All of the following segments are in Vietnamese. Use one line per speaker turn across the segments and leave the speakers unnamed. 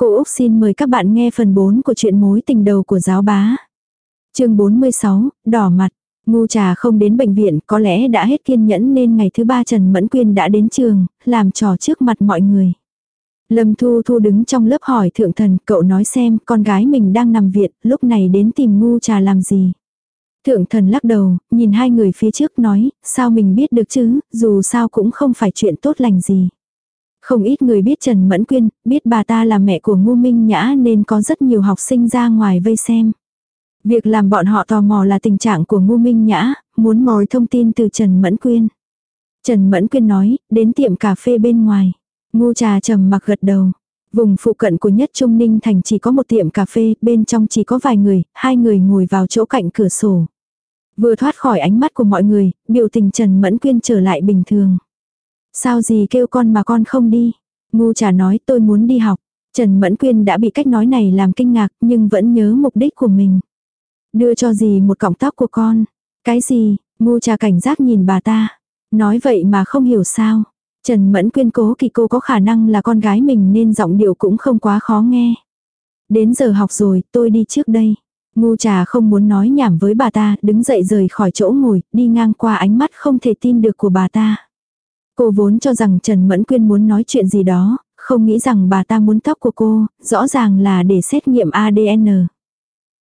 Cô Úc xin mời các bạn nghe phần 4 của chuyện mối tình đầu của giáo bá. chương 46, đỏ mặt. Ngu trà không đến bệnh viện, có lẽ đã hết kiên nhẫn nên ngày thứ ba Trần Mẫn Quyên đã đến trường, làm trò trước mặt mọi người. Lâm Thu Thu đứng trong lớp hỏi thượng thần, cậu nói xem con gái mình đang nằm viện, lúc này đến tìm ngu trà làm gì. Thượng thần lắc đầu, nhìn hai người phía trước nói, sao mình biết được chứ, dù sao cũng không phải chuyện tốt lành gì. Không ít người biết Trần Mẫn Quyên, biết bà ta là mẹ của Ngô Minh Nhã nên có rất nhiều học sinh ra ngoài vây xem. Việc làm bọn họ tò mò là tình trạng của Ngô Minh Nhã, muốn mồi thông tin từ Trần Mẫn Quyên. Trần Mẫn Quyên nói, đến tiệm cà phê bên ngoài. Ngu trà trầm mặc gật đầu. Vùng phụ cận của nhất Trung Ninh Thành chỉ có một tiệm cà phê, bên trong chỉ có vài người, hai người ngồi vào chỗ cạnh cửa sổ. Vừa thoát khỏi ánh mắt của mọi người, biểu tình Trần Mẫn Quyên trở lại bình thường. Sao gì kêu con mà con không đi? Ngu trà nói tôi muốn đi học. Trần Mẫn Quyên đã bị cách nói này làm kinh ngạc nhưng vẫn nhớ mục đích của mình. Đưa cho gì một cọng tóc của con. Cái gì? Ngu trà cảnh giác nhìn bà ta. Nói vậy mà không hiểu sao. Trần Mẫn Quyên cố kỳ cô có khả năng là con gái mình nên giọng điệu cũng không quá khó nghe. Đến giờ học rồi, tôi đi trước đây. Ngu trà không muốn nói nhảm với bà ta, đứng dậy rời khỏi chỗ ngồi, đi ngang qua ánh mắt không thể tin được của bà ta. Cô vốn cho rằng Trần Mẫn Quyên muốn nói chuyện gì đó, không nghĩ rằng bà ta muốn tóc của cô, rõ ràng là để xét nghiệm ADN.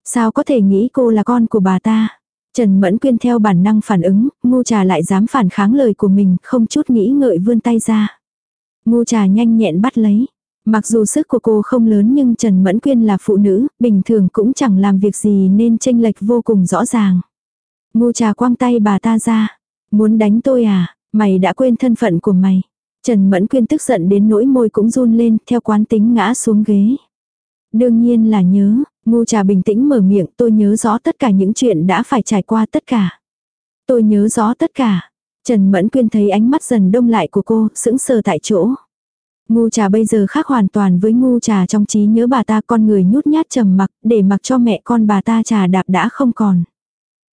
Sao có thể nghĩ cô là con của bà ta? Trần Mẫn Quyên theo bản năng phản ứng, ngu trà lại dám phản kháng lời của mình, không chút nghĩ ngợi vươn tay ra. Ngu trà nhanh nhẹn bắt lấy. Mặc dù sức của cô không lớn nhưng Trần Mẫn Quyên là phụ nữ, bình thường cũng chẳng làm việc gì nên tranh lệch vô cùng rõ ràng. Ngu trà quăng tay bà ta ra. Muốn đánh tôi à? Mày đã quên thân phận của mày. Trần Mẫn Quyên tức giận đến nỗi môi cũng run lên theo quán tính ngã xuống ghế. Đương nhiên là nhớ, ngu trà bình tĩnh mở miệng tôi nhớ rõ tất cả những chuyện đã phải trải qua tất cả. Tôi nhớ rõ tất cả. Trần Mẫn Quyên thấy ánh mắt dần đông lại của cô, sững sờ tại chỗ. Ngu trà bây giờ khác hoàn toàn với ngu trà trong trí nhớ bà ta con người nhút nhát trầm mặc, để mặc cho mẹ con bà ta trà đạp đã không còn.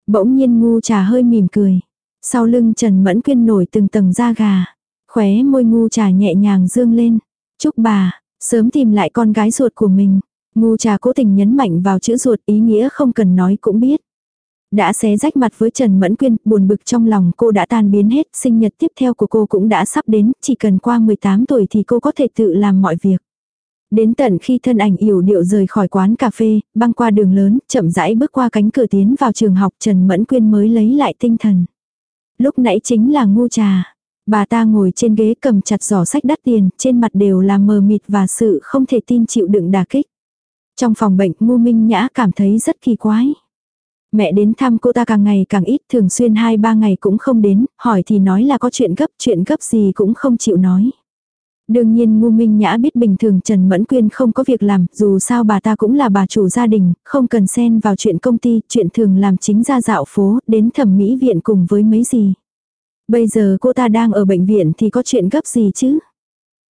Bỗng nhiên ngu trà hơi mỉm cười. Sau lưng Trần Mẫn Quyên nổi từng tầng da gà. Khóe môi ngu trà nhẹ nhàng dương lên. Chúc bà, sớm tìm lại con gái ruột của mình. Ngu trà cố tình nhấn mạnh vào chữ ruột ý nghĩa không cần nói cũng biết. Đã xé rách mặt với Trần Mẫn Quyên, buồn bực trong lòng cô đã tan biến hết, sinh nhật tiếp theo của cô cũng đã sắp đến, chỉ cần qua 18 tuổi thì cô có thể tự làm mọi việc. Đến tận khi thân ảnh yểu điệu rời khỏi quán cà phê, băng qua đường lớn, chậm rãi bước qua cánh cửa tiến vào trường học Trần Mẫn Quyên mới lấy lại tinh thần. Lúc nãy chính là ngu trà. Bà ta ngồi trên ghế cầm chặt giỏ sách đắt tiền, trên mặt đều là mờ mịt và sự không thể tin chịu đựng đả kích. Trong phòng bệnh ngu minh nhã cảm thấy rất kỳ quái. Mẹ đến thăm cô ta càng ngày càng ít, thường xuyên 2-3 ngày cũng không đến, hỏi thì nói là có chuyện gấp, chuyện gấp gì cũng không chịu nói. Đương nhiên ngu minh nhã biết bình thường Trần Mẫn Quyên không có việc làm, dù sao bà ta cũng là bà chủ gia đình, không cần xen vào chuyện công ty, chuyện thường làm chính ra dạo phố, đến thẩm mỹ viện cùng với mấy gì. Bây giờ cô ta đang ở bệnh viện thì có chuyện gấp gì chứ?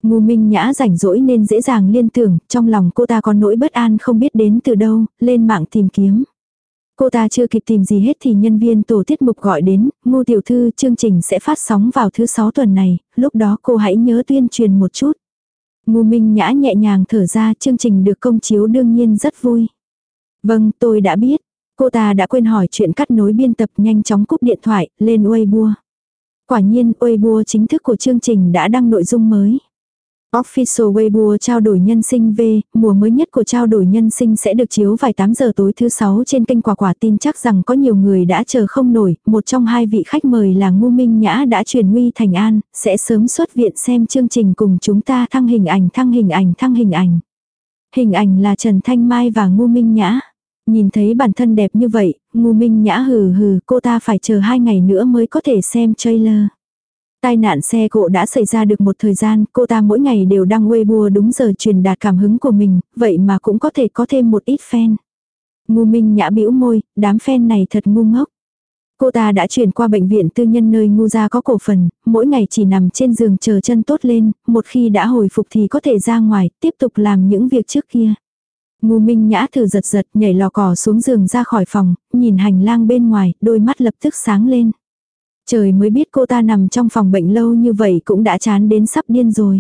Ngu minh nhã rảnh rỗi nên dễ dàng liên tưởng, trong lòng cô ta có nỗi bất an không biết đến từ đâu, lên mạng tìm kiếm. Cô ta chưa kịp tìm gì hết thì nhân viên tổ tiết mục gọi đến, ngô tiểu thư chương trình sẽ phát sóng vào thứ sáu tuần này, lúc đó cô hãy nhớ tuyên truyền một chút. ngô minh nhã nhẹ nhàng thở ra chương trình được công chiếu đương nhiên rất vui. Vâng, tôi đã biết. Cô ta đã quên hỏi chuyện cắt nối biên tập nhanh chóng cúp điện thoại, lên Weibo. Quả nhiên, Weibo chính thức của chương trình đã đăng nội dung mới. Official Weibo trao đổi nhân sinh V, mùa mới nhất của trao đổi nhân sinh sẽ được chiếu vài 8 giờ tối thứ 6 trên kênh quả quả tin chắc rằng có nhiều người đã chờ không nổi, một trong hai vị khách mời là Ngô Minh Nhã đã truyền nguy thành an, sẽ sớm xuất viện xem chương trình cùng chúng ta thăng hình ảnh thăng hình ảnh thăng hình ảnh. Hình ảnh là Trần Thanh Mai và Ngô Minh Nhã. Nhìn thấy bản thân đẹp như vậy, Ngô Minh Nhã hừ hừ, cô ta phải chờ hai ngày nữa mới có thể xem trailer. Tai nạn xe cộ đã xảy ra được một thời gian, cô ta mỗi ngày đều đăng Weibo đúng giờ truyền đạt cảm hứng của mình, vậy mà cũng có thể có thêm một ít fan. Ngu Minh nhã bĩu môi, đám fan này thật ngu ngốc. Cô ta đã chuyển qua bệnh viện tư nhân nơi ngu gia có cổ phần, mỗi ngày chỉ nằm trên giường chờ chân tốt lên, một khi đã hồi phục thì có thể ra ngoài, tiếp tục làm những việc trước kia. Ngu Minh nhã thử giật giật nhảy lò cỏ xuống giường ra khỏi phòng, nhìn hành lang bên ngoài, đôi mắt lập tức sáng lên. Trời mới biết cô ta nằm trong phòng bệnh lâu như vậy cũng đã chán đến sắp điên rồi.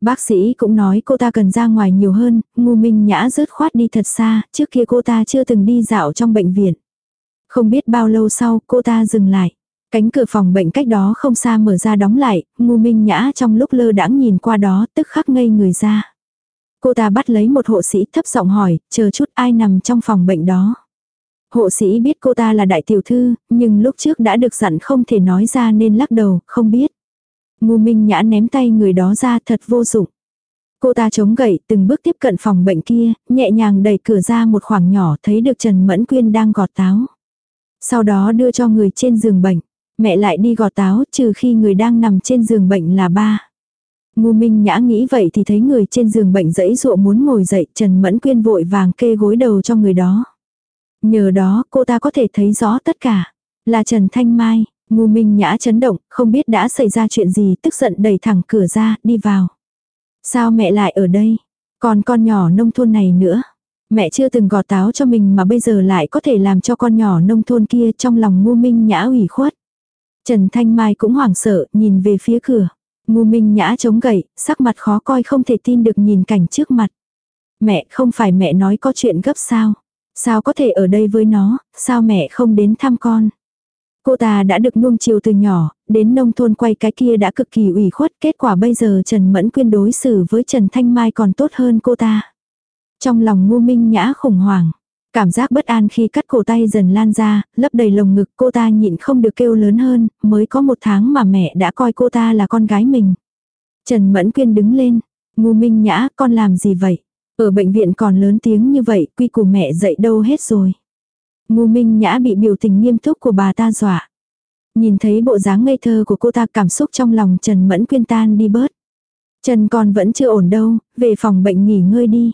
Bác sĩ cũng nói cô ta cần ra ngoài nhiều hơn, ngu minh nhã rớt khoát đi thật xa, trước kia cô ta chưa từng đi dạo trong bệnh viện. Không biết bao lâu sau, cô ta dừng lại. Cánh cửa phòng bệnh cách đó không xa mở ra đóng lại, ngu minh nhã trong lúc lơ đãng nhìn qua đó tức khắc ngây người ra. Cô ta bắt lấy một hộ sĩ thấp giọng hỏi, chờ chút ai nằm trong phòng bệnh đó. Hộ sĩ biết cô ta là đại tiểu thư, nhưng lúc trước đã được dặn không thể nói ra nên lắc đầu, không biết. Ngu minh nhã ném tay người đó ra thật vô dụng. Cô ta chống gậy từng bước tiếp cận phòng bệnh kia, nhẹ nhàng đẩy cửa ra một khoảng nhỏ thấy được Trần Mẫn Quyên đang gọt táo. Sau đó đưa cho người trên giường bệnh. Mẹ lại đi gọt táo trừ khi người đang nằm trên giường bệnh là ba. Ngu Minh Nhã nghĩ vậy thì thấy người trên giường bệnh dẫy dụa muốn ngồi dậy, Trần Mẫn Quyên vội vàng kê gối đầu cho người đó. Nhờ đó cô ta có thể thấy rõ tất cả. Là Trần Thanh Mai, Ngu Minh Nhã chấn động, không biết đã xảy ra chuyện gì, tức giận đẩy thẳng cửa ra, đi vào. Sao mẹ lại ở đây? Còn con nhỏ nông thôn này nữa. Mẹ chưa từng gọt táo cho mình mà bây giờ lại có thể làm cho con nhỏ nông thôn kia trong lòng ngu minh nhã ủy khuất. Trần Thanh Mai cũng hoảng sợ, nhìn về phía cửa. Ngu minh nhã chống gậy, sắc mặt khó coi không thể tin được nhìn cảnh trước mặt. Mẹ, không phải mẹ nói có chuyện gấp sao? Sao có thể ở đây với nó, sao mẹ không đến thăm con? Cô ta đã được nuông chiều từ nhỏ, đến nông thôn quay cái kia đã cực kỳ ủy khuất, kết quả bây giờ Trần Mẫn Quyên đối xử với Trần Thanh Mai còn tốt hơn cô ta. Trong lòng ngu minh nhã khủng hoảng, cảm giác bất an khi cắt cổ tay dần lan ra, lấp đầy lồng ngực cô ta nhịn không được kêu lớn hơn, mới có một tháng mà mẹ đã coi cô ta là con gái mình. Trần Mẫn Quyên đứng lên, ngu minh nhã con làm gì vậy? Ở bệnh viện còn lớn tiếng như vậy, quy của mẹ dậy đâu hết rồi. Ngu minh nhã bị biểu tình nghiêm túc của bà ta dọa. Nhìn thấy bộ dáng ngây thơ của cô ta cảm xúc trong lòng Trần Mẫn Quyên tan đi bớt. Trần con vẫn chưa ổn đâu, về phòng bệnh nghỉ ngơi đi.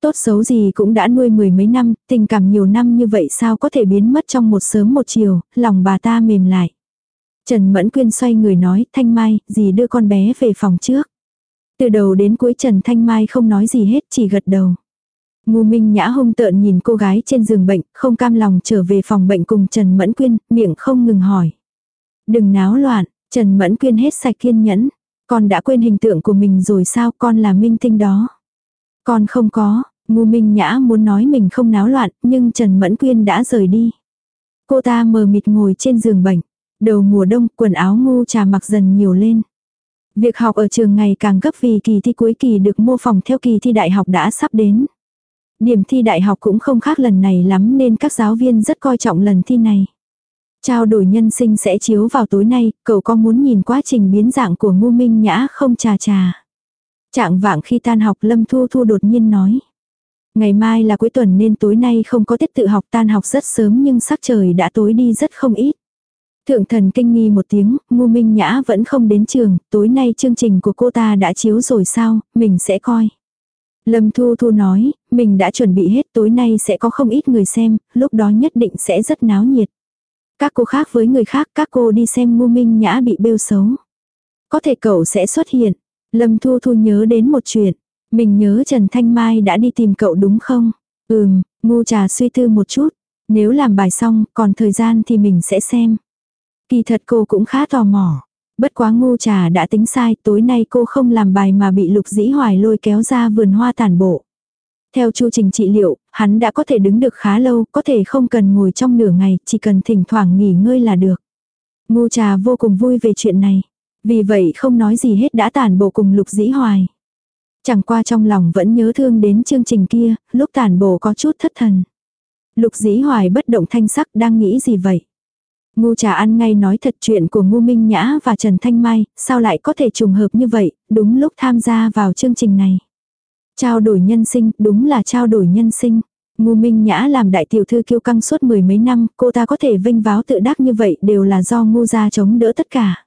Tốt xấu gì cũng đã nuôi mười mấy năm, tình cảm nhiều năm như vậy sao có thể biến mất trong một sớm một chiều, lòng bà ta mềm lại. Trần Mẫn Quyên xoay người nói, Thanh Mai, gì đưa con bé về phòng trước. Từ đầu đến cuối Trần Thanh Mai không nói gì hết, chỉ gật đầu. Ngu Minh Nhã hung tợn nhìn cô gái trên giường bệnh, không cam lòng trở về phòng bệnh cùng Trần Mẫn Quyên, miệng không ngừng hỏi. Đừng náo loạn, Trần Mẫn Quyên hết sạch kiên nhẫn. Con đã quên hình tượng của mình rồi sao con là minh tinh đó. Con không có, Ngu Minh Nhã muốn nói mình không náo loạn, nhưng Trần Mẫn Quyên đã rời đi. Cô ta mờ mịt ngồi trên giường bệnh. Đầu mùa đông, quần áo ngu trà mặc dần nhiều lên. Việc học ở trường ngày càng gấp vì kỳ thi cuối kỳ được mô phỏng theo kỳ thi đại học đã sắp đến. Điểm thi đại học cũng không khác lần này lắm nên các giáo viên rất coi trọng lần thi này. Trao đổi nhân sinh sẽ chiếu vào tối nay, cậu có muốn nhìn quá trình biến dạng của ngu minh nhã không trà trà. Trạng vạng khi tan học Lâm Thu Thu đột nhiên nói. Ngày mai là cuối tuần nên tối nay không có tiết tự học tan học rất sớm nhưng sắc trời đã tối đi rất không ít. Thượng thần kinh nghi một tiếng, ngu minh nhã vẫn không đến trường, tối nay chương trình của cô ta đã chiếu rồi sao, mình sẽ coi. Lâm Thu Thu nói, mình đã chuẩn bị hết tối nay sẽ có không ít người xem, lúc đó nhất định sẽ rất náo nhiệt. Các cô khác với người khác, các cô đi xem ngu minh nhã bị bêu xấu. Có thể cậu sẽ xuất hiện. Lâm Thu Thu nhớ đến một chuyện. Mình nhớ Trần Thanh Mai đã đi tìm cậu đúng không? Ừm, ngu trà suy tư một chút. Nếu làm bài xong, còn thời gian thì mình sẽ xem. Kỳ thật cô cũng khá tò mò. Bất quá ngu trà đã tính sai, tối nay cô không làm bài mà bị lục dĩ hoài lôi kéo ra vườn hoa tản bộ. Theo chu trình trị liệu, hắn đã có thể đứng được khá lâu, có thể không cần ngồi trong nửa ngày, chỉ cần thỉnh thoảng nghỉ ngơi là được. Ngu trà vô cùng vui về chuyện này. Vì vậy không nói gì hết đã tản bộ cùng lục dĩ hoài. Chẳng qua trong lòng vẫn nhớ thương đến chương trình kia, lúc tản bộ có chút thất thần. Lục dĩ hoài bất động thanh sắc đang nghĩ gì vậy? Ngu trà ăn ngay nói thật chuyện của Ngu Minh Nhã và Trần Thanh Mai, sao lại có thể trùng hợp như vậy, đúng lúc tham gia vào chương trình này. Trao đổi nhân sinh, đúng là trao đổi nhân sinh. Ngu Minh Nhã làm đại tiểu thư kiêu căng suốt mười mấy năm, cô ta có thể vinh váo tự đắc như vậy đều là do ngu gia chống đỡ tất cả.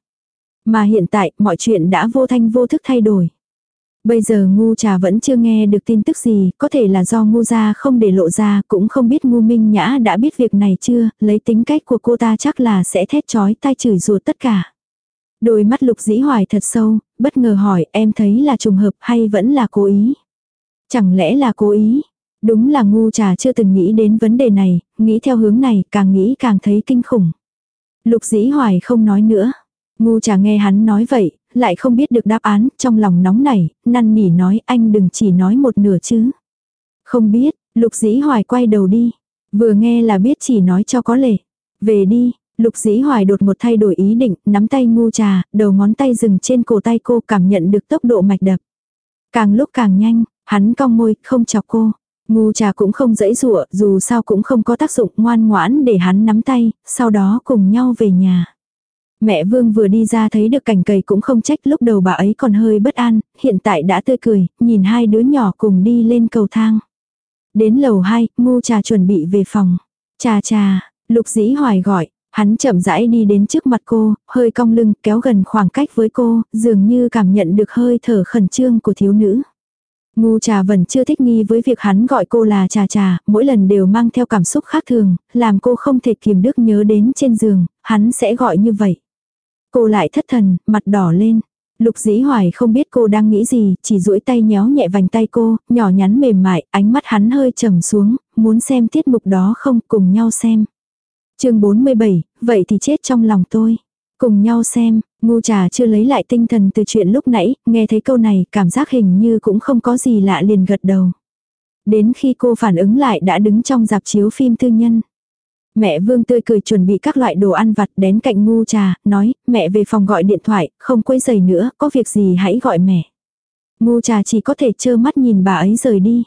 Mà hiện tại, mọi chuyện đã vô thanh vô thức thay đổi. Bây giờ ngu trà vẫn chưa nghe được tin tức gì, có thể là do ngu gia không để lộ ra, cũng không biết ngu minh nhã đã biết việc này chưa, lấy tính cách của cô ta chắc là sẽ thét chói tai chửi rủa tất cả. Đôi mắt lục dĩ hoài thật sâu, bất ngờ hỏi em thấy là trùng hợp hay vẫn là cố ý. Chẳng lẽ là cố ý? Đúng là ngu trà chưa từng nghĩ đến vấn đề này, nghĩ theo hướng này càng nghĩ càng thấy kinh khủng. Lục dĩ hoài không nói nữa. Ngu trà nghe hắn nói vậy, lại không biết được đáp án, trong lòng nóng nảy, năn nỉ nói anh đừng chỉ nói một nửa chứ. Không biết, lục dĩ hoài quay đầu đi. Vừa nghe là biết chỉ nói cho có lệ. Về đi, lục dĩ hoài đột một thay đổi ý định, nắm tay ngu trà, đầu ngón tay dừng trên cổ tay cô cảm nhận được tốc độ mạch đập. Càng lúc càng nhanh, hắn cong môi, không chọc cô. Ngu trà cũng không dãy dụa, dù sao cũng không có tác dụng ngoan ngoãn để hắn nắm tay, sau đó cùng nhau về nhà. Mẹ Vương vừa đi ra thấy được cảnh cầy cũng không trách lúc đầu bà ấy còn hơi bất an, hiện tại đã tươi cười, nhìn hai đứa nhỏ cùng đi lên cầu thang. Đến lầu 2, ngu trà chuẩn bị về phòng. Trà trà, lục dĩ hoài gọi, hắn chậm rãi đi đến trước mặt cô, hơi cong lưng kéo gần khoảng cách với cô, dường như cảm nhận được hơi thở khẩn trương của thiếu nữ. Ngu trà vẫn chưa thích nghi với việc hắn gọi cô là trà trà, mỗi lần đều mang theo cảm xúc khác thường, làm cô không thể kiềm được nhớ đến trên giường, hắn sẽ gọi như vậy. Cô lại thất thần, mặt đỏ lên. Lục dĩ hoài không biết cô đang nghĩ gì, chỉ duỗi tay nhéo nhẹ vành tay cô, nhỏ nhắn mềm mại, ánh mắt hắn hơi trầm xuống, muốn xem tiết mục đó không cùng nhau xem. chương 47, vậy thì chết trong lòng tôi. Cùng nhau xem, ngu trà chưa lấy lại tinh thần từ chuyện lúc nãy, nghe thấy câu này, cảm giác hình như cũng không có gì lạ liền gật đầu. Đến khi cô phản ứng lại đã đứng trong dạp chiếu phim tư nhân. Mẹ Vương tươi cười chuẩn bị các loại đồ ăn vặt đến cạnh ngu trà, nói, mẹ về phòng gọi điện thoại, không quấy giày nữa, có việc gì hãy gọi mẹ. Ngu trà chỉ có thể trơ mắt nhìn bà ấy rời đi.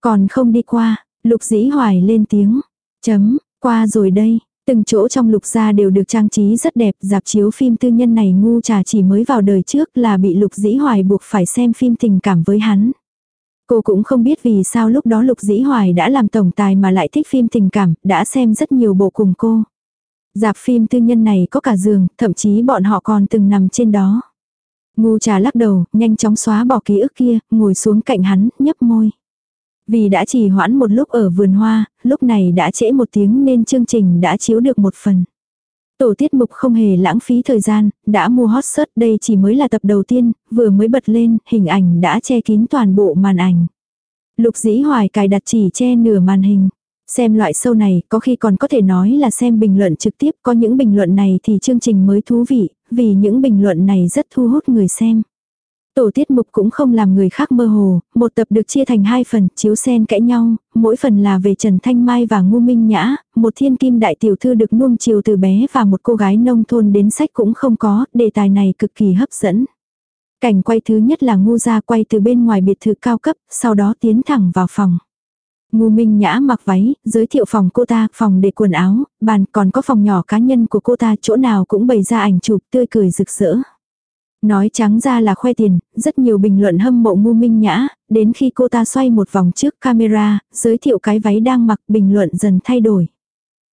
Còn không đi qua, lục dĩ hoài lên tiếng. Chấm, qua rồi đây. Từng chỗ trong lục gia đều được trang trí rất đẹp, dạp chiếu phim tư nhân này ngu trà chỉ mới vào đời trước là bị lục dĩ hoài buộc phải xem phim tình cảm với hắn. Cô cũng không biết vì sao lúc đó Lục Dĩ Hoài đã làm tổng tài mà lại thích phim tình cảm, đã xem rất nhiều bộ cùng cô. Dạp phim tư nhân này có cả giường, thậm chí bọn họ còn từng nằm trên đó. Ngu trà lắc đầu, nhanh chóng xóa bỏ ký ức kia, ngồi xuống cạnh hắn, nhấp môi. Vì đã trì hoãn một lúc ở vườn hoa, lúc này đã trễ một tiếng nên chương trình đã chiếu được một phần. Tổ tiết mục không hề lãng phí thời gian, đã mua hot search đây chỉ mới là tập đầu tiên, vừa mới bật lên, hình ảnh đã che kín toàn bộ màn ảnh. Lục dĩ hoài cài đặt chỉ che nửa màn hình. Xem loại sâu này có khi còn có thể nói là xem bình luận trực tiếp, có những bình luận này thì chương trình mới thú vị, vì những bình luận này rất thu hút người xem. Tổ tiết mục cũng không làm người khác mơ hồ, một tập được chia thành hai phần, chiếu xen cãi nhau, mỗi phần là về Trần Thanh Mai và Ngu Minh Nhã, một thiên kim đại tiểu thư được nuông chiều từ bé và một cô gái nông thôn đến sách cũng không có, đề tài này cực kỳ hấp dẫn. Cảnh quay thứ nhất là Ngu ra quay từ bên ngoài biệt thự cao cấp, sau đó tiến thẳng vào phòng. Ngu Minh Nhã mặc váy, giới thiệu phòng cô ta, phòng để quần áo, bàn còn có phòng nhỏ cá nhân của cô ta, chỗ nào cũng bày ra ảnh chụp tươi cười rực rỡ. Nói trắng ra là khoe tiền, rất nhiều bình luận hâm mộ ngu minh nhã, đến khi cô ta xoay một vòng trước camera, giới thiệu cái váy đang mặc bình luận dần thay đổi.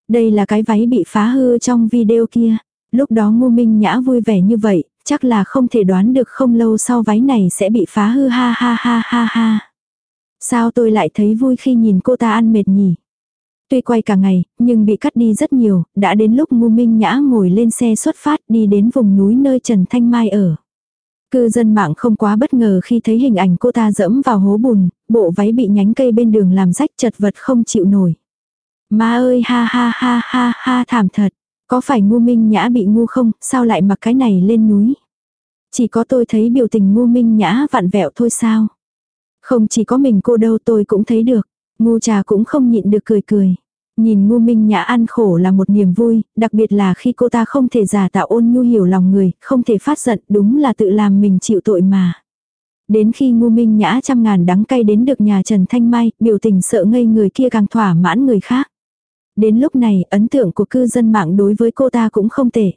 Đây là cái váy bị phá hư trong video kia. Lúc đó ngu minh nhã vui vẻ như vậy, chắc là không thể đoán được không lâu sau váy này sẽ bị phá hư ha ha ha ha ha. Sao tôi lại thấy vui khi nhìn cô ta ăn mệt nhỉ? Tuy quay cả ngày, nhưng bị cắt đi rất nhiều, đã đến lúc Ngu Minh Nhã ngồi lên xe xuất phát đi đến vùng núi nơi Trần Thanh Mai ở. Cư dân mạng không quá bất ngờ khi thấy hình ảnh cô ta dẫm vào hố bùn, bộ váy bị nhánh cây bên đường làm rách chật vật không chịu nổi. Ma ơi ha ha ha ha ha thảm thật, có phải ngu minh nhã bị ngu không, sao lại mặc cái này lên núi. Chỉ có tôi thấy biểu tình ngu minh nhã vặn vẹo thôi sao. Không chỉ có mình cô đâu tôi cũng thấy được. Ngu trà cũng không nhịn được cười cười. Nhìn ngu minh nhã ăn khổ là một niềm vui, đặc biệt là khi cô ta không thể giả tạo ôn nhu hiểu lòng người, không thể phát giận, đúng là tự làm mình chịu tội mà. Đến khi ngu minh nhã trăm ngàn đắng cay đến được nhà Trần Thanh Mai, biểu tình sợ ngây người kia càng thỏa mãn người khác. Đến lúc này, ấn tượng của cư dân mạng đối với cô ta cũng không tệ.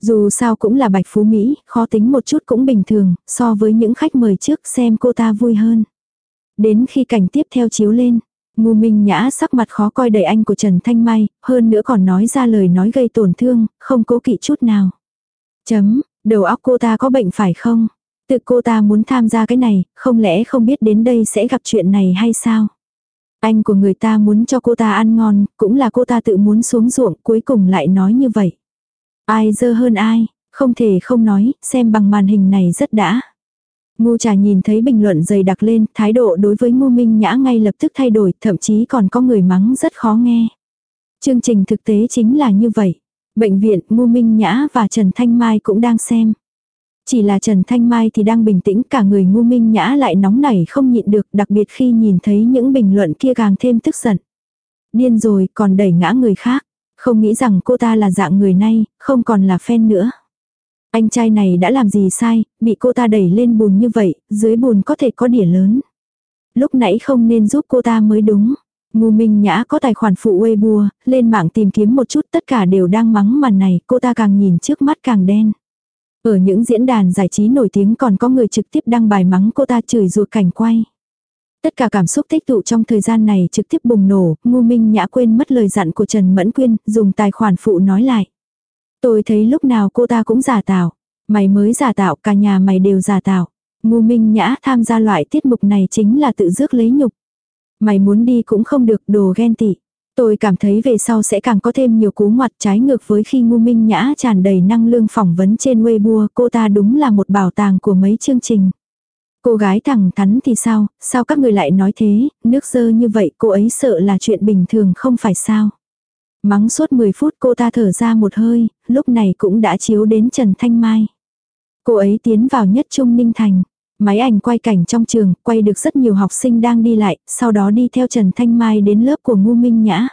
Dù sao cũng là bạch phú Mỹ, khó tính một chút cũng bình thường, so với những khách mời trước xem cô ta vui hơn. Đến khi cảnh tiếp theo chiếu lên, ngu minh nhã sắc mặt khó coi đầy anh của Trần Thanh Mai, hơn nữa còn nói ra lời nói gây tổn thương, không cố kỵ chút nào. Chấm, đầu óc cô ta có bệnh phải không? Tự cô ta muốn tham gia cái này, không lẽ không biết đến đây sẽ gặp chuyện này hay sao? Anh của người ta muốn cho cô ta ăn ngon, cũng là cô ta tự muốn xuống ruộng, cuối cùng lại nói như vậy. Ai dơ hơn ai, không thể không nói, xem bằng màn hình này rất đã. Ngu trà nhìn thấy bình luận dày đặc lên, thái độ đối với ngu minh nhã ngay lập tức thay đổi, thậm chí còn có người mắng rất khó nghe. Chương trình thực tế chính là như vậy. Bệnh viện, Ngô Minh Nhã và Trần Thanh Mai cũng đang xem. Chỉ là Trần Thanh Mai thì đang bình tĩnh cả người Ngô Minh Nhã lại nóng nảy không nhịn được đặc biệt khi nhìn thấy những bình luận kia càng thêm tức giận. Điên rồi còn đẩy ngã người khác. Không nghĩ rằng cô ta là dạng người nay không còn là fan nữa. Anh trai này đã làm gì sai, bị cô ta đẩy lên bùn như vậy, dưới bùn có thể có đỉa lớn. Lúc nãy không nên giúp cô ta mới đúng. Ngu Minh Nhã có tài khoản phụ Weibo, lên mạng tìm kiếm một chút tất cả đều đang mắng màn này, cô ta càng nhìn trước mắt càng đen. Ở những diễn đàn giải trí nổi tiếng còn có người trực tiếp đăng bài mắng cô ta chửi ruột cảnh quay. Tất cả cảm xúc tích tụ trong thời gian này trực tiếp bùng nổ, Ngu Minh Nhã quên mất lời dặn của Trần Mẫn Quyên, dùng tài khoản phụ nói lại. Tôi thấy lúc nào cô ta cũng giả tạo. Mày mới giả tạo, cả nhà mày đều giả tạo. ngu Minh Nhã tham gia loại tiết mục này chính là tự rước lấy nhục. Mày muốn đi cũng không được, đồ ghen tị. Tôi cảm thấy về sau sẽ càng có thêm nhiều cú ngoặt trái ngược với khi ngu Minh Nhã tràn đầy năng lượng phỏng vấn trên Weibo, cô ta đúng là một bảo tàng của mấy chương trình. Cô gái thẳng thắn thì sao, sao các người lại nói thế, nước dơ như vậy cô ấy sợ là chuyện bình thường không phải sao. Mắng suốt 10 phút cô ta thở ra một hơi, lúc này cũng đã chiếu đến Trần Thanh Mai. Cô ấy tiến vào nhất trung ninh thành. Máy ảnh quay cảnh trong trường, quay được rất nhiều học sinh đang đi lại, sau đó đi theo Trần Thanh Mai đến lớp của Ngu Minh Nhã.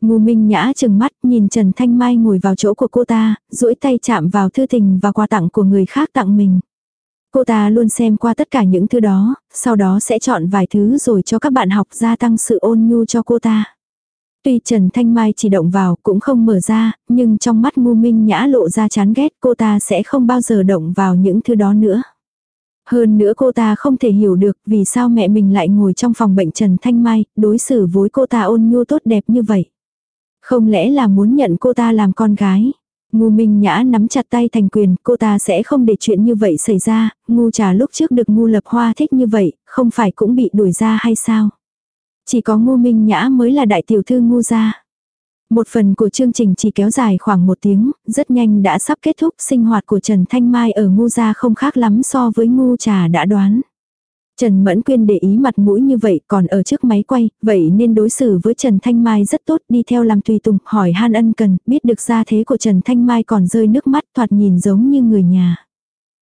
Ngu Minh Nhã chừng mắt nhìn Trần Thanh Mai ngồi vào chỗ của cô ta, duỗi tay chạm vào thư tình và quà tặng của người khác tặng mình. Cô ta luôn xem qua tất cả những thứ đó, sau đó sẽ chọn vài thứ rồi cho các bạn học gia tăng sự ôn nhu cho cô ta. Tuy Trần Thanh Mai chỉ động vào cũng không mở ra, nhưng trong mắt ngu minh nhã lộ ra chán ghét cô ta sẽ không bao giờ động vào những thứ đó nữa. Hơn nữa cô ta không thể hiểu được vì sao mẹ mình lại ngồi trong phòng bệnh Trần Thanh Mai, đối xử với cô ta ôn nhu tốt đẹp như vậy. Không lẽ là muốn nhận cô ta làm con gái. Ngu Minh Nhã nắm chặt tay thành quyền, cô ta sẽ không để chuyện như vậy xảy ra, ngu trà lúc trước được ngu lập hoa thích như vậy, không phải cũng bị đuổi ra hay sao? Chỉ có ngu Minh Nhã mới là đại tiểu thư ngu gia. Một phần của chương trình chỉ kéo dài khoảng một tiếng, rất nhanh đã sắp kết thúc sinh hoạt của Trần Thanh Mai ở ngu gia không khác lắm so với ngu trà đã đoán. Trần Mẫn Quyên để ý mặt mũi như vậy còn ở trước máy quay, vậy nên đối xử với Trần Thanh Mai rất tốt đi theo làm tùy tùng hỏi han ân cần, biết được gia thế của Trần Thanh Mai còn rơi nước mắt thoạt nhìn giống như người nhà.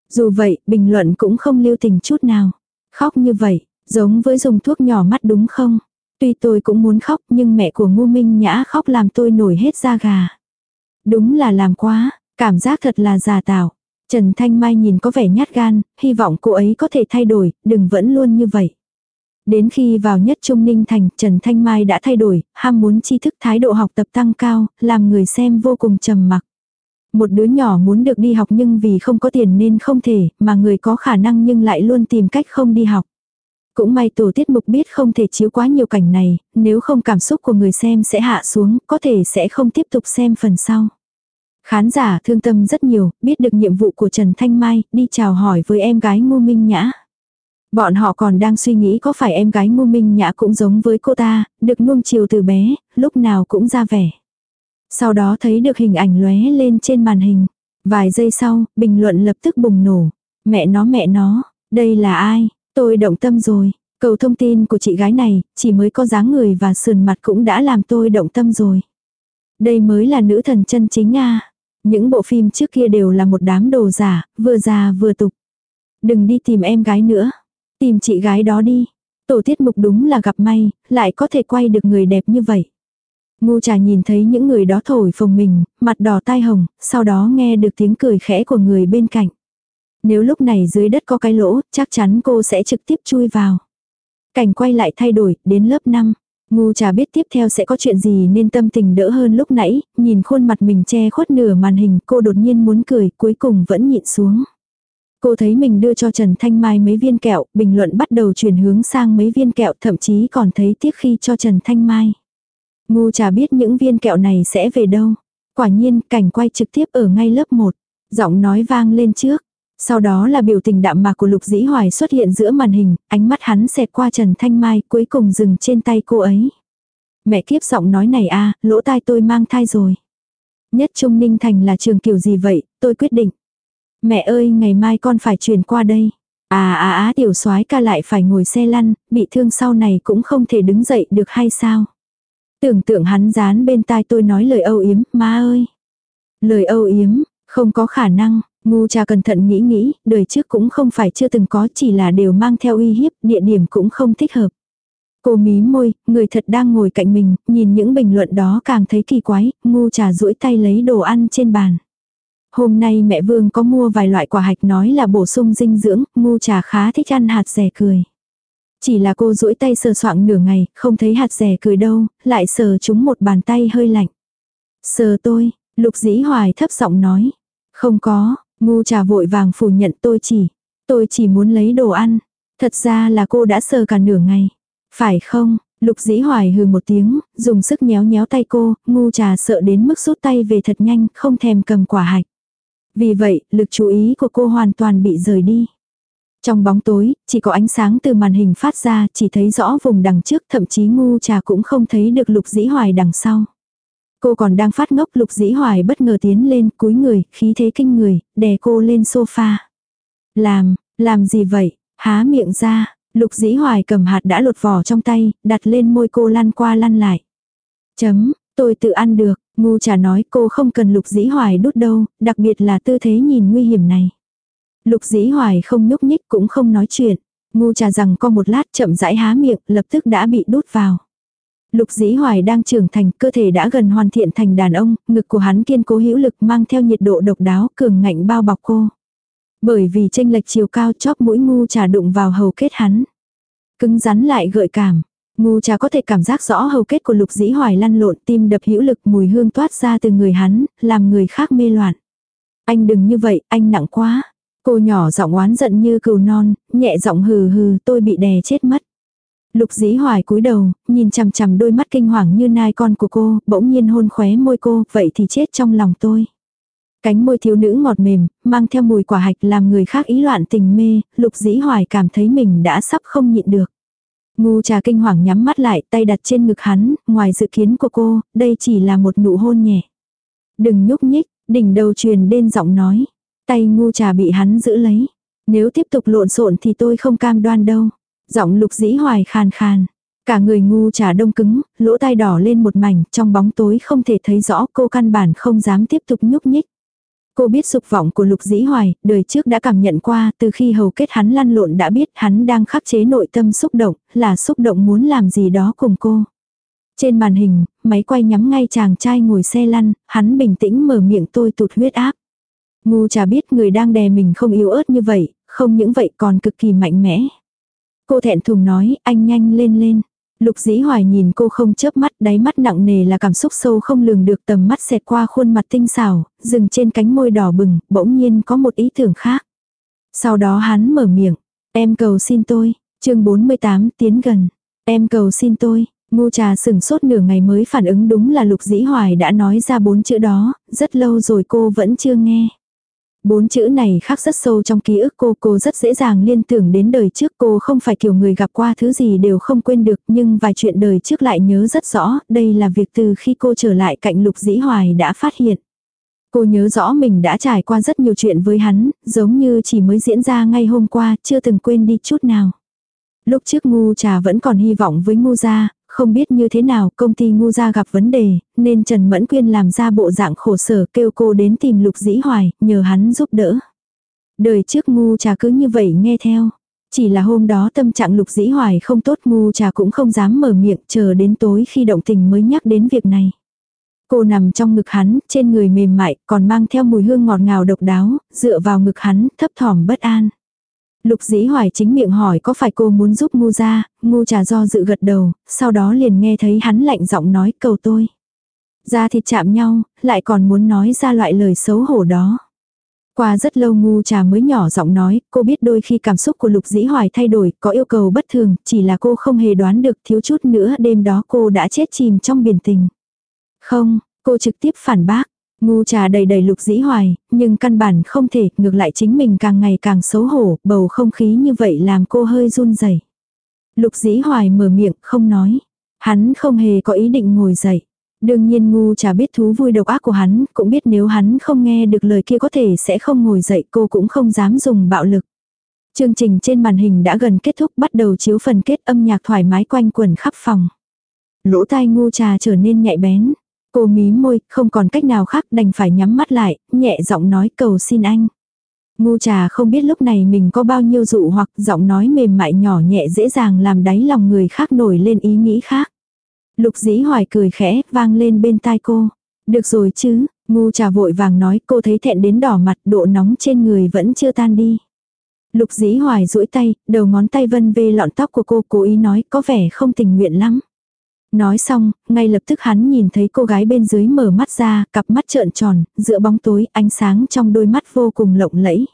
Dù vậy, bình luận cũng không lưu tình chút nào. Khóc như vậy, giống với dùng thuốc nhỏ mắt đúng không? Tuy tôi cũng muốn khóc nhưng mẹ của Ngô Minh Nhã khóc làm tôi nổi hết da gà. Đúng là làm quá, cảm giác thật là giả tạo. Trần Thanh Mai nhìn có vẻ nhát gan, hy vọng cô ấy có thể thay đổi, đừng vẫn luôn như vậy. Đến khi vào nhất Trung Ninh Thành, Trần Thanh Mai đã thay đổi, ham muốn tri thức thái độ học tập tăng cao, làm người xem vô cùng trầm mặc. Một đứa nhỏ muốn được đi học nhưng vì không có tiền nên không thể, mà người có khả năng nhưng lại luôn tìm cách không đi học. Cũng may tổ tiết mục biết không thể chiếu quá nhiều cảnh này, nếu không cảm xúc của người xem sẽ hạ xuống, có thể sẽ không tiếp tục xem phần sau. Khán giả thương tâm rất nhiều, biết được nhiệm vụ của Trần Thanh Mai, đi chào hỏi với em gái Ngô Minh Nhã. Bọn họ còn đang suy nghĩ có phải em gái Ngô Minh Nhã cũng giống với cô ta, được nuông chiều từ bé, lúc nào cũng ra vẻ. Sau đó thấy được hình ảnh lóe lên trên màn hình. Vài giây sau, bình luận lập tức bùng nổ. Mẹ nó mẹ nó, đây là ai? Tôi động tâm rồi. Cầu thông tin của chị gái này, chỉ mới có dáng người và sườn mặt cũng đã làm tôi động tâm rồi. Đây mới là nữ thần chân chính a Những bộ phim trước kia đều là một đám đồ giả, vừa già vừa tục. Đừng đi tìm em gái nữa. Tìm chị gái đó đi. Tổ tiết mục đúng là gặp may, lại có thể quay được người đẹp như vậy. Ngu trà nhìn thấy những người đó thổi phồng mình, mặt đỏ tai hồng, sau đó nghe được tiếng cười khẽ của người bên cạnh. Nếu lúc này dưới đất có cái lỗ, chắc chắn cô sẽ trực tiếp chui vào. Cảnh quay lại thay đổi, đến lớp 5. Ngu trà biết tiếp theo sẽ có chuyện gì nên tâm tình đỡ hơn lúc nãy, nhìn khuôn mặt mình che khuất nửa màn hình, cô đột nhiên muốn cười, cuối cùng vẫn nhịn xuống. Cô thấy mình đưa cho Trần Thanh Mai mấy viên kẹo, bình luận bắt đầu chuyển hướng sang mấy viên kẹo, thậm chí còn thấy tiếc khi cho Trần Thanh Mai. Ngu trà biết những viên kẹo này sẽ về đâu. Quả nhiên, cảnh quay trực tiếp ở ngay lớp 1. Giọng nói vang lên trước. Sau đó là biểu tình đạm mạc của Lục Dĩ Hoài xuất hiện giữa màn hình, ánh mắt hắn xẹt qua Trần Thanh Mai, cuối cùng dừng trên tay cô ấy. Mẹ kiếp giọng nói này a, lỗ tai tôi mang thai rồi. Nhất Trung Ninh Thành là trường kiểu gì vậy, tôi quyết định. Mẹ ơi, ngày mai con phải chuyển qua đây. À à á tiểu soái ca lại phải ngồi xe lăn, bị thương sau này cũng không thể đứng dậy được hay sao? Tưởng tượng hắn dán bên tai tôi nói lời âu yếm, má ơi. Lời âu yếm, không có khả năng, ngu trà cẩn thận nghĩ nghĩ, đời trước cũng không phải chưa từng có chỉ là đều mang theo uy hiếp, địa điểm cũng không thích hợp. Cô mí môi, người thật đang ngồi cạnh mình, nhìn những bình luận đó càng thấy kỳ quái, ngu trà duỗi tay lấy đồ ăn trên bàn. Hôm nay mẹ Vương có mua vài loại quả hạch nói là bổ sung dinh dưỡng, ngu trà khá thích ăn hạt rẻ cười. Chỉ là cô duỗi tay sờ soạng nửa ngày, không thấy hạt rẻ cười đâu, lại sờ chúng một bàn tay hơi lạnh. Sờ tôi, lục dĩ hoài thấp giọng nói. Không có, ngu trà vội vàng phủ nhận tôi chỉ, tôi chỉ muốn lấy đồ ăn. Thật ra là cô đã sờ cả nửa ngày. Phải không, lục dĩ hoài hừ một tiếng, dùng sức nhéo nhéo tay cô, ngu trà sợ đến mức rút tay về thật nhanh, không thèm cầm quả hạch. Vì vậy, lực chú ý của cô hoàn toàn bị rời đi. Trong bóng tối, chỉ có ánh sáng từ màn hình phát ra, chỉ thấy rõ vùng đằng trước, thậm chí ngu trà cũng không thấy được lục dĩ hoài đằng sau. Cô còn đang phát ngốc lục dĩ hoài bất ngờ tiến lên, cúi người, khí thế kinh người, đè cô lên sofa. Làm, làm gì vậy? Há miệng ra, lục dĩ hoài cầm hạt đã lột vỏ trong tay, đặt lên môi cô lăn qua lăn lại. Chấm, tôi tự ăn được, ngu trà nói cô không cần lục dĩ hoài đút đâu, đặc biệt là tư thế nhìn nguy hiểm này. Lục dĩ hoài không nhúc nhích cũng không nói chuyện. Ngu trà rằng có một lát chậm rãi há miệng, lập tức đã bị đút vào. Lục dĩ hoài đang trưởng thành, cơ thể đã gần hoàn thiện thành đàn ông, ngực của hắn kiên cố hữu lực mang theo nhiệt độ độc đáo, cường ngạnh bao bọc cô. Bởi vì tranh lệch chiều cao chóp mũi ngu trà đụng vào hầu kết hắn. Cứng rắn lại gợi cảm. Ngu trà có thể cảm giác rõ hầu kết của lục dĩ hoài lăn lộn tim đập hữu lực mùi hương toát ra từ người hắn, làm người khác mê loạn. Anh đừng như vậy, anh nặng quá. Cô nhỏ giọng oán giận như cừu non, nhẹ giọng hừ hừ tôi bị đè chết mất. Lục dĩ hoài cúi đầu, nhìn chằm chằm đôi mắt kinh hoàng như nai con của cô, bỗng nhiên hôn khóe môi cô, vậy thì chết trong lòng tôi. Cánh môi thiếu nữ ngọt mềm, mang theo mùi quả hạch làm người khác ý loạn tình mê, lục dĩ hoài cảm thấy mình đã sắp không nhịn được. Ngu trà kinh hoàng nhắm mắt lại, tay đặt trên ngực hắn, ngoài dự kiến của cô, đây chỉ là một nụ hôn nhẹ. Đừng nhúc nhích, đỉnh đầu truyền đến giọng nói. Tay ngu trà bị hắn giữ lấy. Nếu tiếp tục lộn xộn thì tôi không cam đoan đâu. Giọng lục dĩ hoài khàn khàn. Cả người ngu trà đông cứng, lỗ tai đỏ lên một mảnh, trong bóng tối không thể thấy rõ cô căn bản không dám tiếp tục nhúc nhích. Cô biết sục vọng của lục dĩ hoài, đời trước đã cảm nhận qua, từ khi hầu kết hắn lăn lộn đã biết hắn đang khắc chế nội tâm xúc động, là xúc động muốn làm gì đó cùng cô. Trên màn hình, máy quay nhắm ngay chàng trai ngồi xe lăn, hắn bình tĩnh mở miệng tôi tụt huyết áp. Ngu chả biết người đang đè mình không yếu ớt như vậy, không những vậy còn cực kỳ mạnh mẽ. Cô thẹn thùng nói, anh nhanh lên lên. Lục dĩ hoài nhìn cô không chớp mắt, đáy mắt nặng nề là cảm xúc sâu không lường được tầm mắt xẹt qua khuôn mặt tinh xảo, dừng trên cánh môi đỏ bừng, bỗng nhiên có một ý tưởng khác. Sau đó hắn mở miệng, em cầu xin tôi, chương 48 tiến gần, em cầu xin tôi, ngu trà sừng sốt nửa ngày mới phản ứng đúng là lục dĩ hoài đã nói ra bốn chữ đó, rất lâu rồi cô vẫn chưa nghe. Bốn chữ này khắc rất sâu trong ký ức cô, cô rất dễ dàng liên tưởng đến đời trước cô không phải kiểu người gặp qua thứ gì đều không quên được nhưng vài chuyện đời trước lại nhớ rất rõ, đây là việc từ khi cô trở lại cạnh lục dĩ hoài đã phát hiện. Cô nhớ rõ mình đã trải qua rất nhiều chuyện với hắn, giống như chỉ mới diễn ra ngay hôm qua, chưa từng quên đi chút nào. Lúc trước ngu trà vẫn còn hy vọng với ngu gia, không biết như thế nào công ty ngu gia gặp vấn đề, nên Trần Mẫn Quyên làm ra bộ dạng khổ sở kêu cô đến tìm Lục Dĩ Hoài, nhờ hắn giúp đỡ. Đời trước ngu trà cứ như vậy nghe theo. Chỉ là hôm đó tâm trạng Lục Dĩ Hoài không tốt ngu trà cũng không dám mở miệng chờ đến tối khi động tình mới nhắc đến việc này. Cô nằm trong ngực hắn, trên người mềm mại, còn mang theo mùi hương ngọt ngào độc đáo, dựa vào ngực hắn, thấp thỏm bất an. Lục dĩ hoài chính miệng hỏi có phải cô muốn giúp ngu ra, ngu trà do dự gật đầu, sau đó liền nghe thấy hắn lạnh giọng nói cầu tôi. Ra thịt chạm nhau, lại còn muốn nói ra loại lời xấu hổ đó. Qua rất lâu ngu trà mới nhỏ giọng nói, cô biết đôi khi cảm xúc của lục dĩ hoài thay đổi, có yêu cầu bất thường, chỉ là cô không hề đoán được thiếu chút nữa đêm đó cô đã chết chìm trong biển tình. Không, cô trực tiếp phản bác, Ngu trà đầy đầy lục dĩ hoài, nhưng căn bản không thể, ngược lại chính mình càng ngày càng xấu hổ, bầu không khí như vậy làm cô hơi run rẩy. Lục dĩ hoài mở miệng, không nói. Hắn không hề có ý định ngồi dậy. Đương nhiên ngu trà biết thú vui độc ác của hắn, cũng biết nếu hắn không nghe được lời kia có thể sẽ không ngồi dậy cô cũng không dám dùng bạo lực. Chương trình trên màn hình đã gần kết thúc bắt đầu chiếu phần kết âm nhạc thoải mái quanh quần khắp phòng. Lỗ tai ngu trà trở nên nhạy bén. Cô mí môi, không còn cách nào khác đành phải nhắm mắt lại, nhẹ giọng nói cầu xin anh. Ngu trà không biết lúc này mình có bao nhiêu dụ hoặc giọng nói mềm mại nhỏ nhẹ dễ dàng làm đáy lòng người khác nổi lên ý nghĩ khác. Lục dĩ hoài cười khẽ, vang lên bên tai cô. Được rồi chứ, ngu trà vội vàng nói cô thấy thẹn đến đỏ mặt độ nóng trên người vẫn chưa tan đi. Lục dĩ hoài duỗi tay, đầu ngón tay vân vê lọn tóc của cô cố ý nói có vẻ không tình nguyện lắm. Nói xong, ngay lập tức hắn nhìn thấy cô gái bên dưới mở mắt ra, cặp mắt trợn tròn, giữa bóng tối, ánh sáng trong đôi mắt vô cùng lộng lẫy.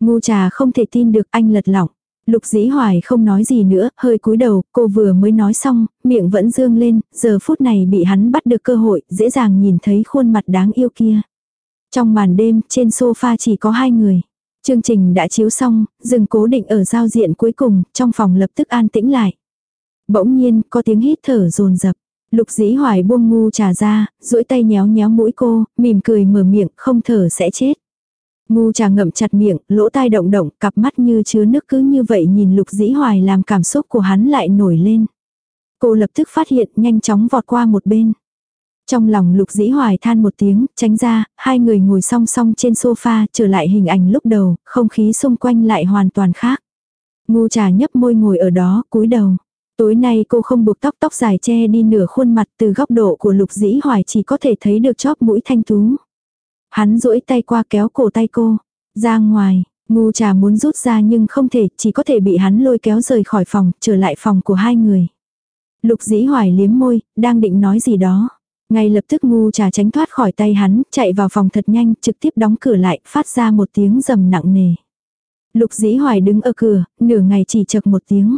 Ngu trà không thể tin được anh lật lỏng. Lục dĩ hoài không nói gì nữa, hơi cúi đầu, cô vừa mới nói xong, miệng vẫn dương lên, giờ phút này bị hắn bắt được cơ hội, dễ dàng nhìn thấy khuôn mặt đáng yêu kia. Trong màn đêm, trên sofa chỉ có hai người. Chương trình đã chiếu xong, dừng cố định ở giao diện cuối cùng, trong phòng lập tức an tĩnh lại. Bỗng nhiên, có tiếng hít thở rồn rập. Lục dĩ hoài buông ngu trà ra, duỗi tay nhéo nhéo mũi cô, mỉm cười mở miệng, không thở sẽ chết. Ngu trà ngậm chặt miệng, lỗ tai động động, cặp mắt như chứa nước cứ như vậy nhìn lục dĩ hoài làm cảm xúc của hắn lại nổi lên. Cô lập tức phát hiện, nhanh chóng vọt qua một bên. Trong lòng lục dĩ hoài than một tiếng, tránh ra, hai người ngồi song song trên sofa, trở lại hình ảnh lúc đầu, không khí xung quanh lại hoàn toàn khác. Ngu trà nhấp môi ngồi ở đó, cúi đầu. Tối nay cô không buộc tóc tóc dài che đi nửa khuôn mặt từ góc độ của lục dĩ hoài chỉ có thể thấy được chóp mũi thanh tú. Hắn duỗi tay qua kéo cổ tay cô. Ra ngoài, ngu trà muốn rút ra nhưng không thể, chỉ có thể bị hắn lôi kéo rời khỏi phòng, trở lại phòng của hai người. Lục dĩ hoài liếm môi, đang định nói gì đó. Ngay lập tức ngu trà tránh thoát khỏi tay hắn, chạy vào phòng thật nhanh, trực tiếp đóng cửa lại, phát ra một tiếng rầm nặng nề. Lục dĩ hoài đứng ở cửa, nửa ngày chỉ chật một tiếng.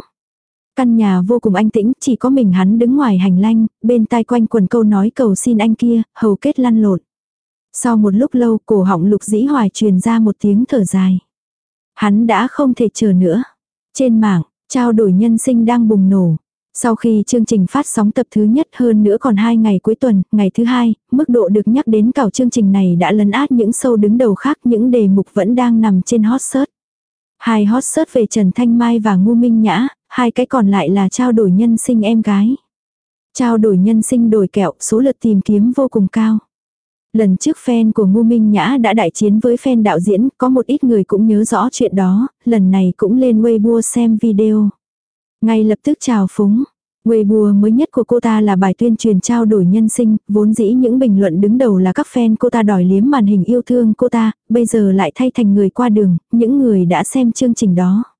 Căn nhà vô cùng anh tĩnh, chỉ có mình hắn đứng ngoài hành lang, bên tai quanh quần câu nói cầu xin anh kia, hầu kết lăn lộn. Sau một lúc lâu cổ họng lục dĩ hoài truyền ra một tiếng thở dài. Hắn đã không thể chờ nữa. Trên mạng, trao đổi nhân sinh đang bùng nổ. Sau khi chương trình phát sóng tập thứ nhất hơn nữa còn hai ngày cuối tuần, ngày thứ hai, mức độ được nhắc đến cảo chương trình này đã lấn át những sâu đứng đầu khác những đề mục vẫn đang nằm trên hot search. Hai hot search về Trần Thanh Mai và Ngu Minh Nhã, hai cái còn lại là trao đổi nhân sinh em gái. Trao đổi nhân sinh đổi kẹo, số lượt tìm kiếm vô cùng cao. Lần trước fan của Ngô Minh Nhã đã đại chiến với fan đạo diễn, có một ít người cũng nhớ rõ chuyện đó, lần này cũng lên Weibo xem video. Ngay lập tức chào phúng. Weibo mới nhất của cô ta là bài tuyên truyền trao đổi nhân sinh, vốn dĩ những bình luận đứng đầu là các fan cô ta đòi liếm màn hình yêu thương cô ta, bây giờ lại thay thành người qua đường, những người đã xem chương trình đó.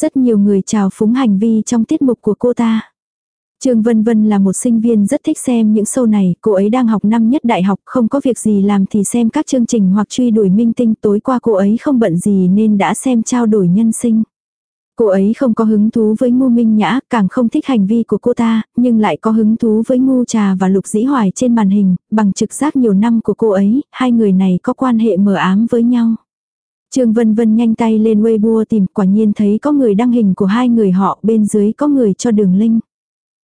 Rất nhiều người chào phúng hành vi trong tiết mục của cô ta. Trương Vân Vân là một sinh viên rất thích xem những show này, cô ấy đang học năm nhất đại học, không có việc gì làm thì xem các chương trình hoặc truy đuổi minh tinh tối qua cô ấy không bận gì nên đã xem trao đổi nhân sinh. Cô ấy không có hứng thú với ngu minh nhã, càng không thích hành vi của cô ta, nhưng lại có hứng thú với ngu trà và lục dĩ hoài trên màn hình, bằng trực giác nhiều năm của cô ấy, hai người này có quan hệ mờ ám với nhau. Trương Vân Vân nhanh tay lên Weibo tìm quả nhiên thấy có người đăng hình của hai người họ bên dưới có người cho đường link.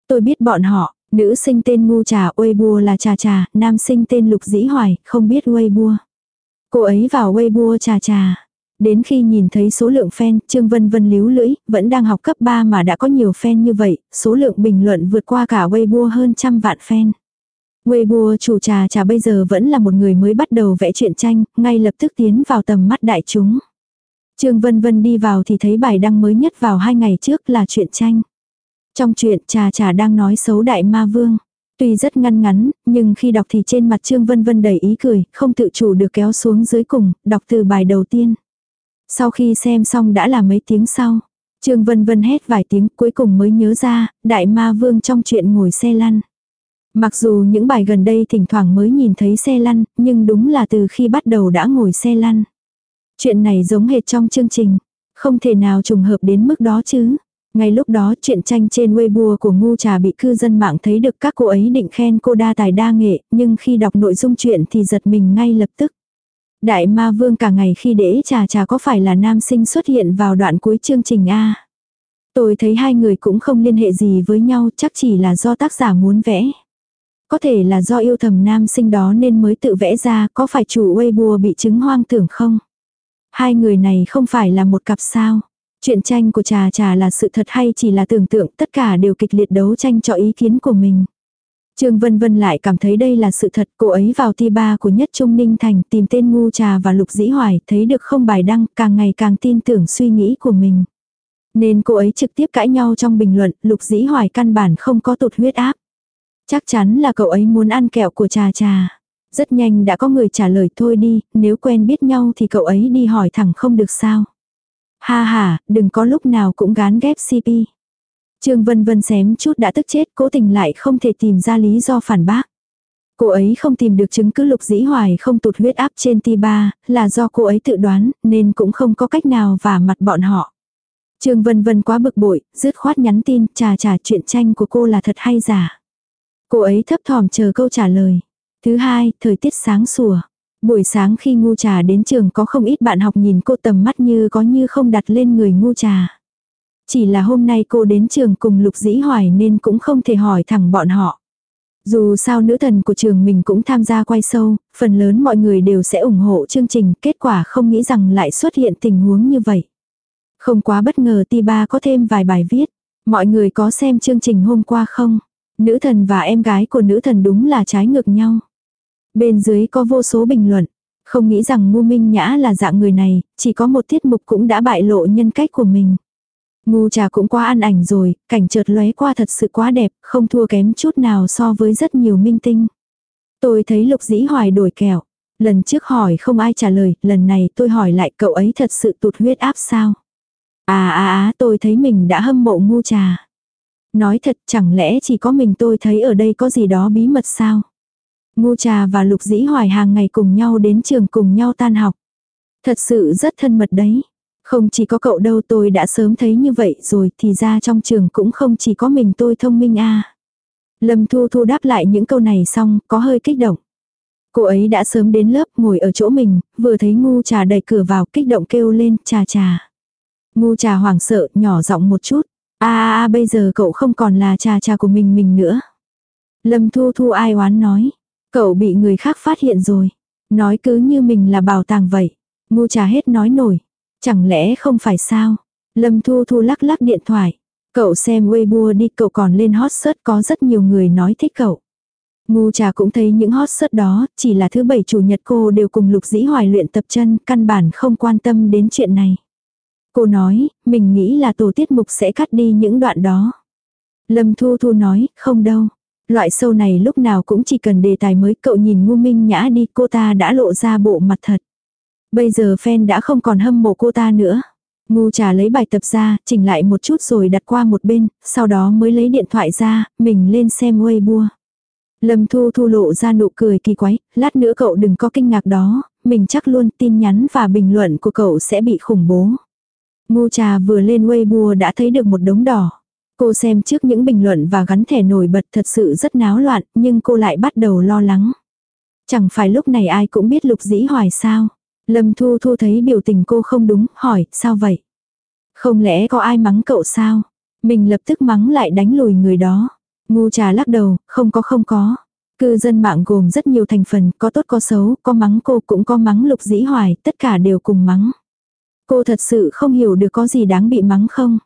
Tôi biết bọn họ, nữ sinh tên ngu trà Weibo là trà trà, nam sinh tên lục dĩ hoài, không biết Weibo. Cô ấy vào Weibo trà trà. Đến khi nhìn thấy số lượng fan, Trương Vân Vân líu lưỡi, vẫn đang học cấp 3 mà đã có nhiều fan như vậy, số lượng bình luận vượt qua cả Weibo hơn trăm vạn fan. Weibo chủ trà trà bây giờ vẫn là một người mới bắt đầu vẽ truyện tranh, ngay lập tức tiến vào tầm mắt đại chúng. Trương Vân Vân đi vào thì thấy bài đăng mới nhất vào hai ngày trước là truyện tranh. Trong truyện trà trà đang nói xấu đại ma vương. Tuy rất ngăn ngắn, nhưng khi đọc thì trên mặt Trương Vân Vân đầy ý cười, không tự chủ được kéo xuống dưới cùng, đọc từ bài đầu tiên. Sau khi xem xong đã là mấy tiếng sau. Trương Vân Vân hét vài tiếng cuối cùng mới nhớ ra, đại ma vương trong chuyện ngồi xe lăn. Mặc dù những bài gần đây thỉnh thoảng mới nhìn thấy xe lăn, nhưng đúng là từ khi bắt đầu đã ngồi xe lăn. Chuyện này giống hệt trong chương trình, không thể nào trùng hợp đến mức đó chứ. Ngay lúc đó chuyện tranh trên Weibo của Ngu Trà bị cư dân mạng thấy được các cô ấy định khen cô đa tài đa nghệ, nhưng khi đọc nội dung chuyện thì giật mình ngay lập tức. Đại ma vương cả ngày khi đễ trà trà có phải là nam sinh xuất hiện vào đoạn cuối chương trình A. Tôi thấy hai người cũng không liên hệ gì với nhau chắc chỉ là do tác giả muốn vẽ. Có thể là do yêu thầm nam sinh đó nên mới tự vẽ ra có phải chủ Weibo bị chứng hoang tưởng không? Hai người này không phải là một cặp sao? Chuyện tranh của trà trà là sự thật hay chỉ là tưởng tượng tất cả đều kịch liệt đấu tranh cho ý kiến của mình. Trương Vân Vân lại cảm thấy đây là sự thật, cô ấy vào ti ba của nhất Trung Ninh Thành tìm tên ngu trà và lục dĩ hoài, thấy được không bài đăng, càng ngày càng tin tưởng suy nghĩ của mình. Nên cô ấy trực tiếp cãi nhau trong bình luận, lục dĩ hoài căn bản không có tụt huyết áp. Chắc chắn là cậu ấy muốn ăn kẹo của trà trà. Rất nhanh đã có người trả lời thôi đi, nếu quen biết nhau thì cậu ấy đi hỏi thẳng không được sao. Ha ha, đừng có lúc nào cũng gán ghép CP. Trương Vân Vân xém chút đã tức chết, cố tình lại không thể tìm ra lý do phản bác. Cô ấy không tìm được chứng cứ lục dĩ hoài không tụt huyết áp trên ti ba, là do cô ấy tự đoán, nên cũng không có cách nào vả mặt bọn họ. Trương Vân Vân quá bực bội, dứt khoát nhắn tin, trà trà chuyện tranh của cô là thật hay giả. Cô ấy thấp thỏm chờ câu trả lời. Thứ hai, thời tiết sáng sủa. Buổi sáng khi ngu trà đến trường có không ít bạn học nhìn cô tầm mắt như có như không đặt lên người ngu trà. Chỉ là hôm nay cô đến trường cùng lục dĩ hoài nên cũng không thể hỏi thẳng bọn họ. Dù sao nữ thần của trường mình cũng tham gia quay sâu, phần lớn mọi người đều sẽ ủng hộ chương trình, kết quả không nghĩ rằng lại xuất hiện tình huống như vậy. Không quá bất ngờ ti ba có thêm vài bài viết. Mọi người có xem chương trình hôm qua không? Nữ thần và em gái của nữ thần đúng là trái ngược nhau. Bên dưới có vô số bình luận. Không nghĩ rằng Ngu Minh Nhã là dạng người này, chỉ có một tiết mục cũng đã bại lộ nhân cách của mình. Ngu trà cũng quá ăn ảnh rồi, cảnh chợt lóe qua thật sự quá đẹp, không thua kém chút nào so với rất nhiều minh tinh. Tôi thấy lục dĩ hoài đổi kẹo. Lần trước hỏi không ai trả lời, lần này tôi hỏi lại cậu ấy thật sự tụt huyết áp sao? À à à, tôi thấy mình đã hâm mộ ngu trà. Nói thật chẳng lẽ chỉ có mình tôi thấy ở đây có gì đó bí mật sao? Ngu trà và lục dĩ hoài hàng ngày cùng nhau đến trường cùng nhau tan học. Thật sự rất thân mật đấy. Không chỉ có cậu đâu tôi đã sớm thấy như vậy rồi thì ra trong trường cũng không chỉ có mình tôi thông minh a Lâm Thu Thu đáp lại những câu này xong có hơi kích động. Cô ấy đã sớm đến lớp ngồi ở chỗ mình, vừa thấy ngu trà đẩy cửa vào kích động kêu lên trà trà. Ngu trà hoảng sợ nhỏ giọng một chút a a a bây giờ cậu không còn là trà trà của mình mình nữa. Lâm Thu Thu ai oán nói. Cậu bị người khác phát hiện rồi. Nói cứ như mình là bảo tàng vậy. Ngu trà hết nói nổi. Chẳng lẽ không phải sao? Lâm Thu Thu lắc lắc điện thoại. Cậu xem Weibo đi cậu còn lên hot search có rất nhiều người nói thích cậu. Ngu trà cũng thấy những hot search đó, chỉ là thứ bảy chủ nhật cô đều cùng lục dĩ hoài luyện tập chân, căn bản không quan tâm đến chuyện này. Cô nói, mình nghĩ là tổ tiết mục sẽ cắt đi những đoạn đó. Lâm Thu Thu nói, không đâu. Loại sâu này lúc nào cũng chỉ cần đề tài mới cậu nhìn ngu minh nhã đi cô ta đã lộ ra bộ mặt thật. Bây giờ fan đã không còn hâm mộ cô ta nữa. Ngu trà lấy bài tập ra, chỉnh lại một chút rồi đặt qua một bên, sau đó mới lấy điện thoại ra, mình lên xem Weibo. Lâm Thu Thu lộ ra nụ cười kỳ quái, lát nữa cậu đừng có kinh ngạc đó, mình chắc luôn tin nhắn và bình luận của cậu sẽ bị khủng bố. Ngu trà vừa lên Weibo đã thấy được một đống đỏ. Cô xem trước những bình luận và gắn thẻ nổi bật thật sự rất náo loạn, nhưng cô lại bắt đầu lo lắng. Chẳng phải lúc này ai cũng biết lục dĩ hoài sao. Lâm Thu Thu thấy biểu tình cô không đúng, hỏi, sao vậy? Không lẽ có ai mắng cậu sao? Mình lập tức mắng lại đánh lùi người đó. Ngu trà lắc đầu, không có không có. Cư dân mạng gồm rất nhiều thành phần, có tốt có xấu, có mắng cô cũng có mắng lục dĩ hoài, tất cả đều cùng mắng. Cô thật sự không hiểu được có gì đáng bị mắng không?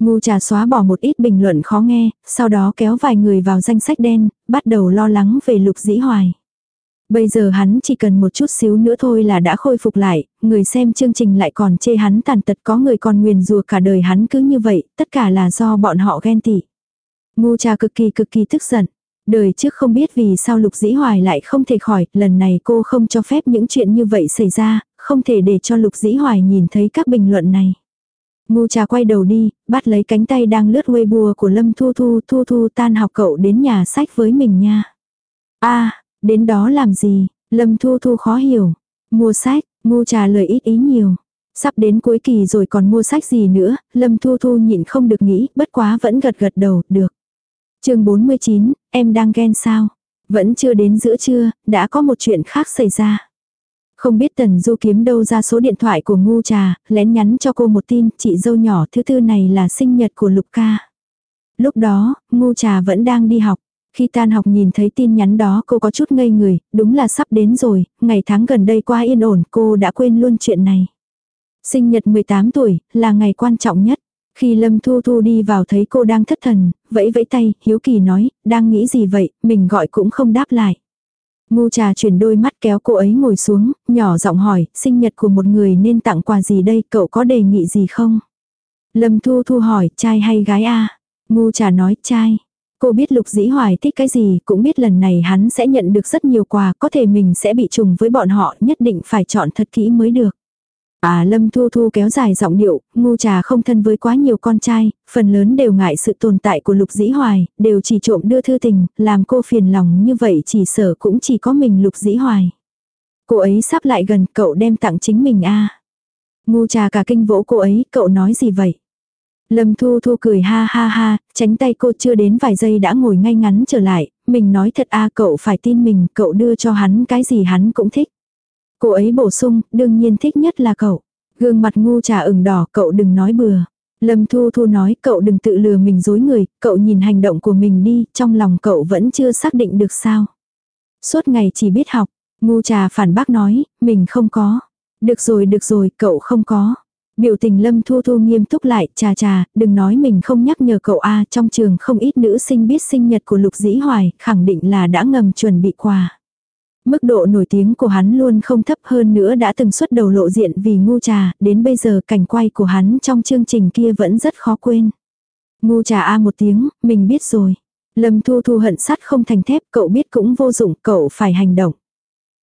Ngu trà xóa bỏ một ít bình luận khó nghe, sau đó kéo vài người vào danh sách đen, bắt đầu lo lắng về lục dĩ hoài. Bây giờ hắn chỉ cần một chút xíu nữa thôi là đã khôi phục lại, người xem chương trình lại còn chê hắn tàn tật có người còn nguyền rùa cả đời hắn cứ như vậy, tất cả là do bọn họ ghen tị. Ngu trà cực kỳ cực kỳ tức giận. Đời trước không biết vì sao lục dĩ hoài lại không thể khỏi, lần này cô không cho phép những chuyện như vậy xảy ra, không thể để cho lục dĩ hoài nhìn thấy các bình luận này. Ngu trà quay đầu đi, bắt lấy cánh tay đang lướt Weibo của Lâm Thu Thu, Thu Thu tan học cậu đến nhà sách với mình nha. a Đến đó làm gì? Lâm Thu Thu khó hiểu. Mua sách, ngu trà lời ít ý nhiều. Sắp đến cuối kỳ rồi còn mua sách gì nữa, Lâm Thu Thu nhịn không được nghĩ, bất quá vẫn gật gật đầu, được. chương 49, em đang ghen sao? Vẫn chưa đến giữa trưa, đã có một chuyện khác xảy ra. Không biết Tần Du kiếm đâu ra số điện thoại của ngu trà, lén nhắn cho cô một tin, chị dâu nhỏ thứ tư này là sinh nhật của Lục ca. Lúc đó, ngu trà vẫn đang đi học. Khi tan học nhìn thấy tin nhắn đó cô có chút ngây người, đúng là sắp đến rồi, ngày tháng gần đây qua yên ổn cô đã quên luôn chuyện này. Sinh nhật 18 tuổi, là ngày quan trọng nhất. Khi Lâm Thu Thu đi vào thấy cô đang thất thần, vẫy vẫy tay, hiếu kỳ nói, đang nghĩ gì vậy, mình gọi cũng không đáp lại. Ngu trà chuyển đôi mắt kéo cô ấy ngồi xuống, nhỏ giọng hỏi, sinh nhật của một người nên tặng quà gì đây, cậu có đề nghị gì không? Lâm Thu Thu hỏi, trai hay gái a Ngu trà nói, trai. Cô biết Lục Dĩ Hoài thích cái gì, cũng biết lần này hắn sẽ nhận được rất nhiều quà, có thể mình sẽ bị trùng với bọn họ, nhất định phải chọn thật kỹ mới được. À Lâm Thu Thu kéo dài giọng điệu, ngu trà không thân với quá nhiều con trai, phần lớn đều ngại sự tồn tại của Lục Dĩ Hoài, đều chỉ trộm đưa thư tình, làm cô phiền lòng như vậy chỉ sợ cũng chỉ có mình Lục Dĩ Hoài. Cô ấy sắp lại gần, cậu đem tặng chính mình a Ngu trà cả kinh vỗ cô ấy, cậu nói gì vậy? Lâm Thu Thu cười ha ha ha, tránh tay cô chưa đến vài giây đã ngồi ngay ngắn trở lại, mình nói thật a cậu phải tin mình, cậu đưa cho hắn cái gì hắn cũng thích. Cô ấy bổ sung, đương nhiên thích nhất là cậu. Gương mặt ngu trà ửng đỏ, cậu đừng nói bừa. Lâm Thu Thu nói, cậu đừng tự lừa mình dối người, cậu nhìn hành động của mình đi, trong lòng cậu vẫn chưa xác định được sao. Suốt ngày chỉ biết học, ngu trà phản bác nói, mình không có. Được rồi, được rồi, cậu không có. Biểu tình Lâm Thu Thu nghiêm túc lại, trà trà, đừng nói mình không nhắc nhở cậu a trong trường không ít nữ sinh biết sinh nhật của Lục Dĩ Hoài, khẳng định là đã ngầm chuẩn bị quà. Mức độ nổi tiếng của hắn luôn không thấp hơn nữa đã từng xuất đầu lộ diện vì ngu trà, đến bây giờ cảnh quay của hắn trong chương trình kia vẫn rất khó quên. Ngu trà a một tiếng, mình biết rồi. Lâm Thu Thu hận sắt không thành thép, cậu biết cũng vô dụng, cậu phải hành động.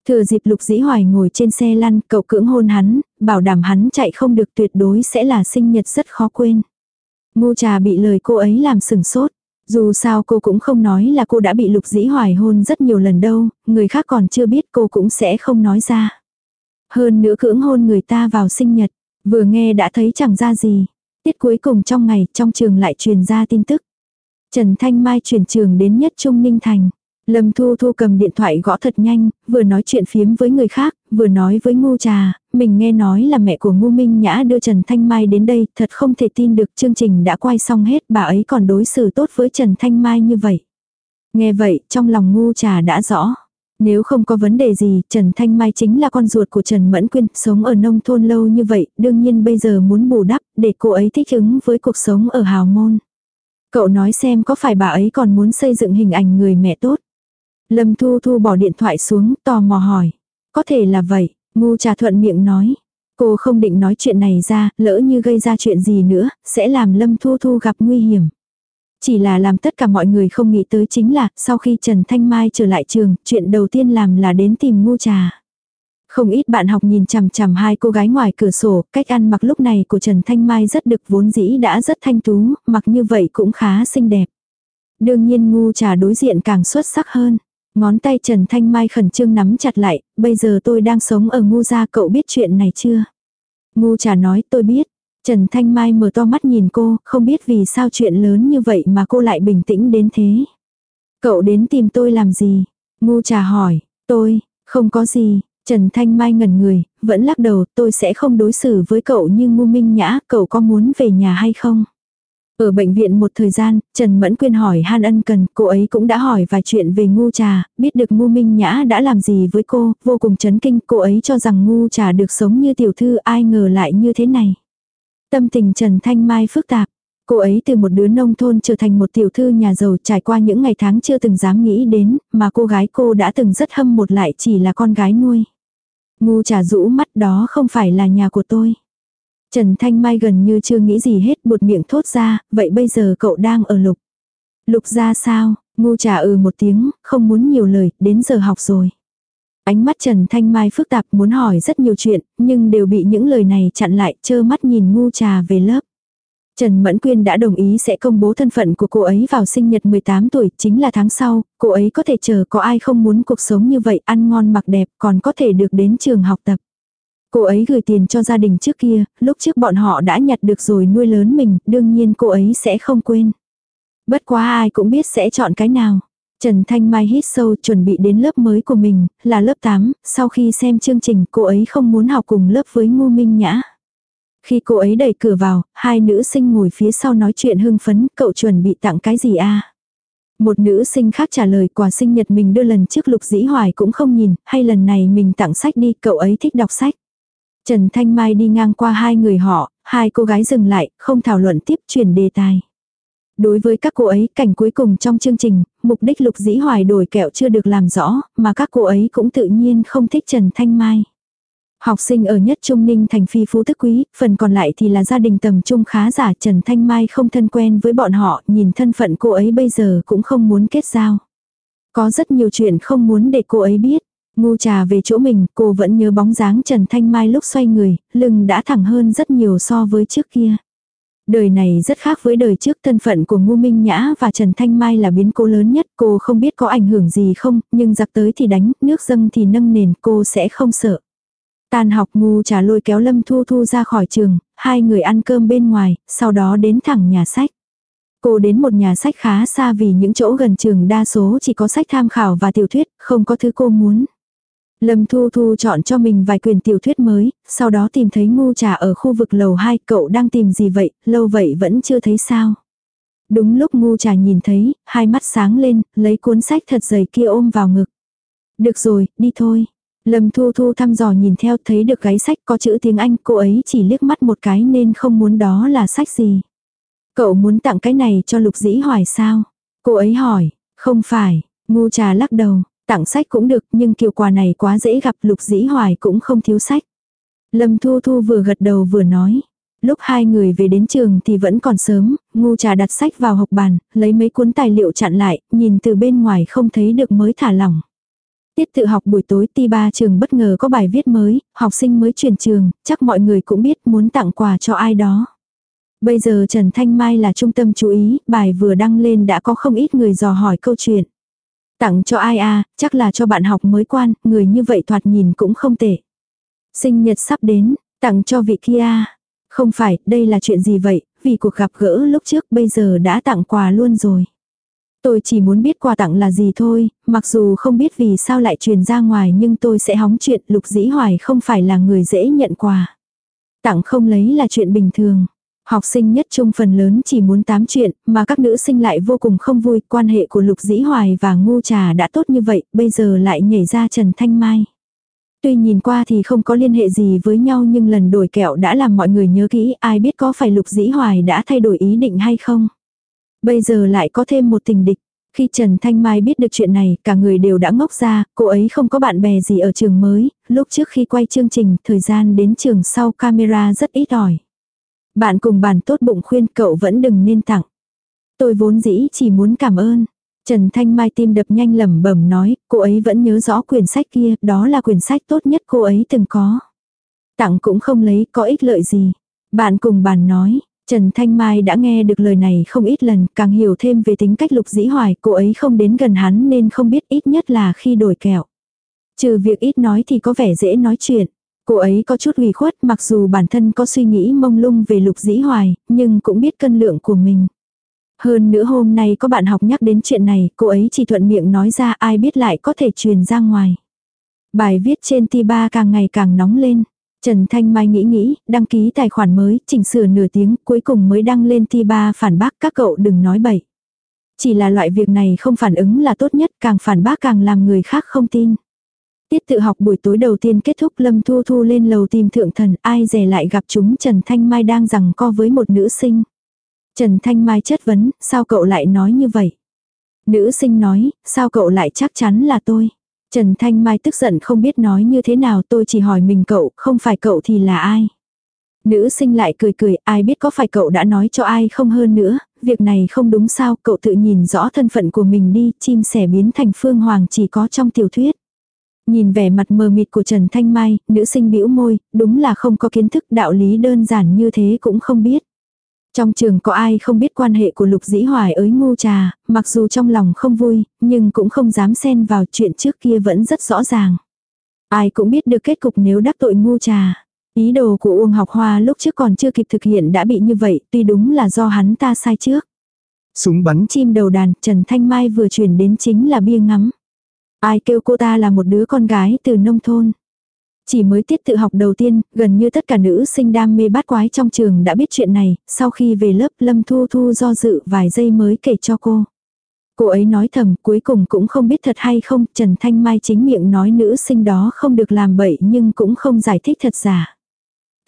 Thừa dịp lục dĩ hoài ngồi trên xe lăn, cậu cưỡng hôn hắn, bảo đảm hắn chạy không được tuyệt đối sẽ là sinh nhật rất khó quên. Ngu trà bị lời cô ấy làm sừng sốt. Dù sao cô cũng không nói là cô đã bị lục dĩ hoài hôn rất nhiều lần đâu, người khác còn chưa biết cô cũng sẽ không nói ra. Hơn nữa cưỡng hôn người ta vào sinh nhật, vừa nghe đã thấy chẳng ra gì. Tiết cuối cùng trong ngày, trong trường lại truyền ra tin tức. Trần Thanh Mai chuyển trường đến nhất Trung Ninh Thành. Lâm Thu Thu cầm điện thoại gõ thật nhanh, vừa nói chuyện phiếm với người khác, vừa nói với Ngô trà, mình nghe nói là mẹ của Ngô Minh Nhã đưa Trần Thanh Mai đến đây, thật không thể tin được chương trình đã quay xong hết, bà ấy còn đối xử tốt với Trần Thanh Mai như vậy. Nghe vậy, trong lòng Ngô trà đã rõ. Nếu không có vấn đề gì, Trần Thanh Mai chính là con ruột của Trần Mẫn Quyên, sống ở nông thôn lâu như vậy, đương nhiên bây giờ muốn bù đắp, để cô ấy thích ứng với cuộc sống ở hào môn. Cậu nói xem có phải bà ấy còn muốn xây dựng hình ảnh người mẹ tốt. Lâm Thu Thu bỏ điện thoại xuống, tò mò hỏi. Có thể là vậy, ngu trà thuận miệng nói. Cô không định nói chuyện này ra, lỡ như gây ra chuyện gì nữa, sẽ làm Lâm Thu Thu gặp nguy hiểm. Chỉ là làm tất cả mọi người không nghĩ tới chính là, sau khi Trần Thanh Mai trở lại trường, chuyện đầu tiên làm là đến tìm ngu trà. Không ít bạn học nhìn chằm chằm hai cô gái ngoài cửa sổ, cách ăn mặc lúc này của Trần Thanh Mai rất được vốn dĩ đã rất thanh tú, mặc như vậy cũng khá xinh đẹp. Đương nhiên ngu trà đối diện càng xuất sắc hơn. Ngón tay Trần Thanh Mai khẩn trương nắm chặt lại, bây giờ tôi đang sống ở ngu gia cậu biết chuyện này chưa? Ngu trà nói tôi biết. Trần Thanh Mai mở to mắt nhìn cô, không biết vì sao chuyện lớn như vậy mà cô lại bình tĩnh đến thế. Cậu đến tìm tôi làm gì? Ngu trà hỏi, tôi, không có gì. Trần Thanh Mai ngẩn người, vẫn lắc đầu, tôi sẽ không đối xử với cậu như ngu minh nhã, cậu có muốn về nhà hay không? Ở bệnh viện một thời gian, Trần Mẫn Quyên hỏi Han Ân Cần, cô ấy cũng đã hỏi vài chuyện về ngu trà, biết được ngu minh nhã đã làm gì với cô, vô cùng chấn kinh, cô ấy cho rằng ngu trà được sống như tiểu thư ai ngờ lại như thế này. Tâm tình Trần Thanh Mai phức tạp, cô ấy từ một đứa nông thôn trở thành một tiểu thư nhà giàu trải qua những ngày tháng chưa từng dám nghĩ đến, mà cô gái cô đã từng rất hâm một lại chỉ là con gái nuôi. Ngu trà rũ mắt đó không phải là nhà của tôi. Trần Thanh Mai gần như chưa nghĩ gì hết buột miệng thốt ra, vậy bây giờ cậu đang ở lục. Lục ra sao, ngu trà ừ một tiếng, không muốn nhiều lời, đến giờ học rồi. Ánh mắt Trần Thanh Mai phức tạp muốn hỏi rất nhiều chuyện, nhưng đều bị những lời này chặn lại, chơ mắt nhìn ngu trà về lớp. Trần Mẫn Quyên đã đồng ý sẽ công bố thân phận của cô ấy vào sinh nhật 18 tuổi, chính là tháng sau, cô ấy có thể chờ có ai không muốn cuộc sống như vậy, ăn ngon mặc đẹp, còn có thể được đến trường học tập. Cô ấy gửi tiền cho gia đình trước kia, lúc trước bọn họ đã nhặt được rồi nuôi lớn mình, đương nhiên cô ấy sẽ không quên. Bất quá ai cũng biết sẽ chọn cái nào. Trần Thanh Mai hít sâu chuẩn bị đến lớp mới của mình, là lớp 8, sau khi xem chương trình cô ấy không muốn học cùng lớp với Ngô Minh Nhã. Khi cô ấy đẩy cửa vào, hai nữ sinh ngồi phía sau nói chuyện hưng phấn, cậu chuẩn bị tặng cái gì a Một nữ sinh khác trả lời quà sinh nhật mình đưa lần trước lục dĩ hoài cũng không nhìn, hay lần này mình tặng sách đi, cậu ấy thích đọc sách. Trần Thanh Mai đi ngang qua hai người họ, hai cô gái dừng lại, không thảo luận tiếp chuyển đề tài. Đối với các cô ấy, cảnh cuối cùng trong chương trình, mục đích lục dĩ hoài đổi kẹo chưa được làm rõ, mà các cô ấy cũng tự nhiên không thích Trần Thanh Mai. Học sinh ở nhất Trung Ninh thành phi phú thức quý, phần còn lại thì là gia đình tầm trung khá giả Trần Thanh Mai không thân quen với bọn họ, nhìn thân phận cô ấy bây giờ cũng không muốn kết giao. Có rất nhiều chuyện không muốn để cô ấy biết. Ngu trà về chỗ mình, cô vẫn nhớ bóng dáng Trần Thanh Mai lúc xoay người, lưng đã thẳng hơn rất nhiều so với trước kia. Đời này rất khác với đời trước thân phận của Ngu Minh Nhã và Trần Thanh Mai là biến cố lớn nhất. Cô không biết có ảnh hưởng gì không, nhưng giặc tới thì đánh, nước dâng thì nâng nền, cô sẽ không sợ. Tan học ngu trà lôi kéo Lâm Thu Thu ra khỏi trường, hai người ăn cơm bên ngoài, sau đó đến thẳng nhà sách. Cô đến một nhà sách khá xa vì những chỗ gần trường đa số chỉ có sách tham khảo và tiểu thuyết, không có thứ cô muốn. Lâm Thu Thu chọn cho mình vài quyển tiểu thuyết mới, sau đó tìm thấy ngu trà ở khu vực lầu 2, cậu đang tìm gì vậy, lâu vậy vẫn chưa thấy sao. Đúng lúc ngu trà nhìn thấy, hai mắt sáng lên, lấy cuốn sách thật dày kia ôm vào ngực. Được rồi, đi thôi. Lâm Thu Thu thăm dò nhìn theo thấy được gáy sách có chữ tiếng Anh, cô ấy chỉ liếc mắt một cái nên không muốn đó là sách gì. Cậu muốn tặng cái này cho Lục Dĩ Hoài sao? Cô ấy hỏi, không phải, ngu trà lắc đầu, tặng sách cũng được nhưng kiều quà này quá dễ gặp Lục Dĩ Hoài cũng không thiếu sách. Lâm Thu Thu vừa gật đầu vừa nói. Lúc hai người về đến trường thì vẫn còn sớm, ngu trà đặt sách vào hộp bàn, lấy mấy cuốn tài liệu chặn lại, nhìn từ bên ngoài không thấy được mới thả lỏng. Tiết tự học buổi tối ti ba trường bất ngờ có bài viết mới, học sinh mới chuyển trường, chắc mọi người cũng biết muốn tặng quà cho ai đó. Bây giờ Trần Thanh Mai là trung tâm chú ý, bài vừa đăng lên đã có không ít người dò hỏi câu chuyện. Tặng cho ai à, chắc là cho bạn học mới quan, người như vậy thoạt nhìn cũng không tệ. Sinh nhật sắp đến, tặng cho vị kia. Không phải, đây là chuyện gì vậy, vì cuộc gặp gỡ lúc trước bây giờ đã tặng quà luôn rồi. Tôi chỉ muốn biết quà tặng là gì thôi, mặc dù không biết vì sao lại truyền ra ngoài nhưng tôi sẽ hóng chuyện lục dĩ hoài không phải là người dễ nhận quà. Tặng không lấy là chuyện bình thường. Học sinh nhất trung phần lớn chỉ muốn tám chuyện, mà các nữ sinh lại vô cùng không vui. Quan hệ của Lục Dĩ Hoài và Ngu Trà đã tốt như vậy, bây giờ lại nhảy ra Trần Thanh Mai. Tuy nhìn qua thì không có liên hệ gì với nhau nhưng lần đổi kẹo đã làm mọi người nhớ kỹ ai biết có phải Lục Dĩ Hoài đã thay đổi ý định hay không. Bây giờ lại có thêm một tình địch. Khi Trần Thanh Mai biết được chuyện này, cả người đều đã ngốc ra, cô ấy không có bạn bè gì ở trường mới, lúc trước khi quay chương trình, thời gian đến trường sau camera rất ít ỏi. Bạn cùng bàn tốt bụng khuyên cậu vẫn đừng nên tặng. Tôi vốn dĩ chỉ muốn cảm ơn. Trần Thanh Mai tim đập nhanh lẩm bẩm nói, cô ấy vẫn nhớ rõ quyển sách kia, đó là quyển sách tốt nhất cô ấy từng có. Tặng cũng không lấy, có ích lợi gì. Bạn cùng bàn nói, Trần Thanh Mai đã nghe được lời này không ít lần, càng hiểu thêm về tính cách lục dĩ hoài, cô ấy không đến gần hắn nên không biết ít nhất là khi đổi kẹo. Trừ việc ít nói thì có vẻ dễ nói chuyện. Cô ấy có chút ủy khuất mặc dù bản thân có suy nghĩ mông lung về lục dĩ hoài, nhưng cũng biết cân lượng của mình. Hơn nữa hôm nay có bạn học nhắc đến chuyện này, cô ấy chỉ thuận miệng nói ra ai biết lại có thể truyền ra ngoài. Bài viết trên T3 càng ngày càng nóng lên. Trần Thanh Mai nghĩ nghĩ, đăng ký tài khoản mới, chỉnh sửa nửa tiếng, cuối cùng mới đăng lên T3 phản bác các cậu đừng nói bậy. Chỉ là loại việc này không phản ứng là tốt nhất, càng phản bác càng làm người khác không tin. Tiết tự học buổi tối đầu tiên kết thúc Lâm Thu Thu lên lầu tìm thượng thần, ai dè lại gặp chúng Trần Thanh Mai đang rằng co với một nữ sinh. Trần Thanh Mai chất vấn, sao cậu lại nói như vậy? Nữ sinh nói, sao cậu lại chắc chắn là tôi? Trần Thanh Mai tức giận không biết nói như thế nào tôi chỉ hỏi mình cậu, không phải cậu thì là ai? Nữ sinh lại cười cười, ai biết có phải cậu đã nói cho ai không hơn nữa, việc này không đúng sao, cậu tự nhìn rõ thân phận của mình đi, chim sẻ biến thành phương hoàng chỉ có trong tiểu thuyết. Nhìn vẻ mặt mờ mịt của Trần Thanh Mai, nữ sinh bĩu môi, đúng là không có kiến thức đạo lý đơn giản như thế cũng không biết. Trong trường có ai không biết quan hệ của Lục Dĩ Hoài ới ngu trà, mặc dù trong lòng không vui, nhưng cũng không dám xen vào chuyện trước kia vẫn rất rõ ràng. Ai cũng biết được kết cục nếu đắc tội ngu trà. Ý đồ của Uông Học Hoa lúc trước còn chưa kịp thực hiện đã bị như vậy, tuy đúng là do hắn ta sai trước. Súng bắn chim đầu đàn, Trần Thanh Mai vừa chuyển đến chính là bia ngắm. Ai kêu cô ta là một đứa con gái từ nông thôn. Chỉ mới tiết tự học đầu tiên, gần như tất cả nữ sinh đam mê bát quái trong trường đã biết chuyện này, sau khi về lớp Lâm Thu Thu do dự vài giây mới kể cho cô. Cô ấy nói thầm cuối cùng cũng không biết thật hay không, Trần Thanh Mai chính miệng nói nữ sinh đó không được làm bậy nhưng cũng không giải thích thật giả.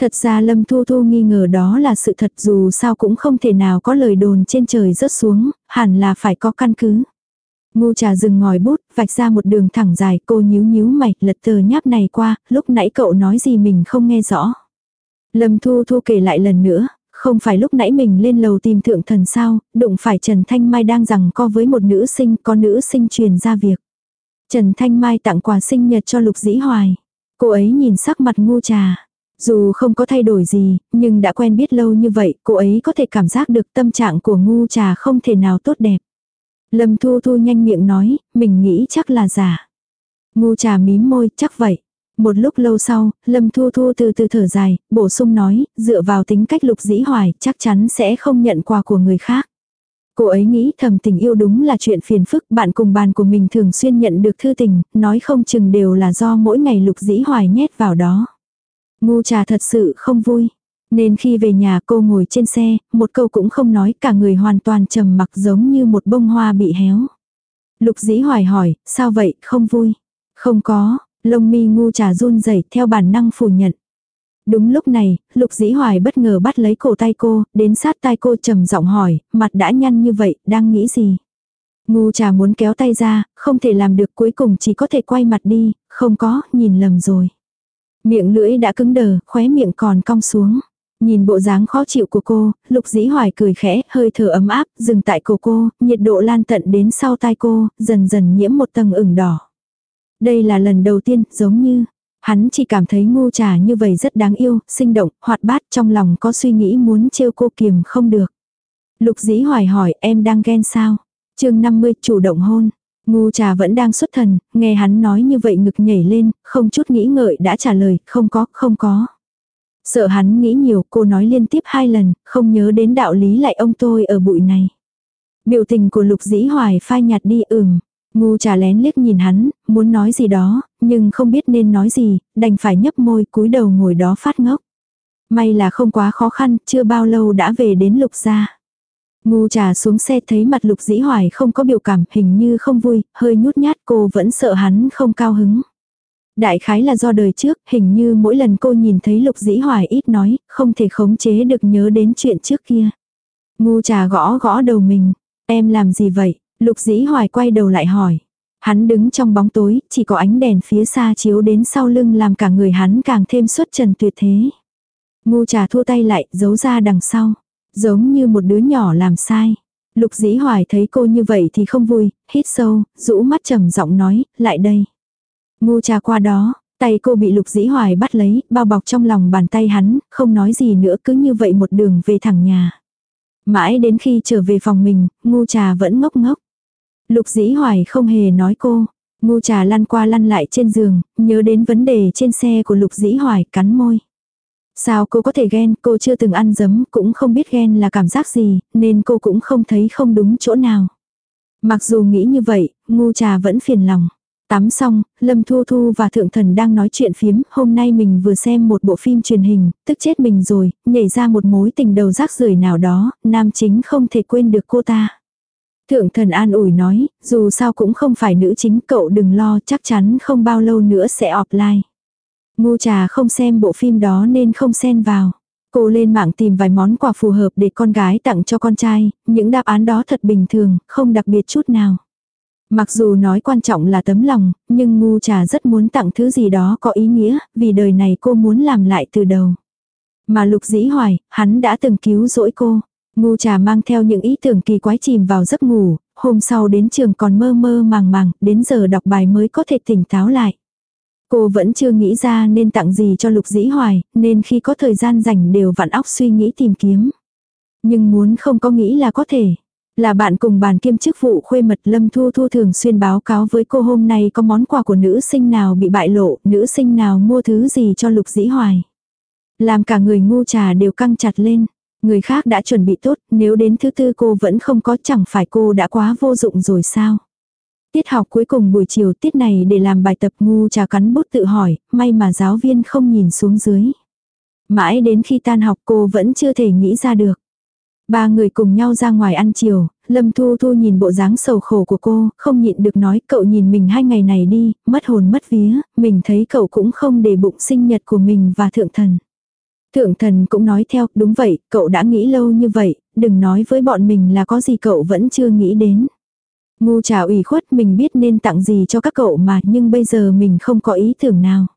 Thật ra Lâm Thu Thu nghi ngờ đó là sự thật dù sao cũng không thể nào có lời đồn trên trời rớt xuống, hẳn là phải có căn cứ. Ngu trà dừng ngòi bút, vạch ra một đường thẳng dài, cô nhíu nhíu mày, lật tờ nháp này qua, lúc nãy cậu nói gì mình không nghe rõ. Lâm Thu Thu kể lại lần nữa, không phải lúc nãy mình lên lầu tìm thượng thần sao, đụng phải Trần Thanh Mai đang rằng co với một nữ sinh, có nữ sinh truyền ra việc. Trần Thanh Mai tặng quà sinh nhật cho Lục Dĩ Hoài. Cô ấy nhìn sắc mặt ngu trà. Dù không có thay đổi gì, nhưng đã quen biết lâu như vậy, cô ấy có thể cảm giác được tâm trạng của ngu trà không thể nào tốt đẹp. Lâm Thu Thu nhanh miệng nói, mình nghĩ chắc là giả. Ngu trà mím môi, chắc vậy. Một lúc lâu sau, Lâm Thu Thu từ từ thở dài, bổ sung nói, dựa vào tính cách lục dĩ hoài, chắc chắn sẽ không nhận quà của người khác. Cô ấy nghĩ thầm tình yêu đúng là chuyện phiền phức, bạn cùng bàn của mình thường xuyên nhận được thư tình, nói không chừng đều là do mỗi ngày lục dĩ hoài nhét vào đó. Ngu trà thật sự không vui. Nên khi về nhà cô ngồi trên xe, một câu cũng không nói, cả người hoàn toàn trầm mặc giống như một bông hoa bị héo. Lục dĩ hoài hỏi, sao vậy, không vui? Không có, lông mi ngu trà run rẩy theo bản năng phủ nhận. Đúng lúc này, lục dĩ hoài bất ngờ bắt lấy cổ tay cô, đến sát tai cô trầm giọng hỏi, mặt đã nhăn như vậy, đang nghĩ gì? Ngu trà muốn kéo tay ra, không thể làm được cuối cùng chỉ có thể quay mặt đi, không có, nhìn lầm rồi. Miệng lưỡi đã cứng đờ, khóe miệng còn cong xuống. Nhìn bộ dáng khó chịu của cô, lục dĩ hoài cười khẽ, hơi thở ấm áp, dừng tại cổ cô, nhiệt độ lan tận đến sau tai cô, dần dần nhiễm một tầng ửng đỏ. Đây là lần đầu tiên, giống như, hắn chỉ cảm thấy ngu trà như vậy rất đáng yêu, sinh động, hoạt bát, trong lòng có suy nghĩ muốn trêu cô kiềm không được. Lục dĩ hoài hỏi em đang ghen sao? chương 50 chủ động hôn. Ngu trà vẫn đang xuất thần, nghe hắn nói như vậy ngực nhảy lên, không chút nghĩ ngợi đã trả lời, không có, không có. Sợ hắn nghĩ nhiều, cô nói liên tiếp hai lần, không nhớ đến đạo lý lại ông tôi ở bụi này. Biểu tình của lục dĩ hoài phai nhạt đi ửng. Ngu trà lén liếc nhìn hắn, muốn nói gì đó, nhưng không biết nên nói gì, đành phải nhấp môi cúi đầu ngồi đó phát ngốc. May là không quá khó khăn, chưa bao lâu đã về đến lục gia. Ngu trà xuống xe thấy mặt lục dĩ hoài không có biểu cảm, hình như không vui, hơi nhút nhát cô vẫn sợ hắn không cao hứng. Đại khái là do đời trước, hình như mỗi lần cô nhìn thấy lục dĩ hoài ít nói, không thể khống chế được nhớ đến chuyện trước kia. Ngu trà gõ gõ đầu mình, em làm gì vậy? Lục dĩ hoài quay đầu lại hỏi. Hắn đứng trong bóng tối, chỉ có ánh đèn phía xa chiếu đến sau lưng làm cả người hắn càng thêm xuất trần tuyệt thế. Ngu trà thua tay lại, giấu ra đằng sau. Giống như một đứa nhỏ làm sai. Lục dĩ hoài thấy cô như vậy thì không vui, hít sâu, rũ mắt trầm giọng nói, lại đây. Ngu trà qua đó, tay cô bị lục dĩ hoài bắt lấy, bao bọc trong lòng bàn tay hắn, không nói gì nữa cứ như vậy một đường về thẳng nhà. Mãi đến khi trở về phòng mình, ngu trà vẫn ngốc ngốc. Lục dĩ hoài không hề nói cô. Ngu trà lăn qua lăn lại trên giường, nhớ đến vấn đề trên xe của lục dĩ hoài cắn môi. Sao cô có thể ghen, cô chưa từng ăn dấm, cũng không biết ghen là cảm giác gì, nên cô cũng không thấy không đúng chỗ nào. Mặc dù nghĩ như vậy, ngu trà vẫn phiền lòng. Tắm xong, Lâm Thu Thu và Thượng Thần đang nói chuyện phiếm, hôm nay mình vừa xem một bộ phim truyền hình, tức chết mình rồi, nhảy ra một mối tình đầu rác rưởi nào đó, nam chính không thể quên được cô ta. Thượng Thần an ủi nói, dù sao cũng không phải nữ chính cậu đừng lo chắc chắn không bao lâu nữa sẽ offline. Ngu trà không xem bộ phim đó nên không xen vào. Cô lên mạng tìm vài món quà phù hợp để con gái tặng cho con trai, những đáp án đó thật bình thường, không đặc biệt chút nào. Mặc dù nói quan trọng là tấm lòng, nhưng ngu trà rất muốn tặng thứ gì đó có ý nghĩa, vì đời này cô muốn làm lại từ đầu. Mà lục dĩ hoài, hắn đã từng cứu rỗi cô. Ngu trà mang theo những ý tưởng kỳ quái chìm vào giấc ngủ, hôm sau đến trường còn mơ mơ màng màng, đến giờ đọc bài mới có thể tỉnh táo lại. Cô vẫn chưa nghĩ ra nên tặng gì cho lục dĩ hoài, nên khi có thời gian rảnh đều vặn óc suy nghĩ tìm kiếm. Nhưng muốn không có nghĩ là có thể. Là bạn cùng bàn kiêm chức vụ khuê mật Lâm Thu Thu thường xuyên báo cáo với cô hôm nay có món quà của nữ sinh nào bị bại lộ, nữ sinh nào mua thứ gì cho lục dĩ hoài. Làm cả người ngu trà đều căng chặt lên. Người khác đã chuẩn bị tốt, nếu đến thứ tư cô vẫn không có chẳng phải cô đã quá vô dụng rồi sao. Tiết học cuối cùng buổi chiều tiết này để làm bài tập ngu trà cắn bút tự hỏi, may mà giáo viên không nhìn xuống dưới. Mãi đến khi tan học cô vẫn chưa thể nghĩ ra được. Ba người cùng nhau ra ngoài ăn chiều, Lâm Thu Thu nhìn bộ dáng sầu khổ của cô, không nhịn được nói cậu nhìn mình hai ngày này đi, mất hồn mất vía, mình thấy cậu cũng không để bụng sinh nhật của mình và thượng thần. Thượng thần cũng nói theo, đúng vậy, cậu đã nghĩ lâu như vậy, đừng nói với bọn mình là có gì cậu vẫn chưa nghĩ đến. Ngu trà ủy khuất mình biết nên tặng gì cho các cậu mà nhưng bây giờ mình không có ý tưởng nào.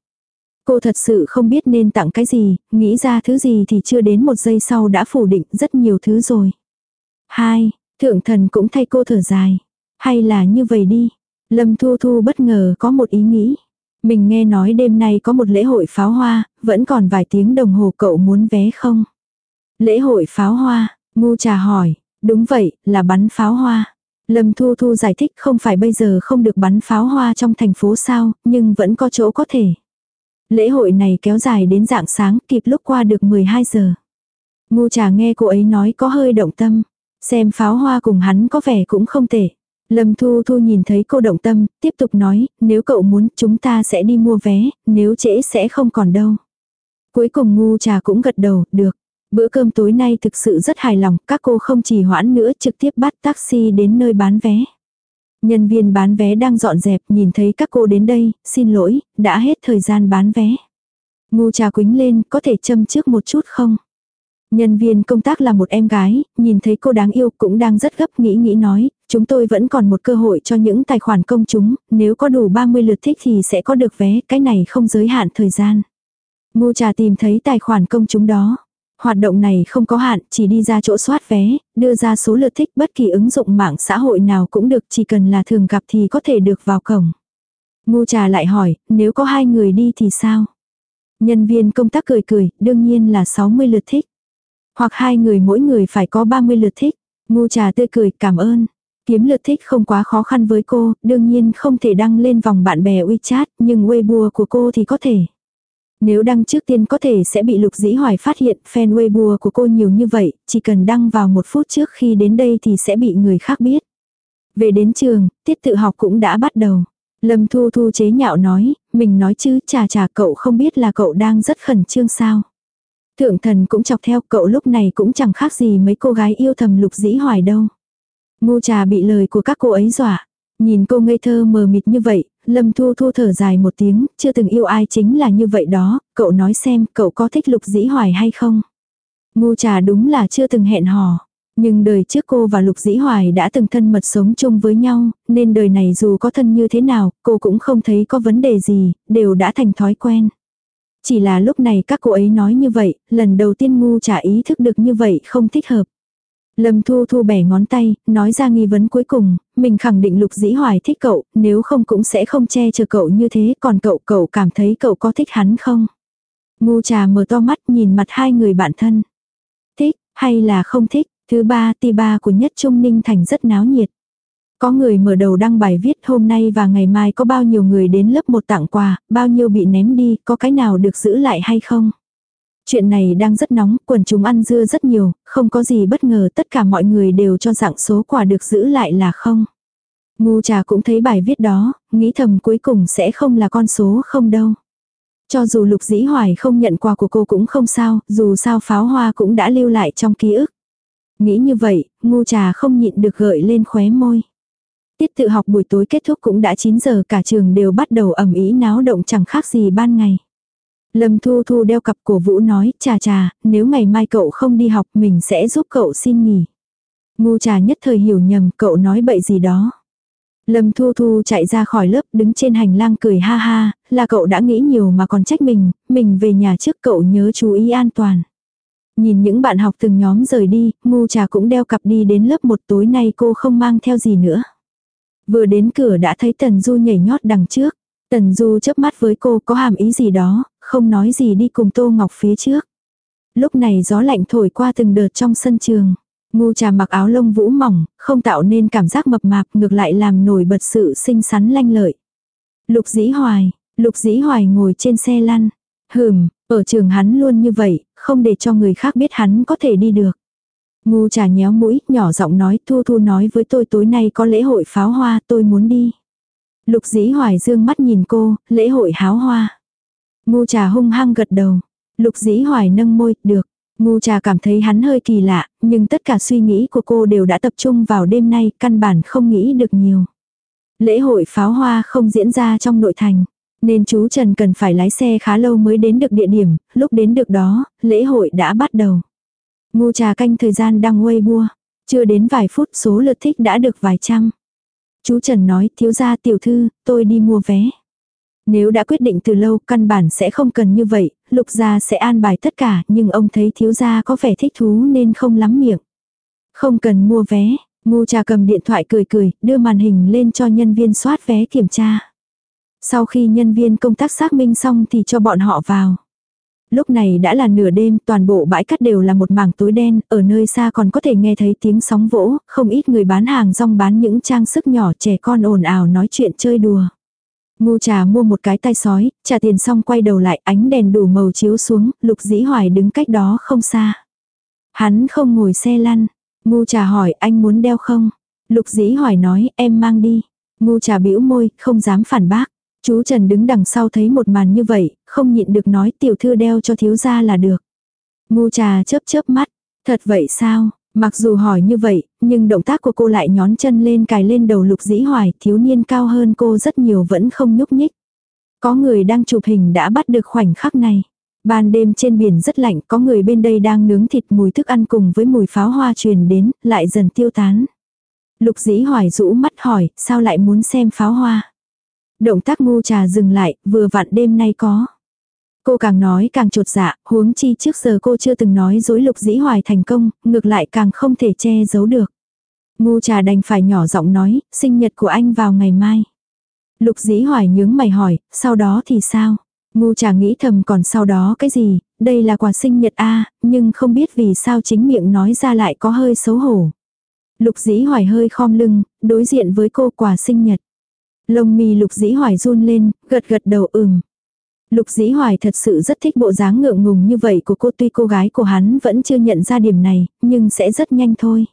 Cô thật sự không biết nên tặng cái gì, nghĩ ra thứ gì thì chưa đến một giây sau đã phủ định rất nhiều thứ rồi. Hai, thượng thần cũng thay cô thở dài. Hay là như vậy đi. Lâm Thu Thu bất ngờ có một ý nghĩ. Mình nghe nói đêm nay có một lễ hội pháo hoa, vẫn còn vài tiếng đồng hồ cậu muốn vé không? Lễ hội pháo hoa, ngu trà hỏi, đúng vậy, là bắn pháo hoa. Lâm Thu Thu giải thích không phải bây giờ không được bắn pháo hoa trong thành phố sao, nhưng vẫn có chỗ có thể. Lễ hội này kéo dài đến dạng sáng kịp lúc qua được 12 giờ. Ngu trà nghe cô ấy nói có hơi động tâm. Xem pháo hoa cùng hắn có vẻ cũng không tệ. Lâm Thu Thu nhìn thấy cô động tâm, tiếp tục nói, nếu cậu muốn chúng ta sẽ đi mua vé, nếu trễ sẽ không còn đâu. Cuối cùng ngu trà cũng gật đầu, được. Bữa cơm tối nay thực sự rất hài lòng, các cô không chỉ hoãn nữa trực tiếp bắt taxi đến nơi bán vé. Nhân viên bán vé đang dọn dẹp nhìn thấy các cô đến đây, xin lỗi, đã hết thời gian bán vé. Ngu trà quính lên, có thể châm trước một chút không? Nhân viên công tác là một em gái, nhìn thấy cô đáng yêu cũng đang rất gấp nghĩ nghĩ nói, chúng tôi vẫn còn một cơ hội cho những tài khoản công chúng, nếu có đủ 30 lượt thích thì sẽ có được vé, cái này không giới hạn thời gian. Ngu trà tìm thấy tài khoản công chúng đó. Hoạt động này không có hạn, chỉ đi ra chỗ soát vé, đưa ra số lượt thích bất kỳ ứng dụng mạng xã hội nào cũng được, chỉ cần là thường gặp thì có thể được vào cổng. Ngu trà lại hỏi, nếu có hai người đi thì sao? Nhân viên công tác cười cười, đương nhiên là 60 lượt thích. Hoặc hai người mỗi người phải có 30 lượt thích. Ngu trà tươi cười, cảm ơn. Kiếm lượt thích không quá khó khăn với cô, đương nhiên không thể đăng lên vòng bạn bè WeChat, nhưng Weibo của cô thì có thể. Nếu đăng trước tiên có thể sẽ bị Lục Dĩ Hoài phát hiện fan Weibo của cô nhiều như vậy, chỉ cần đăng vào một phút trước khi đến đây thì sẽ bị người khác biết. Về đến trường, tiết tự học cũng đã bắt đầu. Lâm Thu Thu chế nhạo nói, mình nói chứ chà chà cậu không biết là cậu đang rất khẩn trương sao. Thượng thần cũng chọc theo cậu lúc này cũng chẳng khác gì mấy cô gái yêu thầm Lục Dĩ Hoài đâu. Ngu trà bị lời của các cô ấy dọa. Nhìn cô ngây thơ mờ mịt như vậy, Lâm Thu Thu thở dài một tiếng, chưa từng yêu ai chính là như vậy đó, cậu nói xem cậu có thích Lục Dĩ Hoài hay không? Ngu trà đúng là chưa từng hẹn hò. Nhưng đời trước cô và Lục Dĩ Hoài đã từng thân mật sống chung với nhau, nên đời này dù có thân như thế nào, cô cũng không thấy có vấn đề gì, đều đã thành thói quen. Chỉ là lúc này các cô ấy nói như vậy, lần đầu tiên ngu trà ý thức được như vậy không thích hợp. Lâm Thu Thu bẻ ngón tay, nói ra nghi vấn cuối cùng, mình khẳng định Lục Dĩ Hoài thích cậu, nếu không cũng sẽ không che chở cậu như thế, còn cậu cậu cảm thấy cậu có thích hắn không? Ngu trà mở to mắt nhìn mặt hai người bạn thân. Thích, hay là không thích? Thứ ba, ti ba của Nhất Trung Ninh Thành rất náo nhiệt. Có người mở đầu đăng bài viết hôm nay và ngày mai có bao nhiêu người đến lớp một tặng quà, bao nhiêu bị ném đi, có cái nào được giữ lại hay không? Chuyện này đang rất nóng, quần chúng ăn dưa rất nhiều, không có gì bất ngờ tất cả mọi người đều cho dạng số quà được giữ lại là không. Ngu trà cũng thấy bài viết đó, nghĩ thầm cuối cùng sẽ không là con số không đâu. Cho dù lục dĩ hoài không nhận quà của cô cũng không sao, dù sao pháo hoa cũng đã lưu lại trong ký ức. Nghĩ như vậy, ngu trà không nhịn được gợi lên khóe môi. Tiết tự học buổi tối kết thúc cũng đã 9 giờ cả trường đều bắt đầu ẩm ý náo động chẳng khác gì ban ngày. Lâm Thu Thu đeo cặp cổ vũ nói, chà chà, nếu ngày mai cậu không đi học mình sẽ giúp cậu xin nghỉ. Ngu trà nhất thời hiểu nhầm cậu nói bậy gì đó. Lâm Thu Thu chạy ra khỏi lớp đứng trên hành lang cười ha ha, là cậu đã nghĩ nhiều mà còn trách mình, mình về nhà trước cậu nhớ chú ý an toàn. Nhìn những bạn học từng nhóm rời đi, ngu trà cũng đeo cặp đi đến lớp một tối nay cô không mang theo gì nữa. Vừa đến cửa đã thấy Tần Du nhảy nhót đằng trước. Tần Du chớp mắt với cô có hàm ý gì đó, không nói gì đi cùng Tô Ngọc phía trước. Lúc này gió lạnh thổi qua từng đợt trong sân trường. Ngu trà mặc áo lông vũ mỏng, không tạo nên cảm giác mập mạp ngược lại làm nổi bật sự xinh xắn lanh lợi. Lục dĩ hoài, lục dĩ hoài ngồi trên xe lăn. Hừm, ở trường hắn luôn như vậy, không để cho người khác biết hắn có thể đi được. Ngu trà nhéo mũi, nhỏ giọng nói Thu Thu nói với tôi tối nay có lễ hội pháo hoa tôi muốn đi. Lục dĩ hoài dương mắt nhìn cô, lễ hội háo hoa. Ngu trà hung hăng gật đầu. Lục dĩ hoài nâng môi, được. Ngu trà cảm thấy hắn hơi kỳ lạ, nhưng tất cả suy nghĩ của cô đều đã tập trung vào đêm nay, căn bản không nghĩ được nhiều. Lễ hội pháo hoa không diễn ra trong nội thành. Nên chú Trần cần phải lái xe khá lâu mới đến được địa điểm, lúc đến được đó, lễ hội đã bắt đầu. Ngu trà canh thời gian đang quay bua, Chưa đến vài phút số lượt thích đã được vài trăm. Chú Trần nói thiếu gia tiểu thư, tôi đi mua vé. Nếu đã quyết định từ lâu căn bản sẽ không cần như vậy, lục gia sẽ an bài tất cả nhưng ông thấy thiếu gia có vẻ thích thú nên không lắm miệng. Không cần mua vé, ngu trà cầm điện thoại cười cười, đưa màn hình lên cho nhân viên soát vé kiểm tra. Sau khi nhân viên công tác xác minh xong thì cho bọn họ vào. Lúc này đã là nửa đêm, toàn bộ bãi cát đều là một mảng tối đen, ở nơi xa còn có thể nghe thấy tiếng sóng vỗ, không ít người bán hàng rong bán những trang sức nhỏ trẻ con ồn ào nói chuyện chơi đùa. Ngu trà mua một cái tai sói, trả tiền xong quay đầu lại ánh đèn đủ màu chiếu xuống, lục dĩ hoài đứng cách đó không xa. Hắn không ngồi xe lăn. Ngu trà hỏi anh muốn đeo không? Lục dĩ hoài nói em mang đi. Ngu trà bĩu môi, không dám phản bác. Chú Trần đứng đằng sau thấy một màn như vậy, không nhịn được nói tiểu thư đeo cho thiếu gia là được. Ngu trà chớp chớp mắt. Thật vậy sao? Mặc dù hỏi như vậy, nhưng động tác của cô lại nhón chân lên cài lên đầu lục dĩ hoài, thiếu niên cao hơn cô rất nhiều vẫn không nhúc nhích. Có người đang chụp hình đã bắt được khoảnh khắc này. Ban đêm trên biển rất lạnh, có người bên đây đang nướng thịt mùi thức ăn cùng với mùi pháo hoa truyền đến, lại dần tiêu tán. Lục dĩ hoài rũ mắt hỏi, sao lại muốn xem pháo hoa? Động tác ngu trà dừng lại, vừa vặn đêm nay có. Cô càng nói càng trột dạ, huống chi trước giờ cô chưa từng nói dối lục dĩ hoài thành công, ngược lại càng không thể che giấu được. Ngu trà đành phải nhỏ giọng nói, sinh nhật của anh vào ngày mai. Lục dĩ hoài nhướng mày hỏi, sau đó thì sao? Ngu trà nghĩ thầm còn sau đó cái gì, đây là quà sinh nhật a nhưng không biết vì sao chính miệng nói ra lại có hơi xấu hổ. Lục dĩ hoài hơi khom lưng, đối diện với cô quà sinh nhật. Lông mì lục dĩ hoài run lên, gật gật đầu ừm. Lục dĩ hoài thật sự rất thích bộ dáng ngượng ngùng như vậy của cô tuy cô gái của hắn vẫn chưa nhận ra điểm này, nhưng sẽ rất nhanh thôi.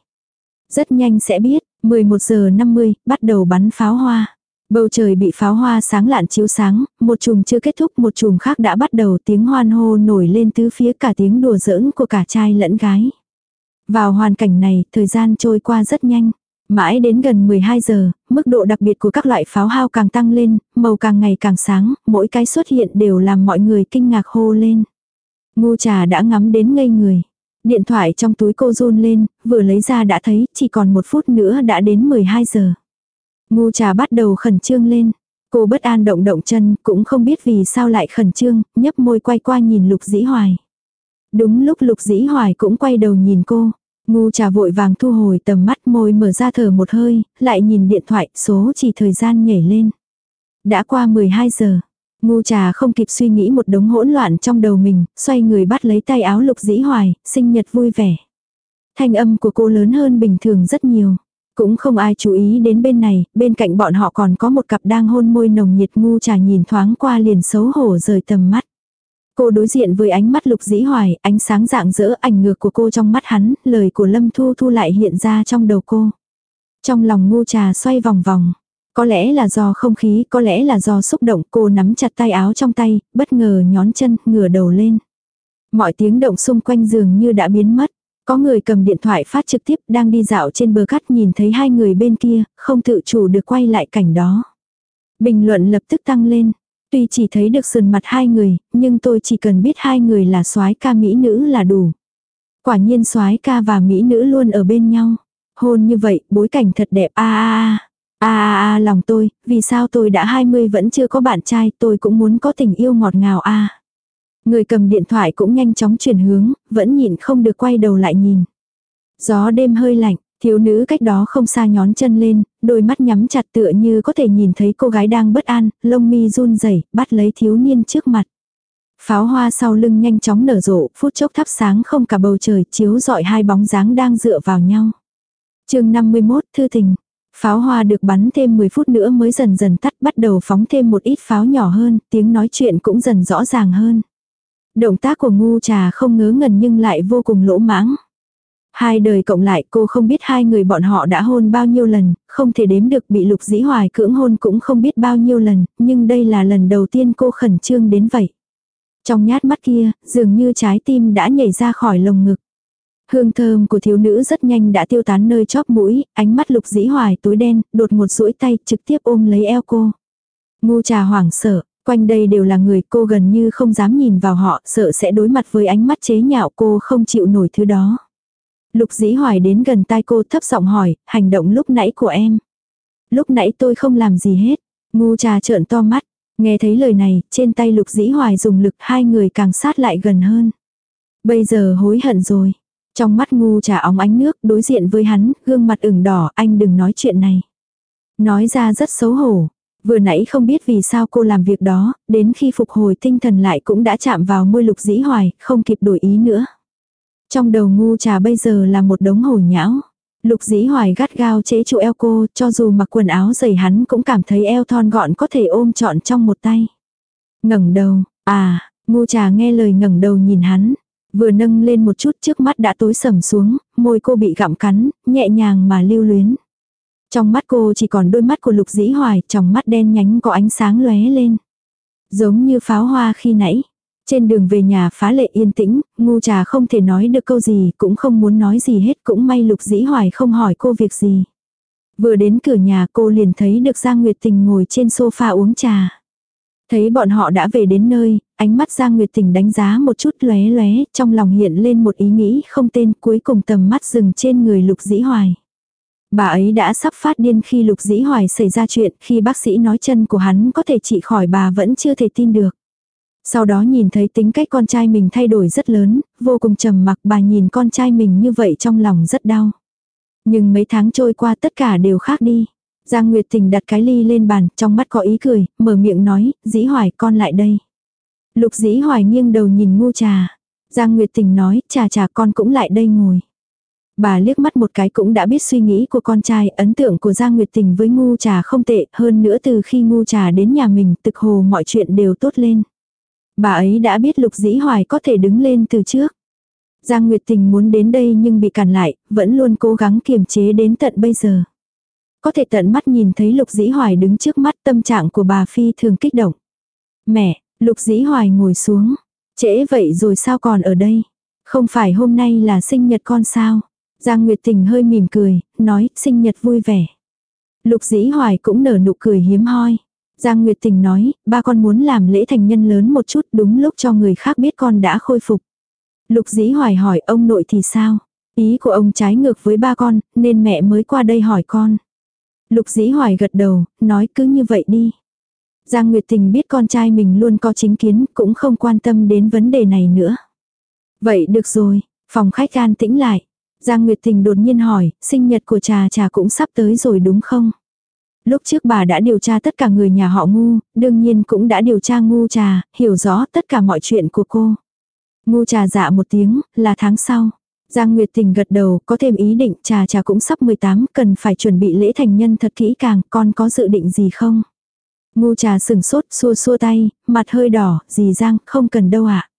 Rất nhanh sẽ biết, 11 giờ 50, bắt đầu bắn pháo hoa. Bầu trời bị pháo hoa sáng lạn chiếu sáng, một chùm chưa kết thúc một chùm khác đã bắt đầu tiếng hoan hô nổi lên tứ phía cả tiếng đùa giỡn của cả trai lẫn gái. Vào hoàn cảnh này, thời gian trôi qua rất nhanh. Mãi đến gần 12 giờ, mức độ đặc biệt của các loại pháo hao càng tăng lên, màu càng ngày càng sáng, mỗi cái xuất hiện đều làm mọi người kinh ngạc hô lên. Ngu trà đã ngắm đến ngây người. Điện thoại trong túi cô run lên, vừa lấy ra đã thấy chỉ còn một phút nữa đã đến 12 giờ. Ngu trà bắt đầu khẩn trương lên. Cô bất an động động chân, cũng không biết vì sao lại khẩn trương, nhấp môi quay qua nhìn lục dĩ hoài. Đúng lúc lục dĩ hoài cũng quay đầu nhìn cô. Ngu trà vội vàng thu hồi tầm mắt môi mở ra thở một hơi, lại nhìn điện thoại, số chỉ thời gian nhảy lên. Đã qua 12 giờ. Ngu trà không kịp suy nghĩ một đống hỗn loạn trong đầu mình, xoay người bắt lấy tay áo lục dĩ hoài, sinh nhật vui vẻ. Thanh âm của cô lớn hơn bình thường rất nhiều. Cũng không ai chú ý đến bên này, bên cạnh bọn họ còn có một cặp đang hôn môi nồng nhiệt ngu trà nhìn thoáng qua liền xấu hổ rời tầm mắt. Cô đối diện với ánh mắt lục dĩ hoài, ánh sáng dạng dỡ ảnh ngược của cô trong mắt hắn, lời của Lâm Thu Thu lại hiện ra trong đầu cô. Trong lòng ngu trà xoay vòng vòng. Có lẽ là do không khí, có lẽ là do xúc động cô nắm chặt tay áo trong tay, bất ngờ nhón chân, ngửa đầu lên. Mọi tiếng động xung quanh giường như đã biến mất. Có người cầm điện thoại phát trực tiếp đang đi dạo trên bờ cát nhìn thấy hai người bên kia, không tự chủ được quay lại cảnh đó. Bình luận lập tức tăng lên. Tuy chỉ thấy được sườn mặt hai người, nhưng tôi chỉ cần biết hai người là soái ca mỹ nữ là đủ. Quả nhiên soái ca và mỹ nữ luôn ở bên nhau. Hôn như vậy, bối cảnh thật đẹp a a a. A a lòng tôi, vì sao tôi đã 20 vẫn chưa có bạn trai, tôi cũng muốn có tình yêu ngọt ngào a. Người cầm điện thoại cũng nhanh chóng chuyển hướng, vẫn nhịn không được quay đầu lại nhìn. Gió đêm hơi lạnh, thiếu nữ cách đó không xa nhón chân lên, đôi mắt nhắm chặt tựa như có thể nhìn thấy cô gái đang bất an, lông mi run rẩy bắt lấy thiếu niên trước mặt. Pháo hoa sau lưng nhanh chóng nở rộ, phút chốc thắp sáng không cả bầu trời, chiếu rọi hai bóng dáng đang dựa vào nhau. chương 51, Thư Tình. Pháo hoa được bắn thêm 10 phút nữa mới dần dần tắt bắt đầu phóng thêm một ít pháo nhỏ hơn, tiếng nói chuyện cũng dần rõ ràng hơn. Động tác của ngu trà không ngớ ngẩn nhưng lại vô cùng lỗ mãng. Hai đời cộng lại cô không biết hai người bọn họ đã hôn bao nhiêu lần, không thể đếm được bị lục dĩ hoài cưỡng hôn cũng không biết bao nhiêu lần, nhưng đây là lần đầu tiên cô khẩn trương đến vậy. Trong nhát mắt kia, dường như trái tim đã nhảy ra khỏi lồng ngực. Hương thơm của thiếu nữ rất nhanh đã tiêu tán nơi chóp mũi, ánh mắt lục dĩ hoài tối đen, đột một duỗi tay trực tiếp ôm lấy eo cô. Ngu trà hoảng sợ, Quanh đây đều là người cô gần như không dám nhìn vào họ, sợ sẽ đối mặt với ánh mắt chế nhạo cô không chịu nổi thứ đó. Lục dĩ hoài đến gần tai cô thấp giọng hỏi, hành động lúc nãy của em. Lúc nãy tôi không làm gì hết. Ngu trà trợn to mắt. Nghe thấy lời này, trên tay lục dĩ hoài dùng lực hai người càng sát lại gần hơn. Bây giờ hối hận rồi. Trong mắt ngu trà óng ánh nước đối diện với hắn, gương mặt ửng đỏ, anh đừng nói chuyện này. Nói ra rất xấu hổ. Vừa nãy không biết vì sao cô làm việc đó, đến khi phục hồi tinh thần lại cũng đã chạm vào môi lục dĩ hoài, không kịp đổi ý nữa. Trong đầu ngu trà bây giờ là một đống hổ nhão. Lục dĩ hoài gắt gao chế trụ eo cô, cho dù mặc quần áo dày hắn cũng cảm thấy eo thon gọn có thể ôm trọn trong một tay. ngẩng đầu, à, ngu trà nghe lời ngẩng đầu nhìn hắn. Vừa nâng lên một chút trước mắt đã tối sầm xuống, môi cô bị gặm cắn, nhẹ nhàng mà lưu luyến. Trong mắt cô chỉ còn đôi mắt của lục dĩ hoài, trong mắt đen nhánh có ánh sáng lóe lên. Giống như pháo hoa khi nãy. Trên đường về nhà phá lệ yên tĩnh, ngu trà không thể nói được câu gì, cũng không muốn nói gì hết, cũng may lục dĩ hoài không hỏi cô việc gì. Vừa đến cửa nhà cô liền thấy được Giang Nguyệt Tình ngồi trên sofa uống trà. Thấy bọn họ đã về đến nơi, ánh mắt Giang Nguyệt Tình đánh giá một chút lóe lóe, trong lòng hiện lên một ý nghĩ không tên cuối cùng tầm mắt dừng trên người lục dĩ hoài. Bà ấy đã sắp phát điên khi lục dĩ hoài xảy ra chuyện, khi bác sĩ nói chân của hắn có thể trị khỏi bà vẫn chưa thể tin được. Sau đó nhìn thấy tính cách con trai mình thay đổi rất lớn, vô cùng trầm mặc bà nhìn con trai mình như vậy trong lòng rất đau. Nhưng mấy tháng trôi qua tất cả đều khác đi. Giang Nguyệt Tình đặt cái ly lên bàn, trong mắt có ý cười, mở miệng nói, dĩ hoài con lại đây. Lục dĩ hoài nghiêng đầu nhìn ngu trà. Giang Nguyệt Tình nói, trà trà con cũng lại đây ngồi. Bà liếc mắt một cái cũng đã biết suy nghĩ của con trai, ấn tượng của Giang Nguyệt Tình với ngu trà không tệ, hơn nữa từ khi ngu trà đến nhà mình, tực hồ mọi chuyện đều tốt lên. Bà ấy đã biết lục dĩ hoài có thể đứng lên từ trước. Giang Nguyệt Tình muốn đến đây nhưng bị cản lại, vẫn luôn cố gắng kiềm chế đến tận bây giờ. Có thể tận mắt nhìn thấy lục dĩ hoài đứng trước mắt tâm trạng của bà Phi thường kích động. Mẹ, lục dĩ hoài ngồi xuống. Trễ vậy rồi sao còn ở đây? Không phải hôm nay là sinh nhật con sao? Giang Nguyệt Tình hơi mỉm cười, nói sinh nhật vui vẻ. Lục dĩ hoài cũng nở nụ cười hiếm hoi. Giang Nguyệt Tình nói, ba con muốn làm lễ thành nhân lớn một chút đúng lúc cho người khác biết con đã khôi phục. Lục dĩ hoài hỏi ông nội thì sao? Ý của ông trái ngược với ba con, nên mẹ mới qua đây hỏi con. Lục dĩ hoài gật đầu, nói cứ như vậy đi. Giang Nguyệt Tình biết con trai mình luôn có chính kiến, cũng không quan tâm đến vấn đề này nữa. Vậy được rồi, phòng khách an tĩnh lại. Giang Nguyệt Tình đột nhiên hỏi, sinh nhật của trà trà cũng sắp tới rồi đúng không? Lúc trước bà đã điều tra tất cả người nhà họ ngu, đương nhiên cũng đã điều tra ngu trà, hiểu rõ tất cả mọi chuyện của cô. Ngu trà dạ một tiếng, là tháng sau. Giang Nguyệt Tình gật đầu, có thêm ý định trà trà cũng sắp 18, cần phải chuẩn bị lễ thành nhân thật kỹ càng, con có dự định gì không? Ngu trà sừng sốt, xua xua tay, mặt hơi đỏ, dì Giang, không cần đâu ạ. À?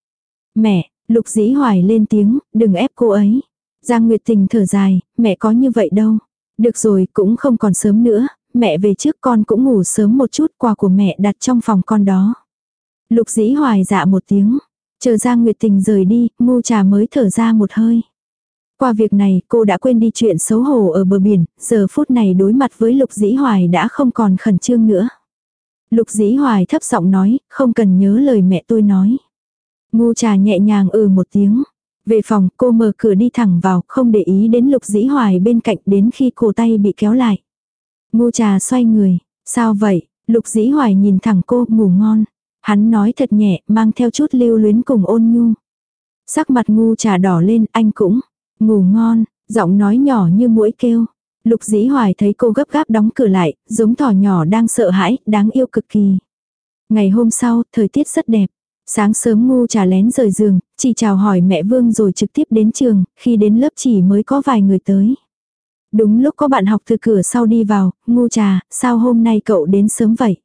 Mẹ, lục dĩ hoài lên tiếng, đừng ép cô ấy. Giang Nguyệt Tình thở dài, mẹ có như vậy đâu. Được rồi, cũng không còn sớm nữa, mẹ về trước con cũng ngủ sớm một chút quà của mẹ đặt trong phòng con đó. Lục dĩ hoài dạ một tiếng, chờ Giang Nguyệt Tình rời đi, ngu trà mới thở ra một hơi. Qua việc này cô đã quên đi chuyện xấu hổ ở bờ biển, giờ phút này đối mặt với Lục Dĩ Hoài đã không còn khẩn trương nữa. Lục Dĩ Hoài thấp giọng nói, không cần nhớ lời mẹ tôi nói. Ngu trà nhẹ nhàng ừ một tiếng. Về phòng cô mở cửa đi thẳng vào, không để ý đến Lục Dĩ Hoài bên cạnh đến khi cổ tay bị kéo lại. Ngu trà xoay người. Sao vậy? Lục dĩ hoài nhìn thẳng cô ngủ ngon. Hắn nói thật nhẹ, mang theo chút lưu luyến cùng ôn nhu. Sắc mặt ngu trà đỏ lên, anh cũng. Ngủ ngon, giọng nói nhỏ như mũi kêu. Lục dĩ hoài thấy cô gấp gáp đóng cửa lại, giống thỏ nhỏ đang sợ hãi, đáng yêu cực kỳ. Ngày hôm sau, thời tiết rất đẹp. Sáng sớm ngu trà lén rời giường, chỉ chào hỏi mẹ Vương rồi trực tiếp đến trường, khi đến lớp chỉ mới có vài người tới. Đúng lúc có bạn học từ cửa sau đi vào, ngu trà, sao hôm nay cậu đến sớm vậy?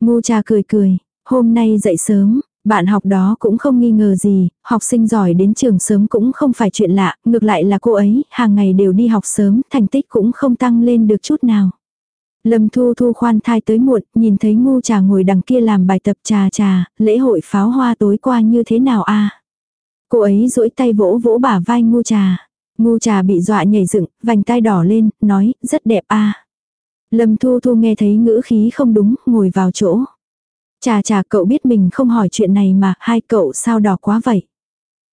Ngu trà cười cười, hôm nay dậy sớm, bạn học đó cũng không nghi ngờ gì, học sinh giỏi đến trường sớm cũng không phải chuyện lạ, ngược lại là cô ấy, hàng ngày đều đi học sớm, thành tích cũng không tăng lên được chút nào. Lâm Thu Thu khoan thai tới muộn, nhìn thấy ngu trà ngồi đằng kia làm bài tập trà trà, lễ hội pháo hoa tối qua như thế nào a Cô ấy duỗi tay vỗ vỗ bả vai ngu trà. Ngu trà bị dọa nhảy dựng, vành tai đỏ lên, nói, rất đẹp a Lâm Thu Thu nghe thấy ngữ khí không đúng, ngồi vào chỗ. Trà trà cậu biết mình không hỏi chuyện này mà, hai cậu sao đỏ quá vậy.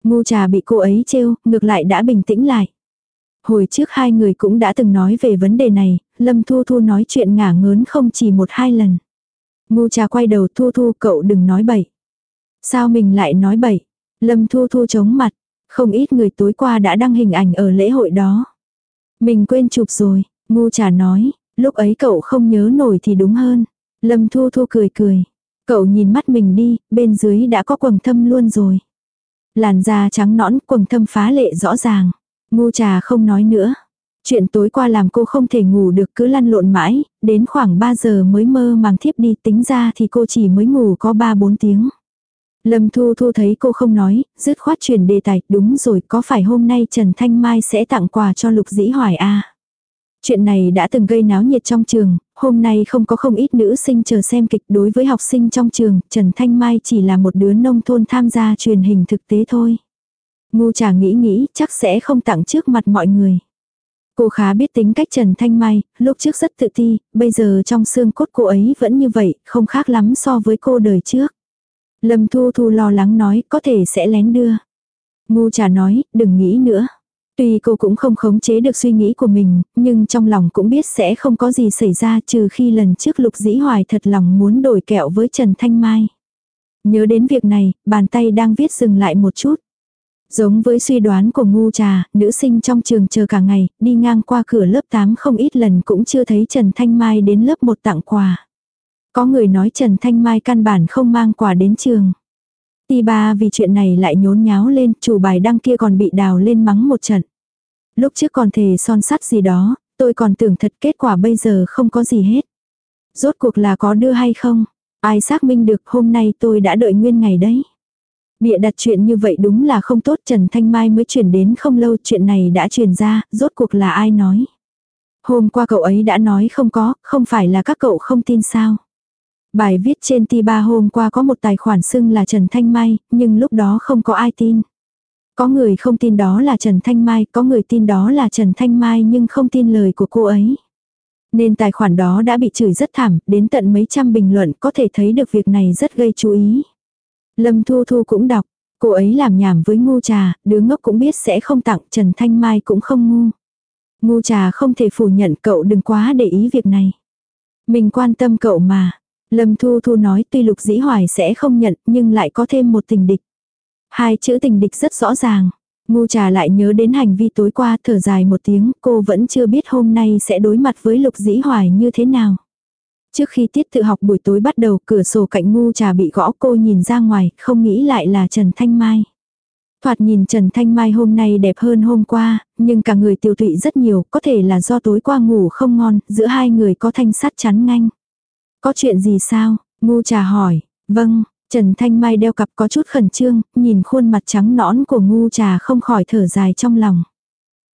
Ngu trà bị cô ấy trêu, ngược lại đã bình tĩnh lại. Hồi trước hai người cũng đã từng nói về vấn đề này, Lâm Thu Thu nói chuyện ngả ngớn không chỉ một hai lần. Ngu trà quay đầu Thu Thu cậu đừng nói bậy. Sao mình lại nói bậy? Lâm Thu Thu chống mặt, không ít người tối qua đã đăng hình ảnh ở lễ hội đó. Mình quên chụp rồi, ngu trà nói, lúc ấy cậu không nhớ nổi thì đúng hơn. Lâm Thu Thu cười cười. Cậu nhìn mắt mình đi, bên dưới đã có quầng thâm luôn rồi. Làn da trắng nõn, quầng thâm phá lệ rõ ràng. Ngu trà không nói nữa. Chuyện tối qua làm cô không thể ngủ được cứ lăn lộn mãi, đến khoảng 3 giờ mới mơ màng thiếp đi tính ra thì cô chỉ mới ngủ có 3-4 tiếng. Lâm Thu Thu thấy cô không nói, dứt khoát chuyển đề tài, đúng rồi có phải hôm nay Trần Thanh Mai sẽ tặng quà cho Lục Dĩ Hoài à? Chuyện này đã từng gây náo nhiệt trong trường, hôm nay không có không ít nữ sinh chờ xem kịch đối với học sinh trong trường, Trần Thanh Mai chỉ là một đứa nông thôn tham gia truyền hình thực tế thôi. Ngu trà nghĩ nghĩ chắc sẽ không tặng trước mặt mọi người. Cô khá biết tính cách Trần Thanh Mai, lúc trước rất tự ti, bây giờ trong xương cốt cô ấy vẫn như vậy, không khác lắm so với cô đời trước. Lâm Thu Thu lo lắng nói có thể sẽ lén đưa. Ngu trà nói, đừng nghĩ nữa. Tuy cô cũng không khống chế được suy nghĩ của mình, nhưng trong lòng cũng biết sẽ không có gì xảy ra trừ khi lần trước Lục Dĩ Hoài thật lòng muốn đổi kẹo với Trần Thanh Mai. Nhớ đến việc này, bàn tay đang viết dừng lại một chút. Giống với suy đoán của ngu trà, nữ sinh trong trường chờ cả ngày, đi ngang qua cửa lớp 8 không ít lần cũng chưa thấy Trần Thanh Mai đến lớp 1 tặng quà. Có người nói Trần Thanh Mai căn bản không mang quà đến trường. Ti ba vì chuyện này lại nhốn nháo lên, chủ bài đăng kia còn bị đào lên mắng một trận. Lúc trước còn thề son sắt gì đó, tôi còn tưởng thật kết quả bây giờ không có gì hết. Rốt cuộc là có đưa hay không? Ai xác minh được hôm nay tôi đã đợi nguyên ngày đấy. Bịa đặt chuyện như vậy đúng là không tốt Trần Thanh Mai mới chuyển đến không lâu chuyện này đã truyền ra, rốt cuộc là ai nói. Hôm qua cậu ấy đã nói không có, không phải là các cậu không tin sao. Bài viết trên Tiba hôm qua có một tài khoản xưng là Trần Thanh Mai, nhưng lúc đó không có ai tin. Có người không tin đó là Trần Thanh Mai, có người tin đó là Trần Thanh Mai nhưng không tin lời của cô ấy. Nên tài khoản đó đã bị chửi rất thảm, đến tận mấy trăm bình luận có thể thấy được việc này rất gây chú ý. Lâm Thu Thu cũng đọc, cô ấy làm nhảm với ngu trà, đứa ngốc cũng biết sẽ không tặng, Trần Thanh Mai cũng không ngu. Ngu trà không thể phủ nhận cậu đừng quá để ý việc này. Mình quan tâm cậu mà. Lâm Thu Thu nói tuy Lục Dĩ Hoài sẽ không nhận nhưng lại có thêm một tình địch. Hai chữ tình địch rất rõ ràng. Ngu trà lại nhớ đến hành vi tối qua thở dài một tiếng cô vẫn chưa biết hôm nay sẽ đối mặt với Lục Dĩ Hoài như thế nào. Trước khi tiết tự học buổi tối bắt đầu cửa sổ cạnh ngu trà bị gõ cô nhìn ra ngoài không nghĩ lại là Trần Thanh Mai. Thoạt nhìn Trần Thanh Mai hôm nay đẹp hơn hôm qua, nhưng cả người tiêu tụy rất nhiều, có thể là do tối qua ngủ không ngon, giữa hai người có thanh sắt chắn nganh. Có chuyện gì sao? Ngu trà hỏi. Vâng, Trần Thanh Mai đeo cặp có chút khẩn trương, nhìn khuôn mặt trắng nõn của ngu trà không khỏi thở dài trong lòng.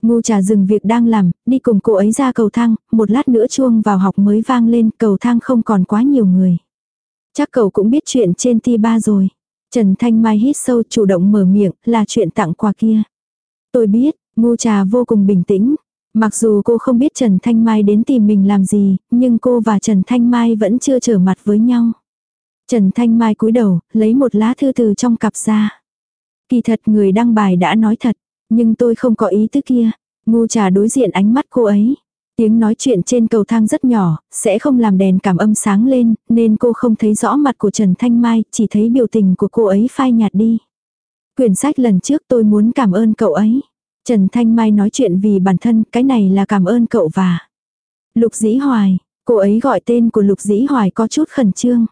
Ngu trà dừng việc đang làm, đi cùng cô ấy ra cầu thang, một lát nữa chuông vào học mới vang lên, cầu thang không còn quá nhiều người. Chắc cậu cũng biết chuyện trên ti ba rồi. Trần Thanh Mai hít sâu chủ động mở miệng, là chuyện tặng quà kia. Tôi biết, ngu trà vô cùng bình tĩnh, Mặc dù cô không biết Trần Thanh Mai đến tìm mình làm gì, nhưng cô và Trần Thanh Mai vẫn chưa trở mặt với nhau. Trần Thanh Mai cúi đầu, lấy một lá thư từ trong cặp ra. Kỳ thật người đăng bài đã nói thật, nhưng tôi không có ý tứ kia. Ngu trà đối diện ánh mắt cô ấy. Tiếng nói chuyện trên cầu thang rất nhỏ, sẽ không làm đèn cảm âm sáng lên, nên cô không thấy rõ mặt của Trần Thanh Mai, chỉ thấy biểu tình của cô ấy phai nhạt đi. Quyển sách lần trước tôi muốn cảm ơn cậu ấy. Trần Thanh Mai nói chuyện vì bản thân, cái này là cảm ơn cậu và. Lục Dĩ Hoài, cô ấy gọi tên của Lục Dĩ Hoài có chút khẩn trương.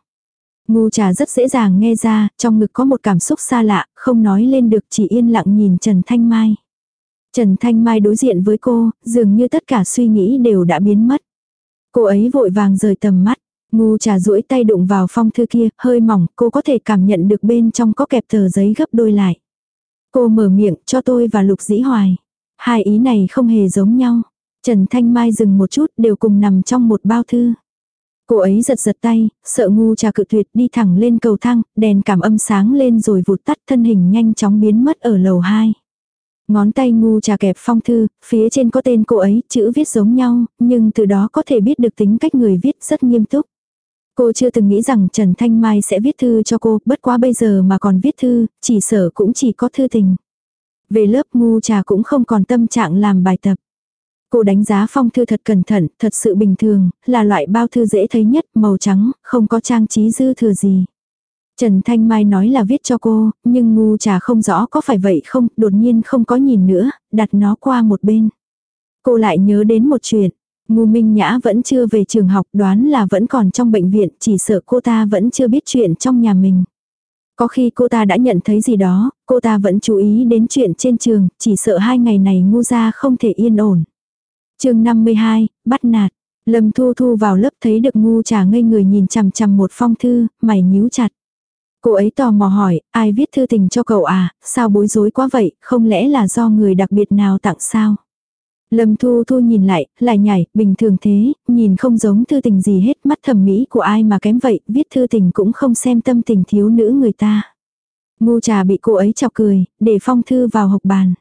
Ngu trà rất dễ dàng nghe ra, trong ngực có một cảm xúc xa lạ, không nói lên được chỉ yên lặng nhìn Trần Thanh Mai. Trần Thanh Mai đối diện với cô, dường như tất cả suy nghĩ đều đã biến mất. Cô ấy vội vàng rời tầm mắt. Ngu trà duỗi tay đụng vào phong thư kia, hơi mỏng, cô có thể cảm nhận được bên trong có kẹp tờ giấy gấp đôi lại. Cô mở miệng cho tôi và Lục Dĩ Hoài. Hai ý này không hề giống nhau. Trần Thanh Mai dừng một chút đều cùng nằm trong một bao thư. Cô ấy giật giật tay, sợ ngu trà cự tuyệt đi thẳng lên cầu thang, đèn cảm âm sáng lên rồi vụt tắt thân hình nhanh chóng biến mất ở lầu 2. Ngón tay ngu trà kẹp phong thư, phía trên có tên cô ấy, chữ viết giống nhau, nhưng từ đó có thể biết được tính cách người viết rất nghiêm túc. Cô chưa từng nghĩ rằng Trần Thanh Mai sẽ viết thư cho cô, bất quá bây giờ mà còn viết thư, chỉ sở cũng chỉ có thư tình. Về lớp ngu trà cũng không còn tâm trạng làm bài tập. Cô đánh giá phong thư thật cẩn thận, thật sự bình thường, là loại bao thư dễ thấy nhất, màu trắng, không có trang trí dư thừa gì. Trần Thanh Mai nói là viết cho cô, nhưng ngu trà không rõ có phải vậy không, đột nhiên không có nhìn nữa, đặt nó qua một bên. Cô lại nhớ đến một chuyện, ngu minh nhã vẫn chưa về trường học đoán là vẫn còn trong bệnh viện, chỉ sợ cô ta vẫn chưa biết chuyện trong nhà mình. Có khi cô ta đã nhận thấy gì đó, cô ta vẫn chú ý đến chuyện trên trường, chỉ sợ hai ngày này ngu ra không thể yên ổn. chương 52, bắt nạt. Lâm Thu Thu vào lớp thấy được ngu trà ngây người nhìn chằm chằm một phong thư, mày nhíu chặt. Cô ấy tò mò hỏi, ai viết thư tình cho cậu à, sao bối rối quá vậy, không lẽ là do người đặc biệt nào tặng sao? Lâm Thu Thu nhìn lại, lại nhảy, bình thường thế, nhìn không giống thư tình gì hết, mắt thẩm mỹ của ai mà kém vậy, viết thư tình cũng không xem tâm tình thiếu nữ người ta. Ngu trà bị cô ấy chọc cười, để phong thư vào hộp bàn.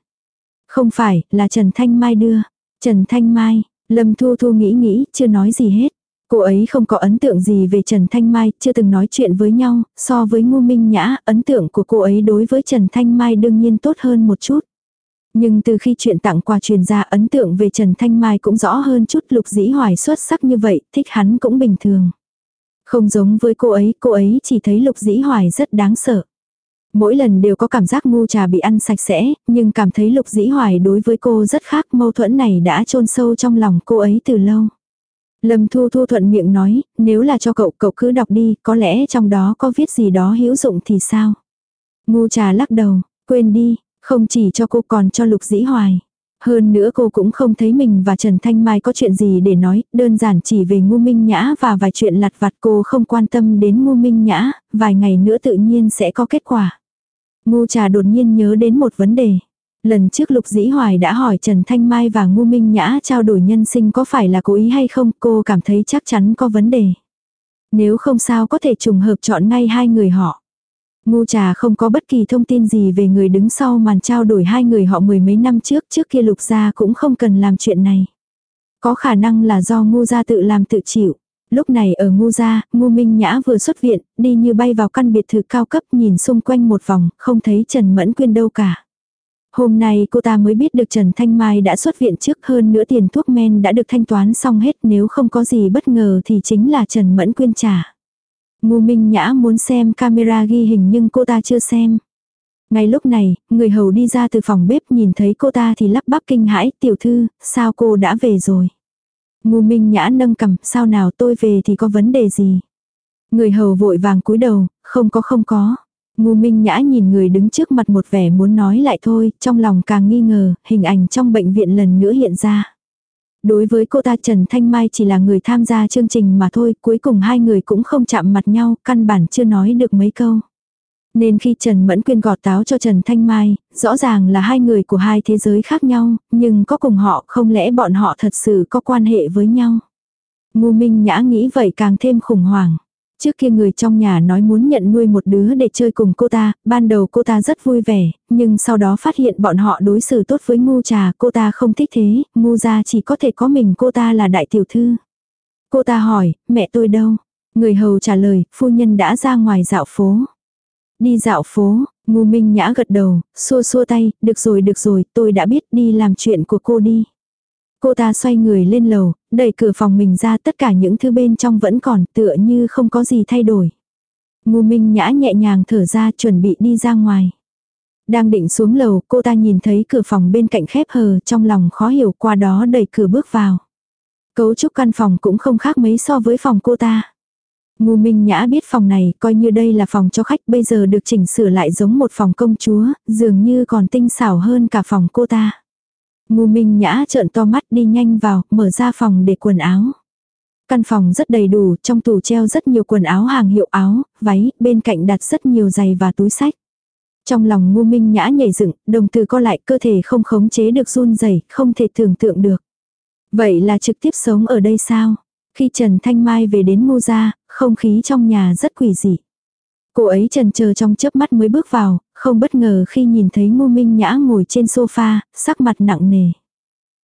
Không phải, là Trần Thanh Mai đưa. Trần Thanh Mai, Lâm Thu Thu nghĩ nghĩ, chưa nói gì hết. Cô ấy không có ấn tượng gì về Trần Thanh Mai, chưa từng nói chuyện với nhau, so với Ngô Minh Nhã, ấn tượng của cô ấy đối với Trần Thanh Mai đương nhiên tốt hơn một chút. Nhưng từ khi chuyện tặng quà truyền ra ấn tượng về Trần Thanh Mai cũng rõ hơn chút lục dĩ hoài xuất sắc như vậy, thích hắn cũng bình thường. Không giống với cô ấy, cô ấy chỉ thấy lục dĩ hoài rất đáng sợ. Mỗi lần đều có cảm giác ngu trà bị ăn sạch sẽ, nhưng cảm thấy lục dĩ hoài đối với cô rất khác mâu thuẫn này đã chôn sâu trong lòng cô ấy từ lâu. Lâm Thu Thu thuận miệng nói, nếu là cho cậu, cậu cứ đọc đi, có lẽ trong đó có viết gì đó hữu dụng thì sao? Ngu trà lắc đầu, quên đi, không chỉ cho cô còn cho Lục Dĩ Hoài. Hơn nữa cô cũng không thấy mình và Trần Thanh Mai có chuyện gì để nói, đơn giản chỉ về ngu minh nhã và vài chuyện lặt vặt cô không quan tâm đến ngu minh nhã, vài ngày nữa tự nhiên sẽ có kết quả. Ngu trà đột nhiên nhớ đến một vấn đề. Lần trước Lục Dĩ Hoài đã hỏi Trần Thanh Mai và Ngu Minh Nhã trao đổi nhân sinh có phải là cố ý hay không, cô cảm thấy chắc chắn có vấn đề. Nếu không sao có thể trùng hợp chọn ngay hai người họ. Ngu trà không có bất kỳ thông tin gì về người đứng sau màn trao đổi hai người họ mười mấy năm trước, trước kia Lục gia cũng không cần làm chuyện này. Có khả năng là do ngu gia tự làm tự chịu. Lúc này ở ngu gia, ngu minh nhã vừa xuất viện, đi như bay vào căn biệt thự cao cấp nhìn xung quanh một vòng, không thấy Trần Mẫn Quyên đâu cả. Hôm nay cô ta mới biết được Trần Thanh Mai đã xuất viện trước hơn nữa tiền thuốc men đã được thanh toán xong hết nếu không có gì bất ngờ thì chính là Trần Mẫn Quyên trả. Ngu Minh Nhã muốn xem camera ghi hình nhưng cô ta chưa xem. Ngay lúc này, người hầu đi ra từ phòng bếp nhìn thấy cô ta thì lắp bắp kinh hãi, tiểu thư, sao cô đã về rồi. Ngu Minh Nhã nâng cầm, sao nào tôi về thì có vấn đề gì. Người hầu vội vàng cúi đầu, không có không có. Ngu Minh Nhã nhìn người đứng trước mặt một vẻ muốn nói lại thôi, trong lòng càng nghi ngờ, hình ảnh trong bệnh viện lần nữa hiện ra. Đối với cô ta Trần Thanh Mai chỉ là người tham gia chương trình mà thôi, cuối cùng hai người cũng không chạm mặt nhau, căn bản chưa nói được mấy câu. Nên khi Trần Mẫn Quyên gọt táo cho Trần Thanh Mai, rõ ràng là hai người của hai thế giới khác nhau, nhưng có cùng họ không lẽ bọn họ thật sự có quan hệ với nhau. Ngu Minh Nhã nghĩ vậy càng thêm khủng hoảng. Trước kia người trong nhà nói muốn nhận nuôi một đứa để chơi cùng cô ta, ban đầu cô ta rất vui vẻ, nhưng sau đó phát hiện bọn họ đối xử tốt với ngu trà, cô ta không thích thế, ngu ra chỉ có thể có mình cô ta là đại tiểu thư. Cô ta hỏi, mẹ tôi đâu? Người hầu trả lời, phu nhân đã ra ngoài dạo phố. Đi dạo phố, ngu minh nhã gật đầu, xua xua tay, được rồi được rồi, tôi đã biết đi làm chuyện của cô đi. Cô ta xoay người lên lầu, đẩy cửa phòng mình ra tất cả những thứ bên trong vẫn còn tựa như không có gì thay đổi. Ngu Minh Nhã nhẹ nhàng thở ra chuẩn bị đi ra ngoài. Đang định xuống lầu, cô ta nhìn thấy cửa phòng bên cạnh khép hờ, trong lòng khó hiểu qua đó đẩy cửa bước vào. Cấu trúc căn phòng cũng không khác mấy so với phòng cô ta. Ngu Minh Nhã biết phòng này, coi như đây là phòng cho khách bây giờ được chỉnh sửa lại giống một phòng công chúa, dường như còn tinh xảo hơn cả phòng cô ta. Ngu Minh Nhã trợn to mắt đi nhanh vào, mở ra phòng để quần áo. Căn phòng rất đầy đủ, trong tủ treo rất nhiều quần áo hàng hiệu áo, váy, bên cạnh đặt rất nhiều giày và túi sách. Trong lòng ngu minh nhã nhảy dựng, đồng từ co lại cơ thể không khống chế được run rẩy không thể tưởng tượng được. Vậy là trực tiếp sống ở đây sao? Khi Trần Thanh Mai về đến ngu gia, không khí trong nhà rất quỷ dị. Cô ấy trần chờ trong chớp mắt mới bước vào, không bất ngờ khi nhìn thấy Ngô Minh Nhã ngồi trên sofa, sắc mặt nặng nề.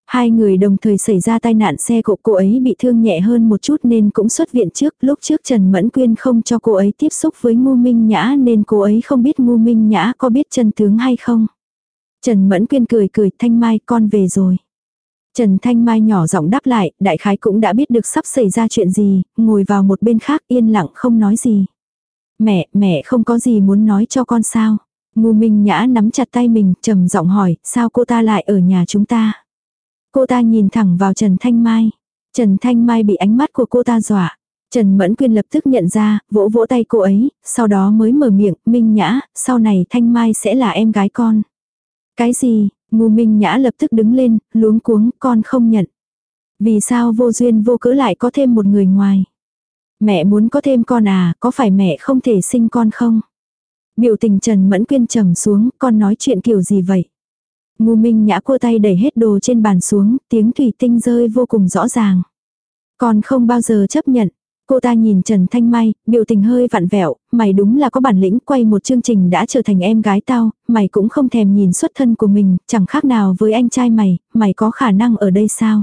Hai người đồng thời xảy ra tai nạn xe cộ cô ấy bị thương nhẹ hơn một chút nên cũng xuất viện trước. Lúc trước Trần Mẫn Quyên không cho cô ấy tiếp xúc với Ngô Minh Nhã nên cô ấy không biết Ngô Minh Nhã có biết chân tướng hay không. Trần Mẫn Quyên cười cười Thanh Mai con về rồi. Trần Thanh Mai nhỏ giọng đáp lại, đại khái cũng đã biết được sắp xảy ra chuyện gì, ngồi vào một bên khác yên lặng không nói gì. Mẹ, mẹ không có gì muốn nói cho con sao? Ngu Minh Nhã nắm chặt tay mình, trầm giọng hỏi, sao cô ta lại ở nhà chúng ta? Cô ta nhìn thẳng vào Trần Thanh Mai. Trần Thanh Mai bị ánh mắt của cô ta dọa. Trần Mẫn Quyên lập tức nhận ra, vỗ vỗ tay cô ấy, sau đó mới mở miệng, Minh Nhã, sau này Thanh Mai sẽ là em gái con. Cái gì, Ngu Minh Nhã lập tức đứng lên, luống cuống, con không nhận. Vì sao vô duyên vô cớ lại có thêm một người ngoài? Mẹ muốn có thêm con à, có phải mẹ không thể sinh con không? Biểu tình Trần Mẫn Quyên trầm xuống, con nói chuyện kiểu gì vậy? Ngu Minh Nhã cua tay đẩy hết đồ trên bàn xuống, tiếng thủy tinh rơi vô cùng rõ ràng. Con không bao giờ chấp nhận. Cô ta nhìn Trần Thanh Mai, biểu tình hơi vặn vẹo, mày đúng là có bản lĩnh quay một chương trình đã trở thành em gái tao, mày cũng không thèm nhìn xuất thân của mình, chẳng khác nào với anh trai mày, mày có khả năng ở đây sao?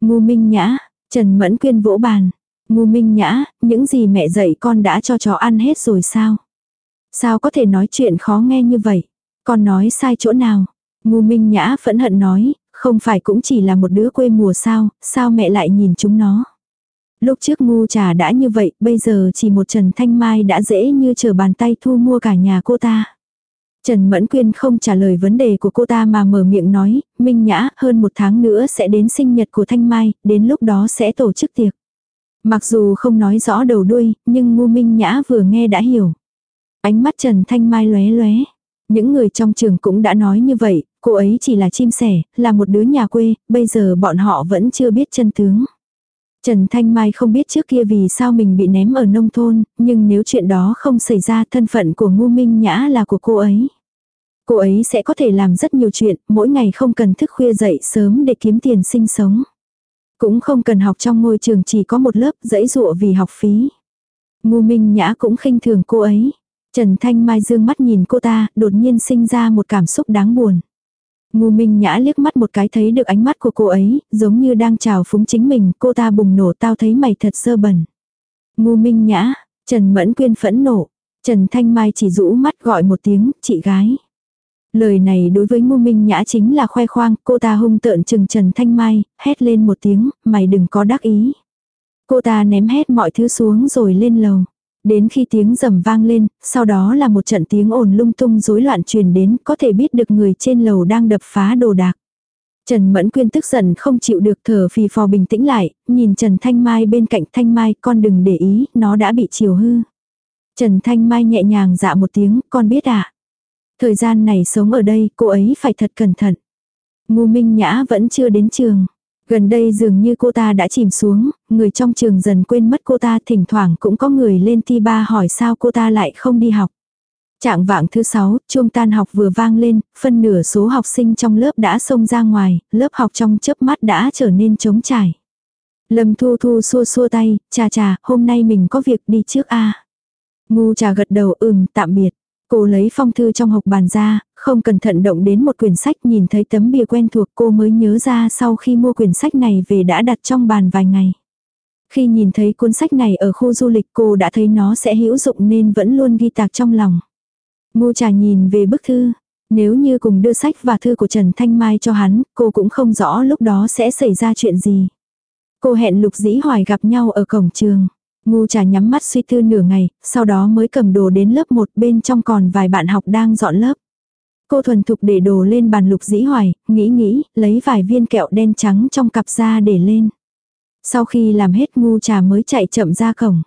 Ngu Minh Nhã, Trần Mẫn Quyên vỗ bàn. Ngu Minh Nhã, những gì mẹ dạy con đã cho chó ăn hết rồi sao? Sao có thể nói chuyện khó nghe như vậy? Con nói sai chỗ nào? Ngu Minh Nhã phẫn hận nói, không phải cũng chỉ là một đứa quê mùa sao, sao mẹ lại nhìn chúng nó? Lúc trước ngu trà đã như vậy, bây giờ chỉ một Trần Thanh Mai đã dễ như chờ bàn tay thu mua cả nhà cô ta. Trần Mẫn Quyên không trả lời vấn đề của cô ta mà mở miệng nói, Minh Nhã, hơn một tháng nữa sẽ đến sinh nhật của Thanh Mai, đến lúc đó sẽ tổ chức tiệc. Mặc dù không nói rõ đầu đuôi, nhưng ngu Minh Nhã vừa nghe đã hiểu. Ánh mắt Trần Thanh Mai lóe lóe. Những người trong trường cũng đã nói như vậy, cô ấy chỉ là chim sẻ, là một đứa nhà quê, bây giờ bọn họ vẫn chưa biết chân tướng. Trần Thanh Mai không biết trước kia vì sao mình bị ném ở nông thôn, nhưng nếu chuyện đó không xảy ra thân phận của Ngu Minh Nhã là của cô ấy. Cô ấy sẽ có thể làm rất nhiều chuyện, mỗi ngày không cần thức khuya dậy sớm để kiếm tiền sinh sống. Cũng không cần học trong ngôi trường chỉ có một lớp dãy dụa vì học phí. Ngu Minh Nhã cũng khinh thường cô ấy. Trần Thanh Mai dương mắt nhìn cô ta, đột nhiên sinh ra một cảm xúc đáng buồn. Ngu Minh Nhã liếc mắt một cái thấy được ánh mắt của cô ấy, giống như đang chào phúng chính mình, cô ta bùng nổ tao thấy mày thật sơ bẩn. Ngu Minh Nhã, Trần Mẫn Quyên phẫn nộ, Trần Thanh Mai chỉ rũ mắt gọi một tiếng, chị gái. Lời này đối với Ngu Minh Nhã chính là khoe khoang, cô ta hung tợn chừng Trần Thanh Mai, hét lên một tiếng, mày đừng có đắc ý. Cô ta ném hết mọi thứ xuống rồi lên lầu. Đến khi tiếng rầm vang lên, sau đó là một trận tiếng ồn lung tung rối loạn truyền đến, có thể biết được người trên lầu đang đập phá đồ đạc. Trần Mẫn Quyên tức giận không chịu được thở phì phò bình tĩnh lại, nhìn Trần Thanh Mai bên cạnh Thanh Mai, con đừng để ý, nó đã bị chiều hư. Trần Thanh Mai nhẹ nhàng dạ một tiếng, con biết ạ. À? Thời gian này sống ở đây, cô ấy phải thật cẩn thận. Ngu Minh Nhã vẫn chưa đến trường. Gần đây dường như cô ta đã chìm xuống, người trong trường dần quên mất cô ta thỉnh thoảng cũng có người lên thi ba hỏi sao cô ta lại không đi học. Trạng vạng thứ sáu, chuông tan học vừa vang lên, phân nửa số học sinh trong lớp đã xông ra ngoài, lớp học trong chớp mắt đã trở nên trống trải. Lâm Thu Thu xua xua tay, chà chà, hôm nay mình có việc đi trước a. Ngu trà gật đầu ừm, tạm biệt. Cô lấy phong thư trong hộp bàn ra, không cẩn thận động đến một quyển sách nhìn thấy tấm bìa quen thuộc cô mới nhớ ra sau khi mua quyển sách này về đã đặt trong bàn vài ngày. Khi nhìn thấy cuốn sách này ở khu du lịch cô đã thấy nó sẽ hữu dụng nên vẫn luôn ghi tạc trong lòng. Ngô trà nhìn về bức thư. Nếu như cùng đưa sách và thư của Trần Thanh Mai cho hắn, cô cũng không rõ lúc đó sẽ xảy ra chuyện gì. Cô hẹn Lục Dĩ Hoài gặp nhau ở cổng trường. Ngu trà nhắm mắt suy tư nửa ngày, sau đó mới cầm đồ đến lớp một bên trong còn vài bạn học đang dọn lớp. Cô thuần thục để đồ lên bàn lục dĩ hoài, nghĩ nghĩ, lấy vài viên kẹo đen trắng trong cặp ra để lên. Sau khi làm hết ngu trà mới chạy chậm ra cổng.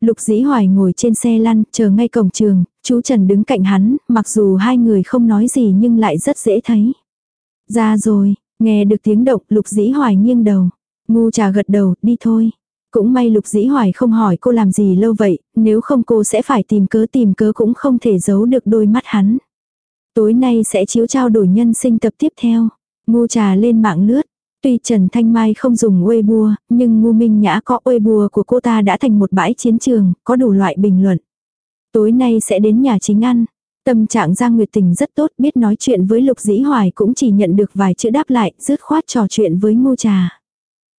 Lục dĩ hoài ngồi trên xe lăn, chờ ngay cổng trường, chú Trần đứng cạnh hắn, mặc dù hai người không nói gì nhưng lại rất dễ thấy. Ra rồi, nghe được tiếng động, lục dĩ hoài nghiêng đầu. Ngu trà gật đầu, đi thôi. Cũng may lục dĩ hoài không hỏi cô làm gì lâu vậy, nếu không cô sẽ phải tìm cớ tìm cớ cũng không thể giấu được đôi mắt hắn. Tối nay sẽ chiếu trao đổi nhân sinh tập tiếp theo. Ngu trà lên mạng lướt. Tuy Trần Thanh Mai không dùng Weibo, nhưng Ngu Minh Nhã có Weibo của cô ta đã thành một bãi chiến trường, có đủ loại bình luận. Tối nay sẽ đến nhà chính ăn. Tâm trạng Giang Nguyệt Tình rất tốt, biết nói chuyện với Lục Dĩ Hoài cũng chỉ nhận được vài chữ đáp lại, dứt khoát trò chuyện với Ngô Trà.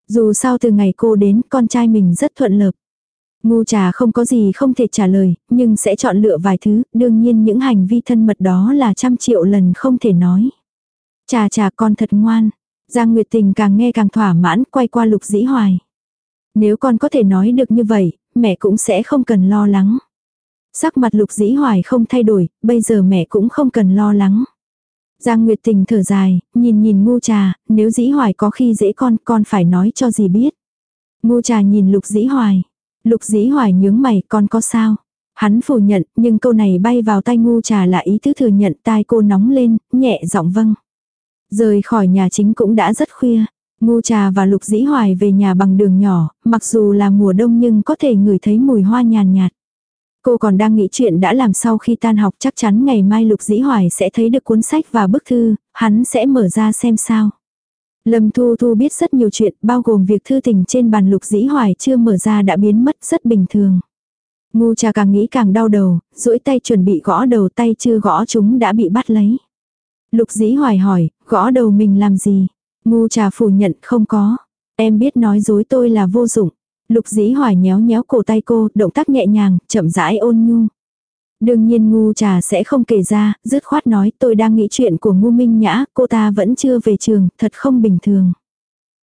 Dù sao từ ngày cô đến, con trai mình rất thuận lợi. Ngu trà không có gì không thể trả lời, nhưng sẽ chọn lựa vài thứ, đương nhiên những hành vi thân mật đó là trăm triệu lần không thể nói. Trà trà con thật ngoan. Giang Nguyệt Tình càng nghe càng thỏa mãn, quay qua lục dĩ hoài. Nếu con có thể nói được như vậy, mẹ cũng sẽ không cần lo lắng. Sắc mặt lục dĩ hoài không thay đổi, bây giờ mẹ cũng không cần lo lắng. Giang Nguyệt Tình thở dài, nhìn nhìn ngu trà, nếu dĩ hoài có khi dễ con, con phải nói cho gì biết. Ngu trà nhìn lục dĩ hoài. Lục dĩ hoài nhướng mày, con có sao? Hắn phủ nhận, nhưng câu này bay vào tay ngu trà là ý thức thừa nhận tai cô nóng lên, nhẹ giọng vâng. Rời khỏi nhà chính cũng đã rất khuya. Ngu trà và lục dĩ hoài về nhà bằng đường nhỏ, mặc dù là mùa đông nhưng có thể ngửi thấy mùi hoa nhàn nhạt. Cô còn đang nghĩ chuyện đã làm sau khi tan học chắc chắn ngày mai lục dĩ hoài sẽ thấy được cuốn sách và bức thư, hắn sẽ mở ra xem sao. Lâm Thu Thu biết rất nhiều chuyện, bao gồm việc thư tình trên bàn lục dĩ hoài chưa mở ra đã biến mất rất bình thường. Ngu trà càng nghĩ càng đau đầu, duỗi tay chuẩn bị gõ đầu tay chưa gõ chúng đã bị bắt lấy. Lục dĩ hoài hỏi, gõ đầu mình làm gì? Ngu trà phủ nhận không có. Em biết nói dối tôi là vô dụng. Lục dĩ hoài nhéo nhéo cổ tay cô, động tác nhẹ nhàng, chậm rãi ôn nhu. Đương nhiên ngu trà sẽ không kể ra, dứt khoát nói tôi đang nghĩ chuyện của ngu minh nhã, cô ta vẫn chưa về trường, thật không bình thường.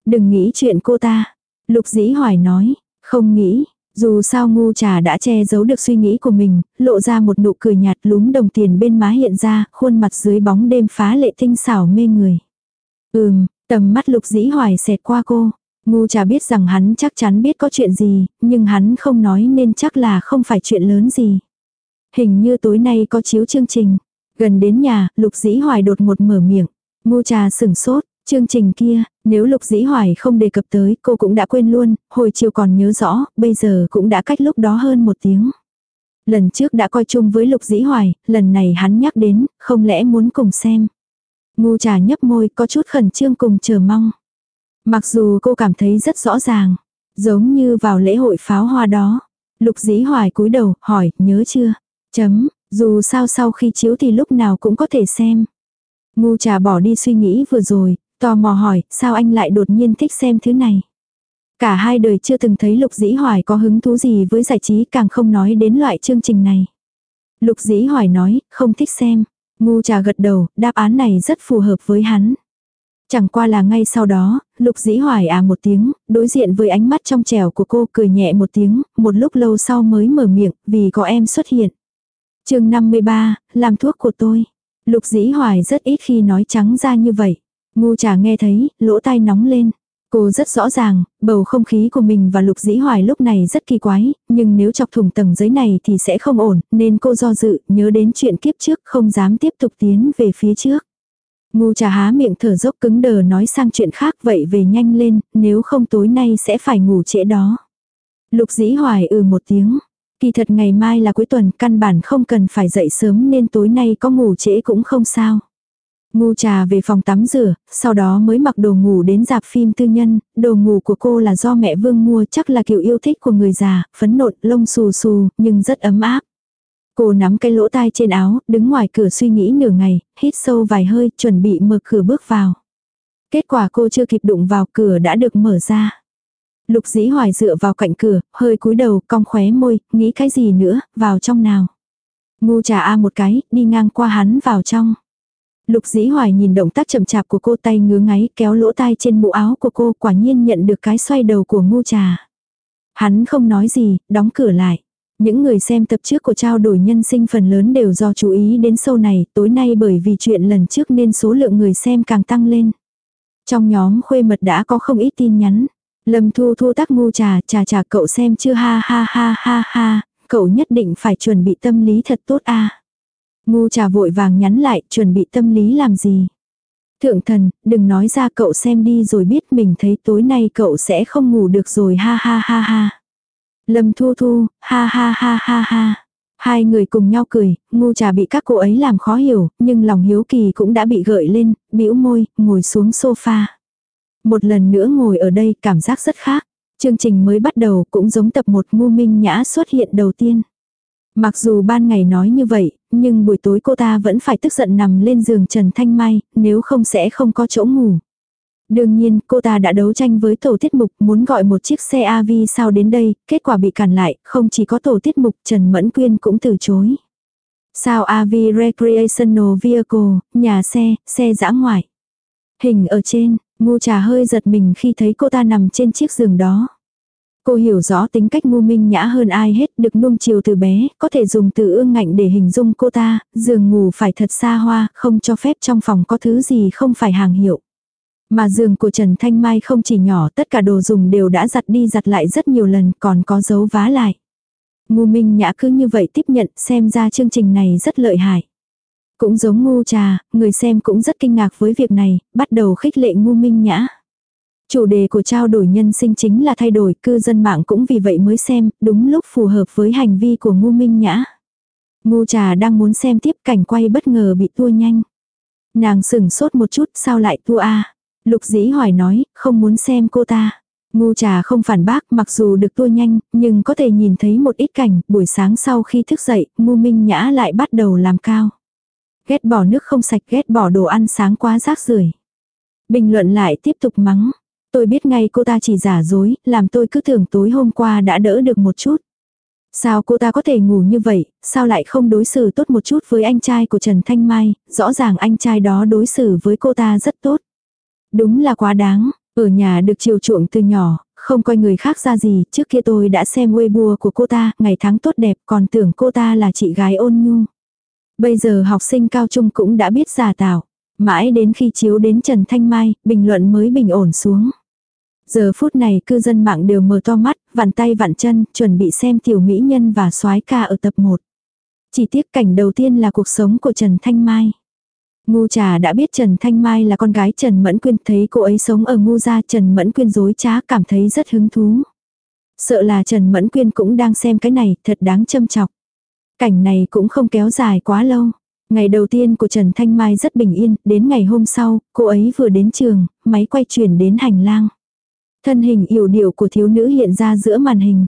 Đừng nghĩ chuyện cô ta. Lục dĩ hoài nói, không nghĩ, dù sao ngu trà đã che giấu được suy nghĩ của mình, lộ ra một nụ cười nhạt lúm đồng tiền bên má hiện ra, khuôn mặt dưới bóng đêm phá lệ tinh xảo mê người. Ừm, tầm mắt lục dĩ hoài xẹt qua cô. Ngu trà biết rằng hắn chắc chắn biết có chuyện gì, nhưng hắn không nói nên chắc là không phải chuyện lớn gì. Hình như tối nay có chiếu chương trình. Gần đến nhà, Lục Dĩ Hoài đột một mở miệng. Ngô trà sửng sốt, chương trình kia, nếu Lục Dĩ Hoài không đề cập tới, cô cũng đã quên luôn, hồi chiều còn nhớ rõ, bây giờ cũng đã cách lúc đó hơn một tiếng. Lần trước đã coi chung với Lục Dĩ Hoài, lần này hắn nhắc đến, không lẽ muốn cùng xem. Ngu trà nhấp môi có chút khẩn trương cùng chờ mong. Mặc dù cô cảm thấy rất rõ ràng, giống như vào lễ hội pháo hoa đó. Lục Dĩ Hoài cúi đầu, hỏi, nhớ chưa? Chấm, dù sao sau khi chiếu thì lúc nào cũng có thể xem. Ngu trà bỏ đi suy nghĩ vừa rồi, tò mò hỏi, sao anh lại đột nhiên thích xem thứ này. Cả hai đời chưa từng thấy Lục Dĩ Hoài có hứng thú gì với giải trí càng không nói đến loại chương trình này. Lục Dĩ Hoài nói, không thích xem. Ngu trà gật đầu, đáp án này rất phù hợp với hắn. Chẳng qua là ngay sau đó, lục dĩ hoài à một tiếng, đối diện với ánh mắt trong trẻo của cô cười nhẹ một tiếng, một lúc lâu sau mới mở miệng, vì có em xuất hiện chương 53, làm thuốc của tôi. Lục dĩ hoài rất ít khi nói trắng ra như vậy. Ngu trà nghe thấy, lỗ tai nóng lên. Cô rất rõ ràng, bầu không khí của mình và lục dĩ hoài lúc này rất kỳ quái, nhưng nếu chọc thủng tầng giấy này thì sẽ không ổn, nên cô do dự, nhớ đến chuyện kiếp trước không dám tiếp tục tiến về phía trước. Ngu trà há miệng thở dốc cứng đờ nói sang chuyện khác vậy về nhanh lên, nếu không tối nay sẽ phải ngủ trễ đó. Lục dĩ hoài ừ một tiếng, Kỳ thật ngày mai là cuối tuần căn bản không cần phải dậy sớm nên tối nay có ngủ trễ cũng không sao. Ngu trà về phòng tắm rửa, sau đó mới mặc đồ ngủ đến dạp phim tư nhân, đồ ngủ của cô là do mẹ Vương mua chắc là kiểu yêu thích của người già, phấn nộn, lông xù xù, nhưng rất ấm áp. Cô nắm cái lỗ tai trên áo, đứng ngoài cửa suy nghĩ nửa ngày, hít sâu vài hơi, chuẩn bị mở cửa bước vào. Kết quả cô chưa kịp đụng vào cửa đã được mở ra. Lục dĩ hoài dựa vào cạnh cửa, hơi cúi đầu, cong khóe môi, nghĩ cái gì nữa, vào trong nào. Ngu trà a một cái, đi ngang qua hắn vào trong. Lục dĩ hoài nhìn động tác chậm chạp của cô tay ngứa ngáy kéo lỗ tai trên mũ áo của cô quả nhiên nhận được cái xoay đầu của ngu trà. Hắn không nói gì, đóng cửa lại. Những người xem tập trước của trao đổi nhân sinh phần lớn đều do chú ý đến sâu này, tối nay bởi vì chuyện lần trước nên số lượng người xem càng tăng lên. Trong nhóm khuê mật đã có không ít tin nhắn. Lâm Thu Thu tắc ngu trà, trà trà cậu xem chưa ha ha ha ha ha, cậu nhất định phải chuẩn bị tâm lý thật tốt a. Ngu trà vội vàng nhắn lại, chuẩn bị tâm lý làm gì? Thượng thần, đừng nói ra cậu xem đi rồi biết mình thấy tối nay cậu sẽ không ngủ được rồi ha ha ha ha. Lâm Thu Thu, ha ha ha ha ha. Hai người cùng nhau cười, ngu trà bị các cô ấy làm khó hiểu, nhưng lòng hiếu kỳ cũng đã bị gợi lên, bĩu môi, ngồi xuống sofa. Một lần nữa ngồi ở đây cảm giác rất khác. Chương trình mới bắt đầu cũng giống tập một ngu minh nhã xuất hiện đầu tiên. Mặc dù ban ngày nói như vậy, nhưng buổi tối cô ta vẫn phải tức giận nằm lên giường Trần Thanh Mai, nếu không sẽ không có chỗ ngủ. Đương nhiên, cô ta đã đấu tranh với tổ tiết mục muốn gọi một chiếc xe AV sao đến đây, kết quả bị cản lại, không chỉ có tổ tiết mục Trần Mẫn Quyên cũng từ chối. Sao AV Recreational Vehicle, nhà xe, xe dã ngoại. Hình ở trên, ngu trà hơi giật mình khi thấy cô ta nằm trên chiếc giường đó. Cô hiểu rõ tính cách ngu minh nhã hơn ai hết, được nung chiều từ bé, có thể dùng từ ương ngạnh để hình dung cô ta, giường ngủ phải thật xa hoa, không cho phép trong phòng có thứ gì không phải hàng hiệu. Mà giường của Trần Thanh Mai không chỉ nhỏ, tất cả đồ dùng đều đã giặt đi giặt lại rất nhiều lần, còn có dấu vá lại. Ngu Minh Nhã cứ như vậy tiếp nhận, xem ra chương trình này rất lợi hại. Cũng giống ngu trà, người xem cũng rất kinh ngạc với việc này, bắt đầu khích lệ ngu Minh Nhã. Chủ đề của trao đổi nhân sinh chính là thay đổi, cư dân mạng cũng vì vậy mới xem, đúng lúc phù hợp với hành vi của ngu Minh Nhã. Ngu trà đang muốn xem tiếp cảnh quay bất ngờ bị tua nhanh. Nàng sửng sốt một chút, sao lại tua a Lục dĩ hỏi nói, không muốn xem cô ta. Ngu trà không phản bác mặc dù được tua nhanh, nhưng có thể nhìn thấy một ít cảnh, buổi sáng sau khi thức dậy, ngu minh nhã lại bắt đầu làm cao. Ghét bỏ nước không sạch, ghét bỏ đồ ăn sáng quá rác rưởi Bình luận lại tiếp tục mắng. Tôi biết ngay cô ta chỉ giả dối, làm tôi cứ tưởng tối hôm qua đã đỡ được một chút. Sao cô ta có thể ngủ như vậy, sao lại không đối xử tốt một chút với anh trai của Trần Thanh Mai, rõ ràng anh trai đó đối xử với cô ta rất tốt. Đúng là quá đáng, ở nhà được chiều chuộng từ nhỏ, không coi người khác ra gì, trước kia tôi đã xem Weibo của cô ta, ngày tháng tốt đẹp, còn tưởng cô ta là chị gái ôn nhu. Bây giờ học sinh cao trung cũng đã biết giả tạo. Mãi đến khi chiếu đến Trần Thanh Mai, bình luận mới bình ổn xuống. Giờ phút này cư dân mạng đều mở to mắt, vặn tay vặn chân, chuẩn bị xem tiểu mỹ nhân và soái ca ở tập 1. Chỉ tiếc cảnh đầu tiên là cuộc sống của Trần Thanh Mai. Ngu trà đã biết Trần Thanh Mai là con gái Trần Mẫn Quyên thấy cô ấy sống ở ngu gia Trần Mẫn Quyên dối trá cảm thấy rất hứng thú. Sợ là Trần Mẫn Quyên cũng đang xem cái này thật đáng châm chọc. Cảnh này cũng không kéo dài quá lâu. Ngày đầu tiên của Trần Thanh Mai rất bình yên, đến ngày hôm sau, cô ấy vừa đến trường, máy quay chuyển đến hành lang. Thân hình yểu điệu của thiếu nữ hiện ra giữa màn hình.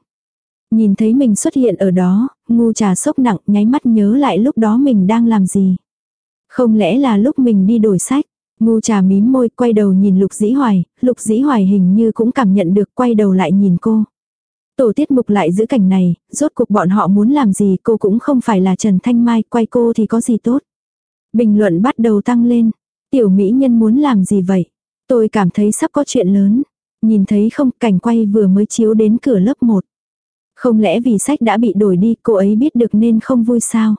Nhìn thấy mình xuất hiện ở đó, ngu trà sốc nặng nháy mắt nhớ lại lúc đó mình đang làm gì. Không lẽ là lúc mình đi đổi sách? Ngu trà mím môi quay đầu nhìn lục dĩ hoài, lục dĩ hoài hình như cũng cảm nhận được quay đầu lại nhìn cô. Tổ tiết mục lại giữ cảnh này, rốt cuộc bọn họ muốn làm gì cô cũng không phải là Trần Thanh Mai, quay cô thì có gì tốt. Bình luận bắt đầu tăng lên. Tiểu mỹ nhân muốn làm gì vậy? Tôi cảm thấy sắp có chuyện lớn. Nhìn thấy không cảnh quay vừa mới chiếu đến cửa lớp 1. Không lẽ vì sách đã bị đổi đi cô ấy biết được nên không vui sao?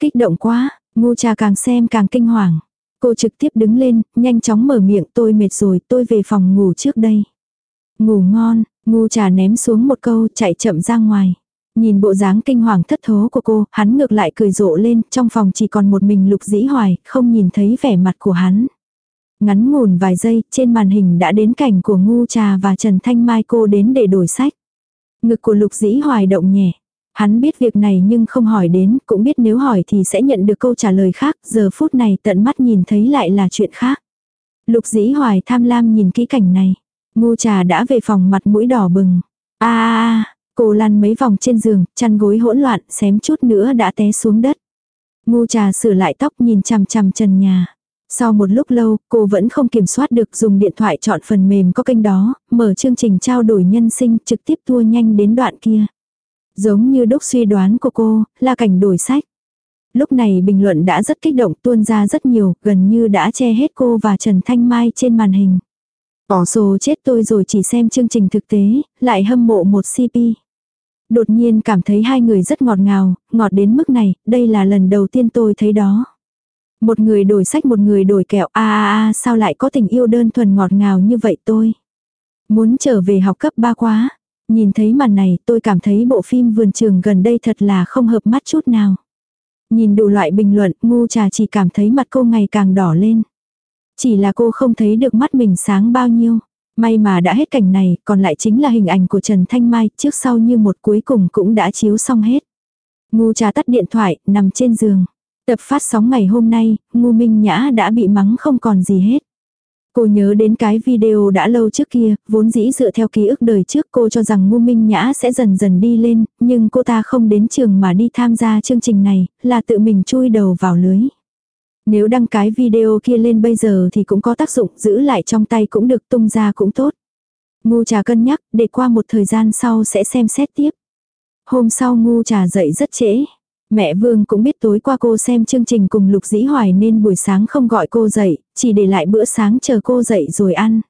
Kích động quá, Ngu trà càng xem càng kinh hoàng. Cô trực tiếp đứng lên, nhanh chóng mở miệng tôi mệt rồi tôi về phòng ngủ trước đây. Ngủ ngon, ngu trà ném xuống một câu chạy chậm ra ngoài. Nhìn bộ dáng kinh hoàng thất thố của cô, hắn ngược lại cười rộ lên, trong phòng chỉ còn một mình lục dĩ hoài, không nhìn thấy vẻ mặt của hắn. Ngắn ngủn vài giây, trên màn hình đã đến cảnh của ngu trà và Trần Thanh Mai cô đến để đổi sách. Ngực của lục dĩ hoài động nhẹ. Hắn biết việc này nhưng không hỏi đến, cũng biết nếu hỏi thì sẽ nhận được câu trả lời khác, giờ phút này tận mắt nhìn thấy lại là chuyện khác. Lục dĩ hoài tham lam nhìn kỹ cảnh này. Ngu trà đã về phòng mặt mũi đỏ bừng. a a cô lăn mấy vòng trên giường, chăn gối hỗn loạn, xém chút nữa đã té xuống đất. Ngu trà sửa lại tóc nhìn chằm chằm trần nhà. Sau một lúc lâu, cô vẫn không kiểm soát được dùng điện thoại chọn phần mềm có kênh đó, mở chương trình trao đổi nhân sinh trực tiếp tua nhanh đến đoạn kia. Giống như đúc suy đoán của cô, là cảnh đổi sách. Lúc này bình luận đã rất kích động tuôn ra rất nhiều, gần như đã che hết cô và Trần Thanh Mai trên màn hình. Bỏ số chết tôi rồi chỉ xem chương trình thực tế, lại hâm mộ một CP. Đột nhiên cảm thấy hai người rất ngọt ngào, ngọt đến mức này, đây là lần đầu tiên tôi thấy đó. Một người đổi sách một người đổi kẹo, a a a sao lại có tình yêu đơn thuần ngọt ngào như vậy tôi. Muốn trở về học cấp ba quá, Nhìn thấy màn này tôi cảm thấy bộ phim vườn trường gần đây thật là không hợp mắt chút nào. Nhìn đủ loại bình luận, ngu trà chỉ cảm thấy mặt cô ngày càng đỏ lên. Chỉ là cô không thấy được mắt mình sáng bao nhiêu. May mà đã hết cảnh này, còn lại chính là hình ảnh của Trần Thanh Mai, trước sau như một cuối cùng cũng đã chiếu xong hết. Ngu trà tắt điện thoại, nằm trên giường. Tập phát sóng ngày hôm nay, ngu minh nhã đã bị mắng không còn gì hết. Cô nhớ đến cái video đã lâu trước kia, vốn dĩ dựa theo ký ức đời trước cô cho rằng Ngô Minh Nhã sẽ dần dần đi lên, nhưng cô ta không đến trường mà đi tham gia chương trình này, là tự mình chui đầu vào lưới. Nếu đăng cái video kia lên bây giờ thì cũng có tác dụng, giữ lại trong tay cũng được tung ra cũng tốt. Ngu trà cân nhắc, để qua một thời gian sau sẽ xem xét tiếp. Hôm sau ngu trà dậy rất trễ. Mẹ Vương cũng biết tối qua cô xem chương trình cùng Lục Dĩ Hoài nên buổi sáng không gọi cô dậy, chỉ để lại bữa sáng chờ cô dậy rồi ăn.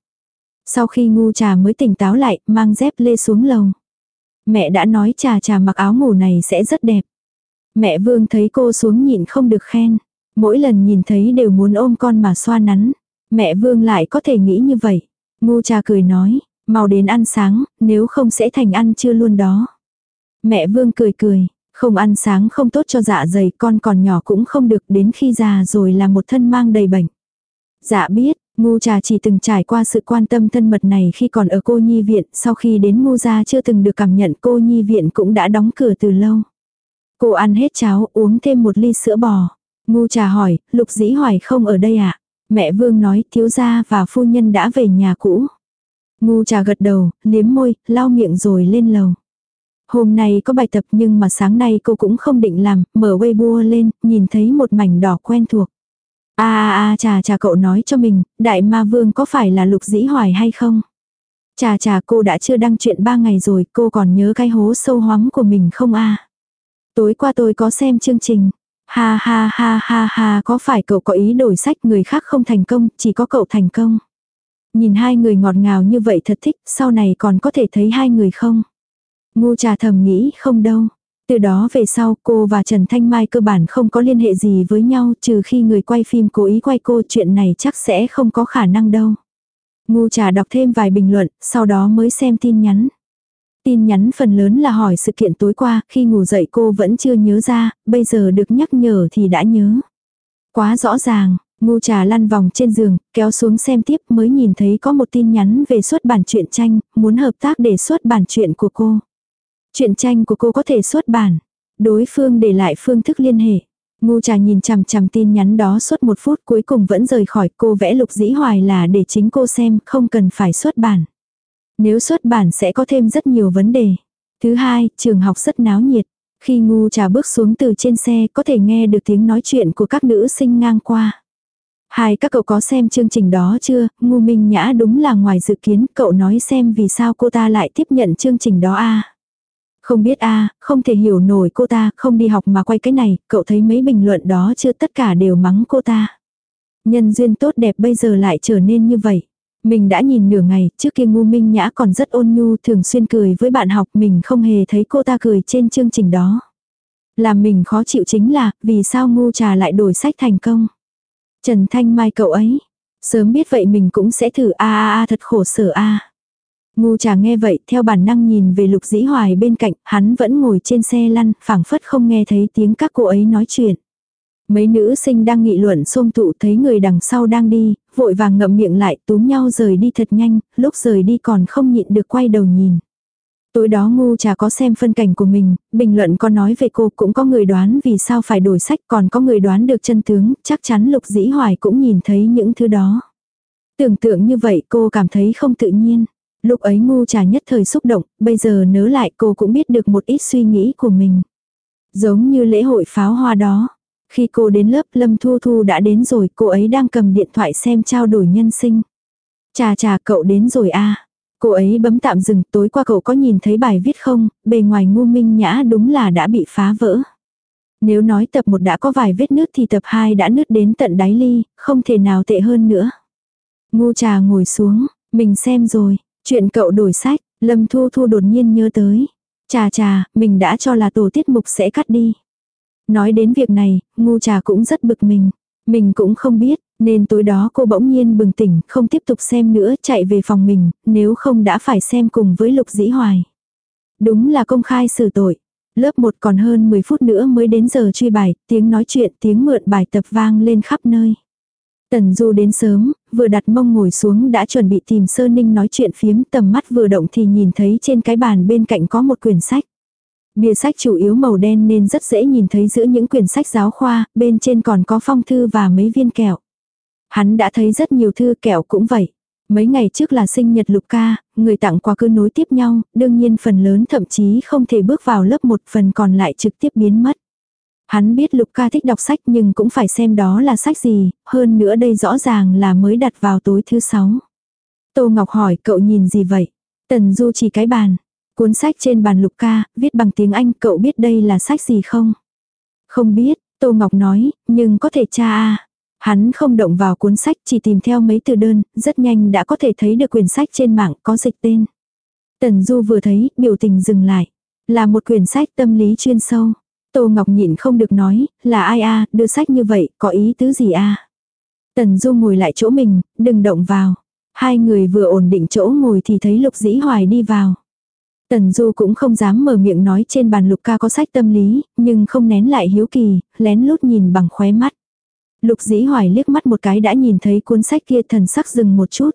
Sau khi ngu trà mới tỉnh táo lại, mang dép lê xuống lầu. Mẹ đã nói trà trà mặc áo ngủ này sẽ rất đẹp. Mẹ Vương thấy cô xuống nhịn không được khen. Mỗi lần nhìn thấy đều muốn ôm con mà xoa nắn. Mẹ Vương lại có thể nghĩ như vậy. Ngu trà cười nói, mau đến ăn sáng, nếu không sẽ thành ăn chưa luôn đó. Mẹ Vương cười cười, không ăn sáng không tốt cho dạ dày, con còn nhỏ cũng không được đến khi già rồi là một thân mang đầy bệnh. Dạ biết, ngu trà chỉ từng trải qua sự quan tâm thân mật này khi còn ở cô nhi viện, sau khi đến ngu gia chưa từng được cảm nhận cô nhi viện cũng đã đóng cửa từ lâu. Cô ăn hết cháo, uống thêm một ly sữa bò. Ngu trà hỏi, lục dĩ hoài không ở đây ạ? À? Mẹ Vương nói thiếu gia và phu nhân đã về nhà cũ. Ngu trà gật đầu, liếm môi, lau miệng rồi lên lầu. Hôm nay có bài tập nhưng mà sáng nay cô cũng không định làm, mở Weibo lên, nhìn thấy một mảnh đỏ quen thuộc. a a a trà trà cậu nói cho mình, đại ma vương có phải là lục dĩ hoài hay không? Trà trà cô đã chưa đăng chuyện ba ngày rồi, cô còn nhớ cái hố sâu hoắm của mình không a Tối qua tôi có xem chương trình. Ha ha ha ha ha có phải cậu có ý đổi sách người khác không thành công, chỉ có cậu thành công. Nhìn hai người ngọt ngào như vậy thật thích, sau này còn có thể thấy hai người không? Ngu trà thầm nghĩ không đâu. Từ đó về sau cô và Trần Thanh Mai cơ bản không có liên hệ gì với nhau trừ khi người quay phim cố ý quay cô chuyện này chắc sẽ không có khả năng đâu. Ngu trà đọc thêm vài bình luận, sau đó mới xem tin nhắn. Tin nhắn phần lớn là hỏi sự kiện tối qua, khi ngủ dậy cô vẫn chưa nhớ ra, bây giờ được nhắc nhở thì đã nhớ. Quá rõ ràng, ngu trà lăn vòng trên giường, kéo xuống xem tiếp mới nhìn thấy có một tin nhắn về xuất bản truyện tranh, muốn hợp tác để xuất bản truyện của cô. Chuyện tranh của cô có thể xuất bản. Đối phương để lại phương thức liên hệ. Ngu trà nhìn chằm chằm tin nhắn đó suốt một phút cuối cùng vẫn rời khỏi cô vẽ lục dĩ hoài là để chính cô xem, không cần phải xuất bản. Nếu xuất bản sẽ có thêm rất nhiều vấn đề. Thứ hai, trường học rất náo nhiệt. Khi ngu trà bước xuống từ trên xe có thể nghe được tiếng nói chuyện của các nữ sinh ngang qua. Hai các cậu có xem chương trình đó chưa, ngu minh nhã đúng là ngoài dự kiến cậu nói xem vì sao cô ta lại tiếp nhận chương trình đó a không biết a không thể hiểu nổi cô ta, không đi học mà quay cái này, cậu thấy mấy bình luận đó chưa tất cả đều mắng cô ta. Nhân duyên tốt đẹp bây giờ lại trở nên như vậy. Mình đã nhìn nửa ngày, trước kia ngu minh nhã còn rất ôn nhu thường xuyên cười với bạn học mình không hề thấy cô ta cười trên chương trình đó. Làm mình khó chịu chính là, vì sao ngu trà lại đổi sách thành công. Trần Thanh Mai cậu ấy, sớm biết vậy mình cũng sẽ thử a a a thật khổ sở a. Ngu trà nghe vậy theo bản năng nhìn về lục dĩ hoài bên cạnh, hắn vẫn ngồi trên xe lăn, phảng phất không nghe thấy tiếng các cô ấy nói chuyện. Mấy nữ sinh đang nghị luận xôm tụ thấy người đằng sau đang đi, vội vàng ngậm miệng lại túm nhau rời đi thật nhanh, lúc rời đi còn không nhịn được quay đầu nhìn. Tối đó ngu chả có xem phân cảnh của mình, bình luận có nói về cô cũng có người đoán vì sao phải đổi sách còn có người đoán được chân tướng, chắc chắn lục dĩ hoài cũng nhìn thấy những thứ đó. Tưởng tượng như vậy cô cảm thấy không tự nhiên. Lúc ấy ngu trà nhất thời xúc động, bây giờ nhớ lại cô cũng biết được một ít suy nghĩ của mình. Giống như lễ hội pháo hoa đó. Khi cô đến lớp Lâm Thu Thu đã đến rồi, cô ấy đang cầm điện thoại xem trao đổi nhân sinh. Chà chà cậu đến rồi à. Cô ấy bấm tạm dừng, tối qua cậu có nhìn thấy bài viết không, bề ngoài ngu minh nhã đúng là đã bị phá vỡ. Nếu nói tập 1 đã có vài vết nứt thì tập 2 đã nứt đến tận đáy ly, không thể nào tệ hơn nữa. Ngu trà ngồi xuống, mình xem rồi, chuyện cậu đổi sách, Lâm Thu Thu đột nhiên nhớ tới. Chà chà, mình đã cho là tổ tiết mục sẽ cắt đi. Nói đến việc này, ngu trà cũng rất bực mình. Mình cũng không biết, nên tối đó cô bỗng nhiên bừng tỉnh, không tiếp tục xem nữa, chạy về phòng mình, nếu không đã phải xem cùng với Lục Dĩ Hoài. Đúng là công khai xử tội. Lớp 1 còn hơn 10 phút nữa mới đến giờ truy bài, tiếng nói chuyện, tiếng mượn bài tập vang lên khắp nơi. Tần Du đến sớm, vừa đặt mông ngồi xuống đã chuẩn bị tìm Sơ Ninh nói chuyện phiếm tầm mắt vừa động thì nhìn thấy trên cái bàn bên cạnh có một quyển sách. Bìa sách chủ yếu màu đen nên rất dễ nhìn thấy giữa những quyển sách giáo khoa, bên trên còn có phong thư và mấy viên kẹo. Hắn đã thấy rất nhiều thư kẹo cũng vậy. Mấy ngày trước là sinh nhật Lục ca, người tặng quà cứ nối tiếp nhau, đương nhiên phần lớn thậm chí không thể bước vào lớp một phần còn lại trực tiếp biến mất. Hắn biết Lục ca thích đọc sách nhưng cũng phải xem đó là sách gì, hơn nữa đây rõ ràng là mới đặt vào tối thứ sáu. Tô Ngọc hỏi cậu nhìn gì vậy? Tần Du chỉ cái bàn. Cuốn sách trên bàn Lục ca, viết bằng tiếng Anh cậu biết đây là sách gì không? Không biết, Tô Ngọc nói, nhưng có thể cha à. Hắn không động vào cuốn sách chỉ tìm theo mấy từ đơn, rất nhanh đã có thể thấy được quyển sách trên mạng có dịch tên. Tần Du vừa thấy, biểu tình dừng lại. Là một quyển sách tâm lý chuyên sâu. Tô Ngọc nhịn không được nói, là ai a đưa sách như vậy, có ý tứ gì a Tần Du ngồi lại chỗ mình, đừng động vào. Hai người vừa ổn định chỗ ngồi thì thấy Lục Dĩ Hoài đi vào. Tần Du cũng không dám mở miệng nói trên bàn Lục ca có sách tâm lý, nhưng không nén lại hiếu kỳ, lén lút nhìn bằng khóe mắt. Lục Dĩ Hoài liếc mắt một cái đã nhìn thấy cuốn sách kia thần sắc dừng một chút.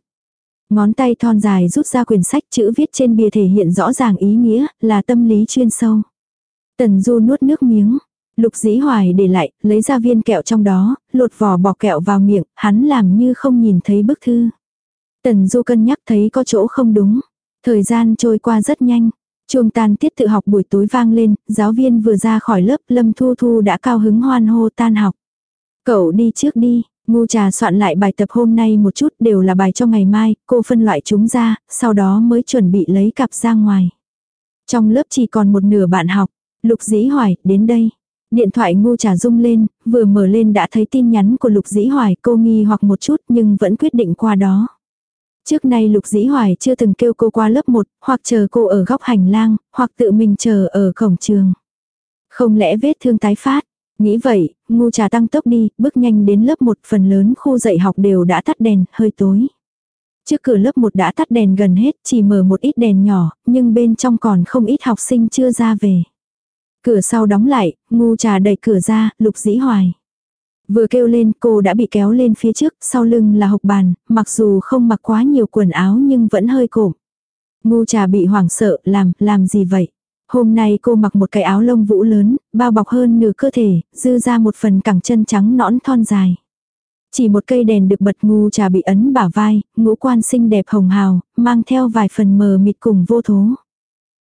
Ngón tay thon dài rút ra quyển sách chữ viết trên bìa thể hiện rõ ràng ý nghĩa là tâm lý chuyên sâu. Tần Du nuốt nước miếng. Lục dĩ hoài để lại, lấy ra viên kẹo trong đó, lột vỏ bỏ kẹo vào miệng, hắn làm như không nhìn thấy bức thư. Tần Du cân nhắc thấy có chỗ không đúng. Thời gian trôi qua rất nhanh. Chuông tan tiết tự học buổi tối vang lên, giáo viên vừa ra khỏi lớp Lâm Thu Thu đã cao hứng hoan hô tan học. Cậu đi trước đi, ngu trà soạn lại bài tập hôm nay một chút đều là bài cho ngày mai, cô phân loại chúng ra, sau đó mới chuẩn bị lấy cặp ra ngoài. Trong lớp chỉ còn một nửa bạn học, Lục Dĩ Hoài, đến đây. Điện thoại ngu trà rung lên, vừa mở lên đã thấy tin nhắn của Lục Dĩ Hoài cô nghi hoặc một chút nhưng vẫn quyết định qua đó. Trước nay Lục Dĩ Hoài chưa từng kêu cô qua lớp 1, hoặc chờ cô ở góc hành lang, hoặc tự mình chờ ở cổng trường. Không lẽ vết thương tái phát? Nghĩ vậy, ngu trà tăng tốc đi, bước nhanh đến lớp 1 phần lớn khu dạy học đều đã tắt đèn, hơi tối. Trước cửa lớp 1 đã tắt đèn gần hết, chỉ mở một ít đèn nhỏ, nhưng bên trong còn không ít học sinh chưa ra về. Cửa sau đóng lại, ngu trà đẩy cửa ra, lục dĩ hoài. Vừa kêu lên cô đã bị kéo lên phía trước, sau lưng là hộc bàn, mặc dù không mặc quá nhiều quần áo nhưng vẫn hơi cổm. Ngu trà bị hoảng sợ, làm, làm gì vậy? Hôm nay cô mặc một cái áo lông vũ lớn, bao bọc hơn nửa cơ thể, dư ra một phần cẳng chân trắng nõn thon dài. Chỉ một cây đèn được bật ngu trà bị ấn bả vai, ngũ quan xinh đẹp hồng hào, mang theo vài phần mờ mịt cùng vô thố.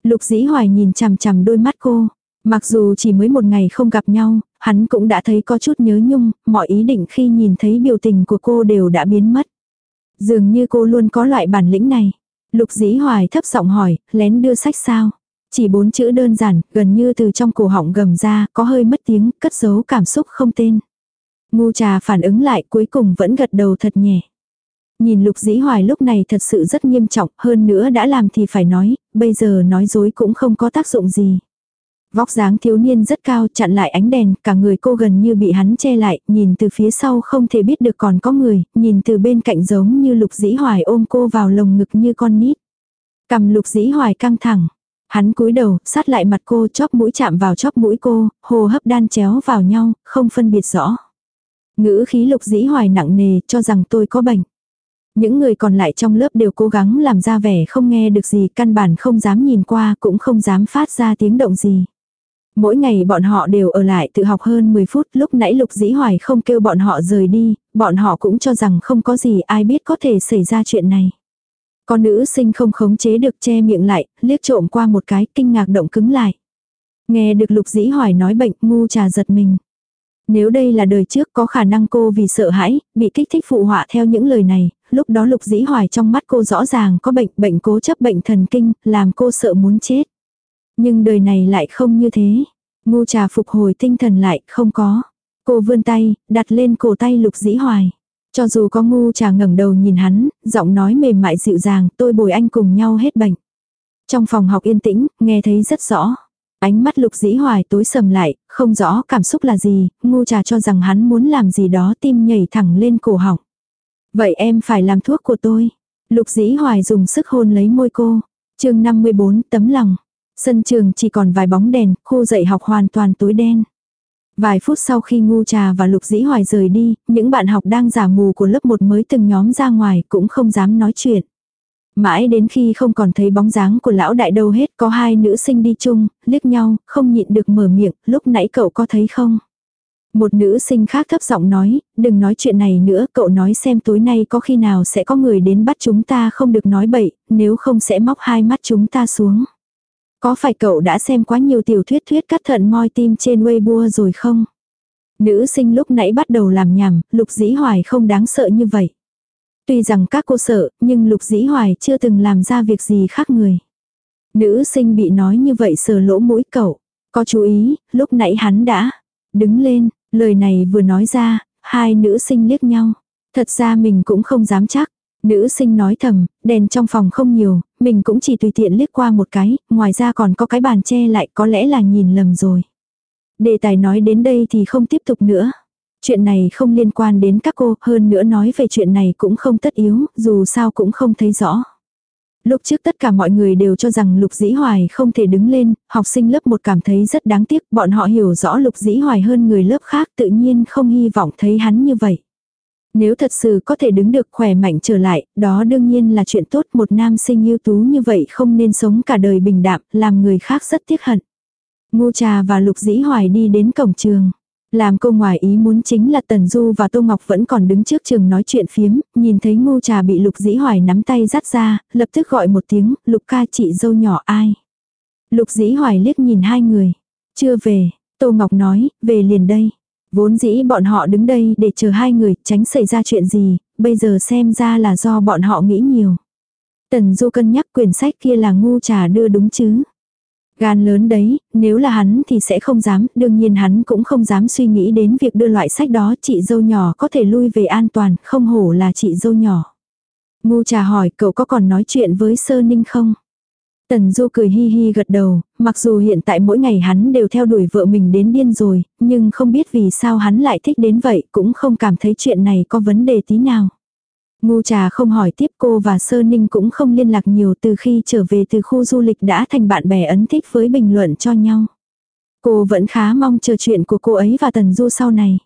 Lục dĩ hoài nhìn chằm chằm đôi mắt cô, Mặc dù chỉ mới một ngày không gặp nhau, hắn cũng đã thấy có chút nhớ nhung, mọi ý định khi nhìn thấy biểu tình của cô đều đã biến mất. Dường như cô luôn có loại bản lĩnh này. Lục dĩ hoài thấp giọng hỏi, lén đưa sách sao? Chỉ bốn chữ đơn giản, gần như từ trong cổ họng gầm ra, có hơi mất tiếng, cất giấu cảm xúc không tên. Ngu trà phản ứng lại cuối cùng vẫn gật đầu thật nhẹ. Nhìn lục dĩ hoài lúc này thật sự rất nghiêm trọng, hơn nữa đã làm thì phải nói, bây giờ nói dối cũng không có tác dụng gì. Vóc dáng thiếu niên rất cao chặn lại ánh đèn, cả người cô gần như bị hắn che lại, nhìn từ phía sau không thể biết được còn có người, nhìn từ bên cạnh giống như lục dĩ hoài ôm cô vào lồng ngực như con nít. Cầm lục dĩ hoài căng thẳng. Hắn cúi đầu, sát lại mặt cô chóp mũi chạm vào chóp mũi cô, hồ hấp đan chéo vào nhau, không phân biệt rõ. Ngữ khí lục dĩ hoài nặng nề, cho rằng tôi có bệnh. Những người còn lại trong lớp đều cố gắng làm ra vẻ không nghe được gì, căn bản không dám nhìn qua, cũng không dám phát ra tiếng động gì. Mỗi ngày bọn họ đều ở lại tự học hơn 10 phút, lúc nãy Lục Dĩ Hoài không kêu bọn họ rời đi, bọn họ cũng cho rằng không có gì ai biết có thể xảy ra chuyện này. Con nữ sinh không khống chế được che miệng lại, liếc trộm qua một cái, kinh ngạc động cứng lại. Nghe được Lục Dĩ Hoài nói bệnh, ngu trà giật mình. Nếu đây là đời trước có khả năng cô vì sợ hãi, bị kích thích phụ họa theo những lời này, lúc đó Lục Dĩ Hoài trong mắt cô rõ ràng có bệnh, bệnh cố chấp bệnh thần kinh, làm cô sợ muốn chết. Nhưng đời này lại không như thế. Ngu trà phục hồi tinh thần lại, không có. Cô vươn tay, đặt lên cổ tay lục dĩ hoài. Cho dù có ngu trà ngẩng đầu nhìn hắn, giọng nói mềm mại dịu dàng, tôi bồi anh cùng nhau hết bệnh. Trong phòng học yên tĩnh, nghe thấy rất rõ. Ánh mắt lục dĩ hoài tối sầm lại, không rõ cảm xúc là gì, ngu trà cho rằng hắn muốn làm gì đó tim nhảy thẳng lên cổ họng. Vậy em phải làm thuốc của tôi. Lục dĩ hoài dùng sức hôn lấy môi cô. chương 54 tấm lòng. Sân trường chỉ còn vài bóng đèn, khu dạy học hoàn toàn tối đen. Vài phút sau khi ngu trà và lục dĩ hoài rời đi, những bạn học đang giả mù của lớp 1 mới từng nhóm ra ngoài cũng không dám nói chuyện. Mãi đến khi không còn thấy bóng dáng của lão đại đâu hết có hai nữ sinh đi chung, liếc nhau, không nhịn được mở miệng, lúc nãy cậu có thấy không? Một nữ sinh khác thấp giọng nói, đừng nói chuyện này nữa, cậu nói xem tối nay có khi nào sẽ có người đến bắt chúng ta không được nói bậy, nếu không sẽ móc hai mắt chúng ta xuống. Có phải cậu đã xem quá nhiều tiểu thuyết thuyết cắt thận moi tim trên Weibo rồi không? Nữ sinh lúc nãy bắt đầu làm nhảm, lục dĩ hoài không đáng sợ như vậy. Tuy rằng các cô sợ, nhưng lục dĩ hoài chưa từng làm ra việc gì khác người. Nữ sinh bị nói như vậy sờ lỗ mũi cậu. Có chú ý, lúc nãy hắn đã đứng lên, lời này vừa nói ra, hai nữ sinh liếc nhau. Thật ra mình cũng không dám chắc. Nữ sinh nói thầm, đèn trong phòng không nhiều, mình cũng chỉ tùy tiện liếc qua một cái, ngoài ra còn có cái bàn che lại có lẽ là nhìn lầm rồi. Đề tài nói đến đây thì không tiếp tục nữa. Chuyện này không liên quan đến các cô, hơn nữa nói về chuyện này cũng không tất yếu, dù sao cũng không thấy rõ. Lúc trước tất cả mọi người đều cho rằng Lục Dĩ Hoài không thể đứng lên, học sinh lớp 1 cảm thấy rất đáng tiếc, bọn họ hiểu rõ Lục Dĩ Hoài hơn người lớp khác tự nhiên không hy vọng thấy hắn như vậy. Nếu thật sự có thể đứng được khỏe mạnh trở lại, đó đương nhiên là chuyện tốt một nam sinh ưu tú như vậy không nên sống cả đời bình đạm, làm người khác rất tiếc hận. Ngu Trà và Lục Dĩ Hoài đi đến cổng trường. Làm cô ngoài ý muốn chính là Tần Du và Tô Ngọc vẫn còn đứng trước trường nói chuyện phiếm, nhìn thấy ngu Trà bị Lục Dĩ Hoài nắm tay dắt ra, lập tức gọi một tiếng, Lục ca chị dâu nhỏ ai. Lục Dĩ Hoài liếc nhìn hai người. Chưa về, Tô Ngọc nói, về liền đây. Vốn dĩ bọn họ đứng đây để chờ hai người, tránh xảy ra chuyện gì, bây giờ xem ra là do bọn họ nghĩ nhiều. Tần Du cân nhắc quyển sách kia là ngu trà đưa đúng chứ. Gan lớn đấy, nếu là hắn thì sẽ không dám, đương nhiên hắn cũng không dám suy nghĩ đến việc đưa loại sách đó chị dâu nhỏ có thể lui về an toàn, không hổ là chị dâu nhỏ. Ngu trà hỏi cậu có còn nói chuyện với sơ ninh không? Tần Du cười hi hi gật đầu, mặc dù hiện tại mỗi ngày hắn đều theo đuổi vợ mình đến điên rồi, nhưng không biết vì sao hắn lại thích đến vậy, cũng không cảm thấy chuyện này có vấn đề tí nào. Ngu trà không hỏi tiếp cô và Sơ Ninh cũng không liên lạc nhiều từ khi trở về từ khu du lịch đã thành bạn bè ấn thích với bình luận cho nhau. Cô vẫn khá mong chờ chuyện của cô ấy và Tần Du sau này.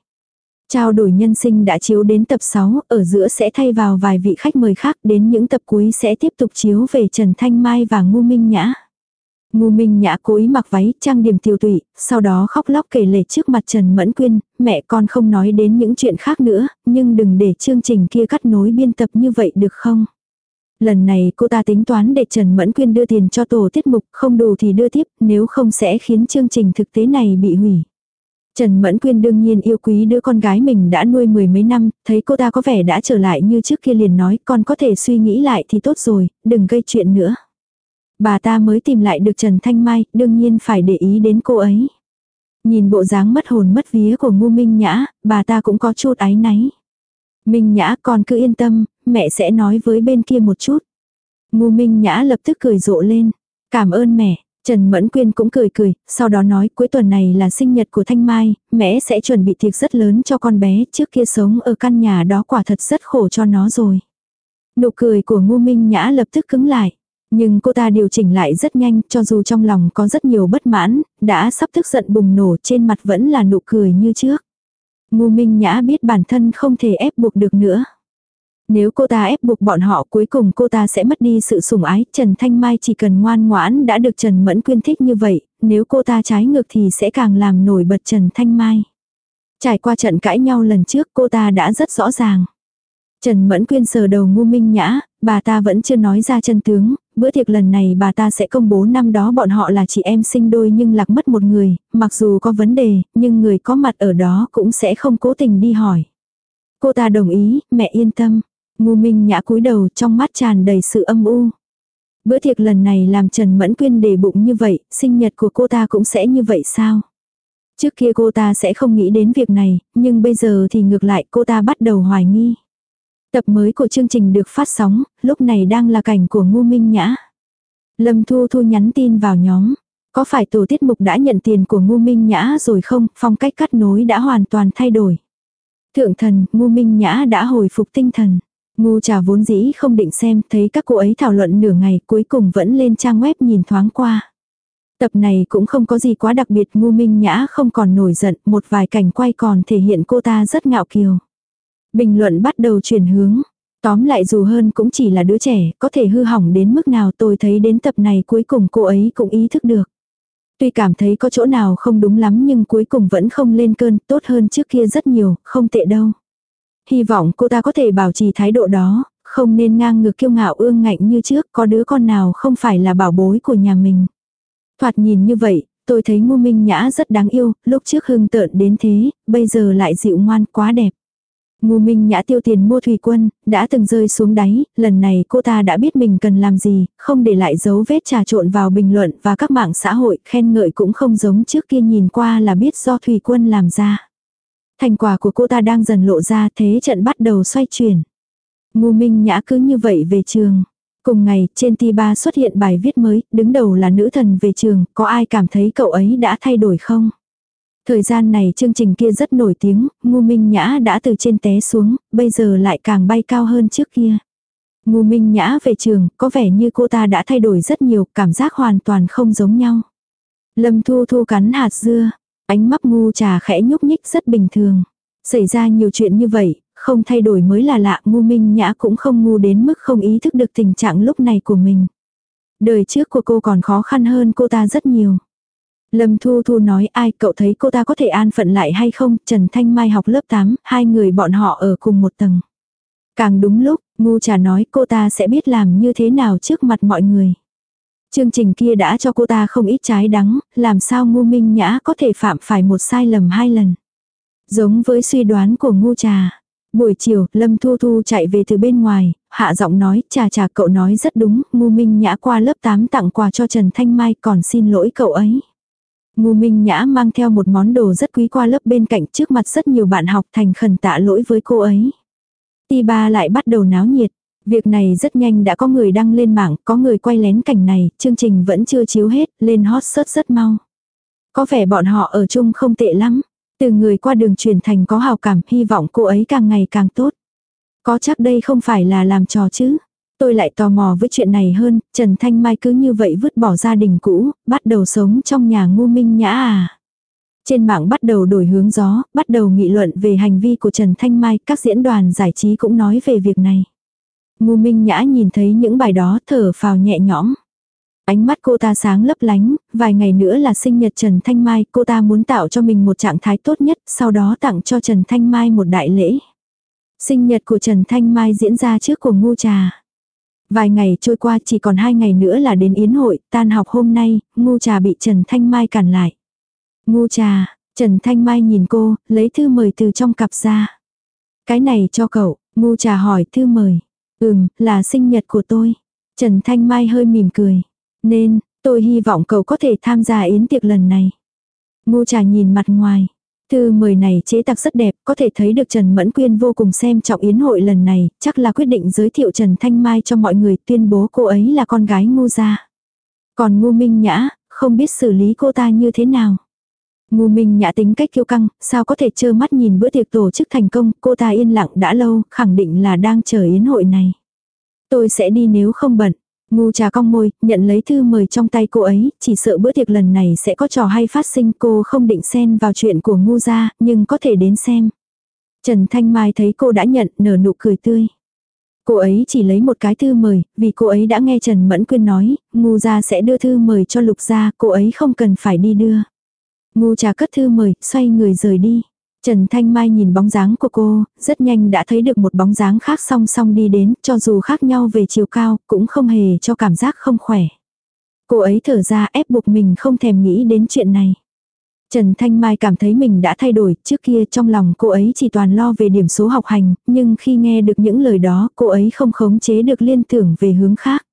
Trao đổi nhân sinh đã chiếu đến tập 6, ở giữa sẽ thay vào vài vị khách mời khác đến những tập cuối sẽ tiếp tục chiếu về Trần Thanh Mai và Ngu Minh Nhã. Ngu Minh Nhã cố ý mặc váy, trang điểm tiêu tụy, sau đó khóc lóc kể lể trước mặt Trần Mẫn Quyên, mẹ con không nói đến những chuyện khác nữa, nhưng đừng để chương trình kia cắt nối biên tập như vậy được không? Lần này cô ta tính toán để Trần Mẫn Quyên đưa tiền cho tổ tiết mục, không đủ thì đưa tiếp, nếu không sẽ khiến chương trình thực tế này bị hủy. Trần Mẫn Quyên đương nhiên yêu quý đứa con gái mình đã nuôi mười mấy năm, thấy cô ta có vẻ đã trở lại như trước kia liền nói con có thể suy nghĩ lại thì tốt rồi, đừng gây chuyện nữa. Bà ta mới tìm lại được Trần Thanh Mai, đương nhiên phải để ý đến cô ấy. Nhìn bộ dáng mất hồn mất vía của ngu Minh Nhã, bà ta cũng có chút áy náy. Minh Nhã con cứ yên tâm, mẹ sẽ nói với bên kia một chút. Ngu Minh Nhã lập tức cười rộ lên. Cảm ơn mẹ, Trần Mẫn Quyên cũng cười cười, sau đó nói cuối tuần này là sinh nhật của Thanh Mai, mẹ sẽ chuẩn bị tiệc rất lớn cho con bé, trước kia sống ở căn nhà đó quả thật rất khổ cho nó rồi. Nụ cười của Ngô Minh Nhã lập tức cứng lại. Nhưng cô ta điều chỉnh lại rất nhanh, cho dù trong lòng có rất nhiều bất mãn, đã sắp tức giận bùng nổ trên mặt vẫn là nụ cười như trước. Ngô Minh Nhã biết bản thân không thể ép buộc được nữa. Nếu cô ta ép buộc bọn họ cuối cùng cô ta sẽ mất đi sự sủng ái, Trần Thanh Mai chỉ cần ngoan ngoãn đã được Trần Mẫn Quyên thích như vậy, nếu cô ta trái ngược thì sẽ càng làm nổi bật Trần Thanh Mai. Trải qua trận cãi nhau lần trước cô ta đã rất rõ ràng. Trần Mẫn Quyên sờ đầu ngu minh nhã, bà ta vẫn chưa nói ra chân tướng, bữa tiệc lần này bà ta sẽ công bố năm đó bọn họ là chị em sinh đôi nhưng lạc mất một người, mặc dù có vấn đề, nhưng người có mặt ở đó cũng sẽ không cố tình đi hỏi. Cô ta đồng ý, mẹ yên tâm. Ngu Minh Nhã cúi đầu trong mắt tràn đầy sự âm u. Bữa tiệc lần này làm Trần Mẫn Quyên đề bụng như vậy, sinh nhật của cô ta cũng sẽ như vậy sao? Trước kia cô ta sẽ không nghĩ đến việc này, nhưng bây giờ thì ngược lại cô ta bắt đầu hoài nghi. Tập mới của chương trình được phát sóng, lúc này đang là cảnh của Ngu Minh Nhã. Lâm Thu Thu nhắn tin vào nhóm. Có phải tổ tiết mục đã nhận tiền của Ngu Minh Nhã rồi không? Phong cách cắt nối đã hoàn toàn thay đổi. Thượng thần, Ngu Minh Nhã đã hồi phục tinh thần. Ngu trà vốn dĩ không định xem, thấy các cô ấy thảo luận nửa ngày cuối cùng vẫn lên trang web nhìn thoáng qua. Tập này cũng không có gì quá đặc biệt, ngu minh nhã không còn nổi giận, một vài cảnh quay còn thể hiện cô ta rất ngạo kiều. Bình luận bắt đầu chuyển hướng. Tóm lại dù hơn cũng chỉ là đứa trẻ, có thể hư hỏng đến mức nào tôi thấy đến tập này cuối cùng cô ấy cũng ý thức được. Tuy cảm thấy có chỗ nào không đúng lắm nhưng cuối cùng vẫn không lên cơn, tốt hơn trước kia rất nhiều, không tệ đâu. Hy vọng cô ta có thể bảo trì thái độ đó, không nên ngang ngược kiêu ngạo ương ngạnh như trước, có đứa con nào không phải là bảo bối của nhà mình. Thoạt nhìn như vậy, tôi thấy ngu minh nhã rất đáng yêu, lúc trước hưng tợn đến thế, bây giờ lại dịu ngoan quá đẹp. Ngu Minh Nhã tiêu tiền mua thủy quân, đã từng rơi xuống đáy, lần này cô ta đã biết mình cần làm gì, không để lại dấu vết trà trộn vào bình luận và các mạng xã hội, khen ngợi cũng không giống trước kia nhìn qua là biết do thủy quân làm ra. Thành quả của cô ta đang dần lộ ra thế trận bắt đầu xoay chuyển. Ngu Minh Nhã cứ như vậy về trường. Cùng ngày, trên ti ba xuất hiện bài viết mới, đứng đầu là nữ thần về trường, có ai cảm thấy cậu ấy đã thay đổi không? Thời gian này chương trình kia rất nổi tiếng, Ngu Minh Nhã đã từ trên té xuống, bây giờ lại càng bay cao hơn trước kia. Ngu Minh Nhã về trường, có vẻ như cô ta đã thay đổi rất nhiều, cảm giác hoàn toàn không giống nhau. Lâm Thu Thu cắn hạt dưa, ánh mắt ngu trà khẽ nhúc nhích rất bình thường. Xảy ra nhiều chuyện như vậy, không thay đổi mới là lạ, ngu Minh Nhã cũng không ngu đến mức không ý thức được tình trạng lúc này của mình. Đời trước của cô còn khó khăn hơn cô ta rất nhiều. Lâm Thu Thu nói ai cậu thấy cô ta có thể an phận lại hay không, Trần Thanh Mai học lớp 8, hai người bọn họ ở cùng một tầng. Càng đúng lúc, ngu trà nói cô ta sẽ biết làm như thế nào trước mặt mọi người. Chương trình kia đã cho cô ta không ít trái đắng, làm sao ngu minh nhã có thể phạm phải một sai lầm hai lần. Giống với suy đoán của ngu trà. Buổi chiều, Lâm Thu Thu chạy về từ bên ngoài, hạ giọng nói, trà trà cậu nói rất đúng, ngu minh nhã qua lớp 8 tặng quà cho Trần Thanh Mai còn xin lỗi cậu ấy. Ngu Minh Nhã mang theo một món đồ rất quý qua lớp bên cạnh trước mặt rất nhiều bạn học thành khẩn tạ lỗi với cô ấy. Ti ba lại bắt đầu náo nhiệt. Việc này rất nhanh đã có người đăng lên mạng, có người quay lén cảnh này, chương trình vẫn chưa chiếu hết, lên hot search rất mau. Có vẻ bọn họ ở chung không tệ lắm. Từ người qua đường truyền thành có hào cảm, hy vọng cô ấy càng ngày càng tốt. Có chắc đây không phải là làm trò chứ. Tôi lại tò mò với chuyện này hơn, Trần Thanh Mai cứ như vậy vứt bỏ gia đình cũ, bắt đầu sống trong nhà ngu minh nhã à. Trên mạng bắt đầu đổi hướng gió, bắt đầu nghị luận về hành vi của Trần Thanh Mai, các diễn đoàn giải trí cũng nói về việc này. Ngu minh nhã nhìn thấy những bài đó thở phào nhẹ nhõm. Ánh mắt cô ta sáng lấp lánh, vài ngày nữa là sinh nhật Trần Thanh Mai, cô ta muốn tạo cho mình một trạng thái tốt nhất, sau đó tặng cho Trần Thanh Mai một đại lễ. Sinh nhật của Trần Thanh Mai diễn ra trước của ngu trà. Vài ngày trôi qua chỉ còn hai ngày nữa là đến yến hội, tan học hôm nay, ngu trà bị Trần Thanh Mai cản lại. Ngu trà, Trần Thanh Mai nhìn cô, lấy thư mời từ trong cặp ra. Cái này cho cậu, ngu trà hỏi thư mời. Ừm, là sinh nhật của tôi. Trần Thanh Mai hơi mỉm cười. Nên, tôi hy vọng cậu có thể tham gia yến tiệc lần này. Ngu trà nhìn mặt ngoài. Thư mời này chế tác rất đẹp, có thể thấy được Trần Mẫn Quyên vô cùng xem trọng yến hội lần này, chắc là quyết định giới thiệu Trần Thanh Mai cho mọi người tuyên bố cô ấy là con gái ngu gia. Còn ngu minh nhã, không biết xử lý cô ta như thế nào. Ngu minh nhã tính cách kiêu căng, sao có thể trơ mắt nhìn bữa tiệc tổ chức thành công, cô ta yên lặng đã lâu, khẳng định là đang chờ yến hội này. Tôi sẽ đi nếu không bận, Ngu trà cong môi, nhận lấy thư mời trong tay cô ấy, chỉ sợ bữa tiệc lần này sẽ có trò hay phát sinh cô không định xen vào chuyện của ngu gia, nhưng có thể đến xem. Trần Thanh Mai thấy cô đã nhận, nở nụ cười tươi. Cô ấy chỉ lấy một cái thư mời, vì cô ấy đã nghe Trần Mẫn Quyên nói, ngu gia sẽ đưa thư mời cho lục gia, cô ấy không cần phải đi đưa. Ngu trà cất thư mời, xoay người rời đi. Trần Thanh Mai nhìn bóng dáng của cô, rất nhanh đã thấy được một bóng dáng khác song song đi đến, cho dù khác nhau về chiều cao, cũng không hề cho cảm giác không khỏe. Cô ấy thở ra ép buộc mình không thèm nghĩ đến chuyện này. Trần Thanh Mai cảm thấy mình đã thay đổi, trước kia trong lòng cô ấy chỉ toàn lo về điểm số học hành, nhưng khi nghe được những lời đó cô ấy không khống chế được liên tưởng về hướng khác.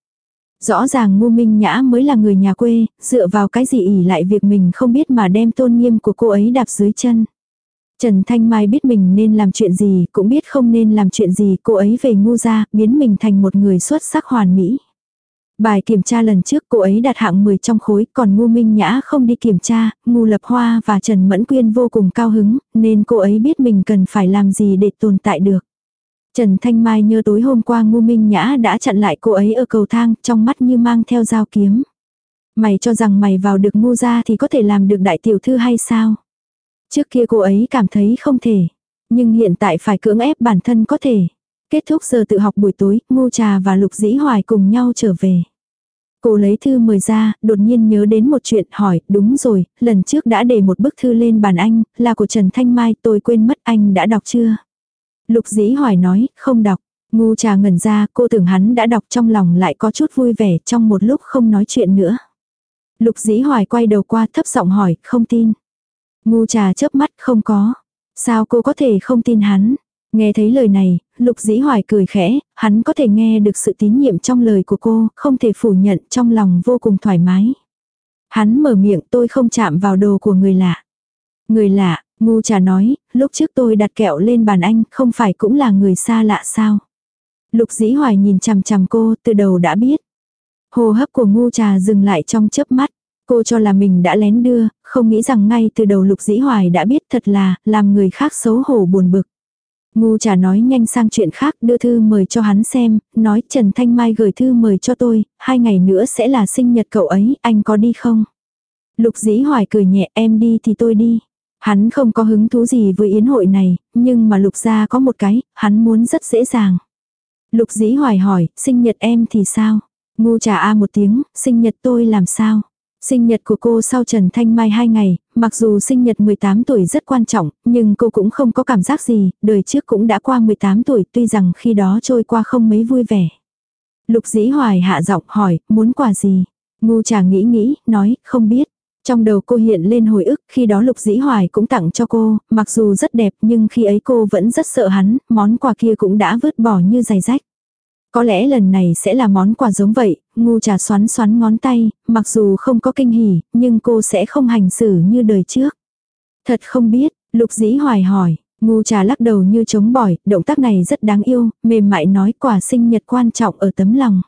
Rõ ràng ngu minh nhã mới là người nhà quê, dựa vào cái gì ỉ lại việc mình không biết mà đem tôn nghiêm của cô ấy đạp dưới chân. Trần Thanh Mai biết mình nên làm chuyện gì, cũng biết không nên làm chuyện gì, cô ấy về ngu ra, biến mình thành một người xuất sắc hoàn mỹ. Bài kiểm tra lần trước cô ấy đạt hạng 10 trong khối, còn ngu minh nhã không đi kiểm tra, ngu lập hoa và Trần Mẫn Quyên vô cùng cao hứng, nên cô ấy biết mình cần phải làm gì để tồn tại được. Trần Thanh Mai nhớ tối hôm qua ngu minh nhã đã chặn lại cô ấy ở cầu thang, trong mắt như mang theo dao kiếm. Mày cho rằng mày vào được ngu ra thì có thể làm được đại tiểu thư hay sao? Trước kia cô ấy cảm thấy không thể. Nhưng hiện tại phải cưỡng ép bản thân có thể. Kết thúc giờ tự học buổi tối, Ngô Trà và Lục Dĩ Hoài cùng nhau trở về. Cô lấy thư mời ra, đột nhiên nhớ đến một chuyện hỏi, đúng rồi, lần trước đã để một bức thư lên bàn anh, là của Trần Thanh Mai, tôi quên mất anh đã đọc chưa? Lục dĩ hỏi nói, không đọc. Ngu trà ngẩn ra, cô tưởng hắn đã đọc trong lòng lại có chút vui vẻ trong một lúc không nói chuyện nữa. Lục dĩ hoài quay đầu qua thấp giọng hỏi, không tin. Ngu trà chớp mắt, không có. Sao cô có thể không tin hắn? Nghe thấy lời này, lục dĩ hoài cười khẽ, hắn có thể nghe được sự tín nhiệm trong lời của cô, không thể phủ nhận trong lòng vô cùng thoải mái. Hắn mở miệng tôi không chạm vào đồ của người lạ. Người lạ, ngu trà nói, lúc trước tôi đặt kẹo lên bàn anh, không phải cũng là người xa lạ sao? Lục dĩ hoài nhìn chằm chằm cô, từ đầu đã biết. Hồ hấp của ngu trà dừng lại trong chớp mắt. Cô cho là mình đã lén đưa, không nghĩ rằng ngay từ đầu lục dĩ hoài đã biết thật là, làm người khác xấu hổ buồn bực. Ngu trà nói nhanh sang chuyện khác đưa thư mời cho hắn xem, nói Trần Thanh Mai gửi thư mời cho tôi, hai ngày nữa sẽ là sinh nhật cậu ấy, anh có đi không? Lục dĩ hoài cười nhẹ em đi thì tôi đi. Hắn không có hứng thú gì với yến hội này, nhưng mà lục gia có một cái, hắn muốn rất dễ dàng. Lục dĩ hoài hỏi, sinh nhật em thì sao? Ngu trà a một tiếng, sinh nhật tôi làm sao? Sinh nhật của cô sau Trần Thanh Mai hai ngày, mặc dù sinh nhật 18 tuổi rất quan trọng, nhưng cô cũng không có cảm giác gì, đời trước cũng đã qua 18 tuổi tuy rằng khi đó trôi qua không mấy vui vẻ. Lục dĩ hoài hạ giọng hỏi, muốn quà gì? Ngu trà nghĩ nghĩ, nói, không biết. Trong đầu cô hiện lên hồi ức, khi đó Lục Dĩ Hoài cũng tặng cho cô, mặc dù rất đẹp nhưng khi ấy cô vẫn rất sợ hắn, món quà kia cũng đã vứt bỏ như giày rách. Có lẽ lần này sẽ là món quà giống vậy, ngu trà xoắn xoắn ngón tay, mặc dù không có kinh hỉ, nhưng cô sẽ không hành xử như đời trước. Thật không biết, lục dĩ hoài hỏi, ngu trà lắc đầu như chống bỏi, động tác này rất đáng yêu, mềm mại nói quả sinh nhật quan trọng ở tấm lòng.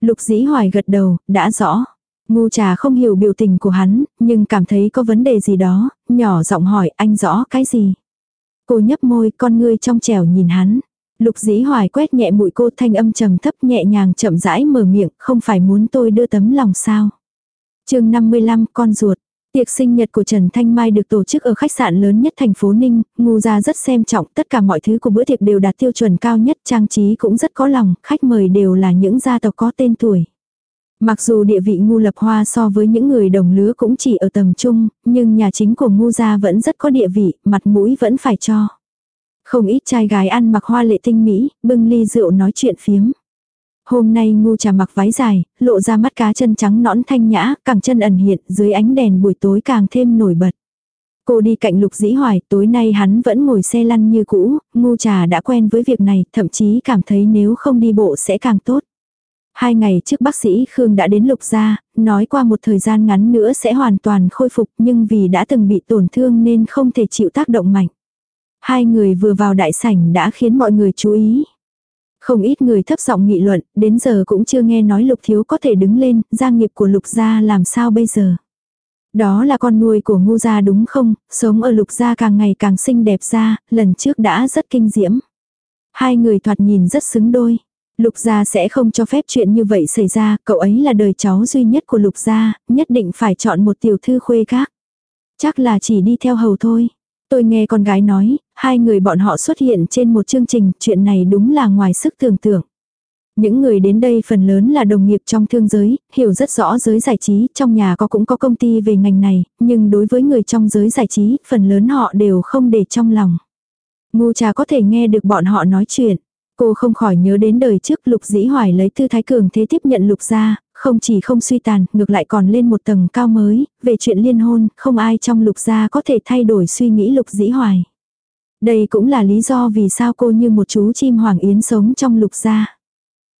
Lục dĩ hoài gật đầu, đã rõ. Ngu trà không hiểu biểu tình của hắn, nhưng cảm thấy có vấn đề gì đó, nhỏ giọng hỏi anh rõ cái gì. Cô nhấp môi con ngươi trong trẻo nhìn hắn. Lục dĩ hoài quét nhẹ mũi cô thanh âm trầm thấp nhẹ nhàng chậm rãi mở miệng, không phải muốn tôi đưa tấm lòng sao. chương 55 con ruột. Tiệc sinh nhật của Trần Thanh Mai được tổ chức ở khách sạn lớn nhất thành phố Ninh, ngu gia rất xem trọng, tất cả mọi thứ của bữa tiệc đều đạt tiêu chuẩn cao nhất, trang trí cũng rất có lòng, khách mời đều là những gia tộc có tên tuổi. Mặc dù địa vị ngu lập hoa so với những người đồng lứa cũng chỉ ở tầm trung, nhưng nhà chính của ngu gia vẫn rất có địa vị, mặt mũi vẫn phải cho. Không ít trai gái ăn mặc hoa lệ tinh mỹ, bưng ly rượu nói chuyện phiếm. Hôm nay ngu trà mặc váy dài, lộ ra mắt cá chân trắng nõn thanh nhã, càng chân ẩn hiện dưới ánh đèn buổi tối càng thêm nổi bật. Cô đi cạnh lục dĩ hoài, tối nay hắn vẫn ngồi xe lăn như cũ, ngu trà đã quen với việc này, thậm chí cảm thấy nếu không đi bộ sẽ càng tốt. Hai ngày trước bác sĩ Khương đã đến lục gia, nói qua một thời gian ngắn nữa sẽ hoàn toàn khôi phục nhưng vì đã từng bị tổn thương nên không thể chịu tác động mạnh. Hai người vừa vào đại sảnh đã khiến mọi người chú ý. Không ít người thấp giọng nghị luận, đến giờ cũng chưa nghe nói lục thiếu có thể đứng lên, gia nghiệp của lục gia làm sao bây giờ. Đó là con nuôi của ngu gia đúng không, sống ở lục gia càng ngày càng xinh đẹp ra, lần trước đã rất kinh diễm. Hai người thoạt nhìn rất xứng đôi. Lục gia sẽ không cho phép chuyện như vậy xảy ra, cậu ấy là đời cháu duy nhất của lục gia, nhất định phải chọn một tiểu thư khuê khác. Chắc là chỉ đi theo hầu thôi. Tôi nghe con gái nói, hai người bọn họ xuất hiện trên một chương trình, chuyện này đúng là ngoài sức tưởng tượng. Những người đến đây phần lớn là đồng nghiệp trong thương giới, hiểu rất rõ giới giải trí, trong nhà có cũng có công ty về ngành này, nhưng đối với người trong giới giải trí, phần lớn họ đều không để trong lòng. Ngu trà có thể nghe được bọn họ nói chuyện. Cô không khỏi nhớ đến đời trước lục dĩ hoài lấy tư thái cường thế tiếp nhận lục gia, không chỉ không suy tàn, ngược lại còn lên một tầng cao mới, về chuyện liên hôn, không ai trong lục gia có thể thay đổi suy nghĩ lục dĩ hoài. Đây cũng là lý do vì sao cô như một chú chim hoàng yến sống trong lục gia.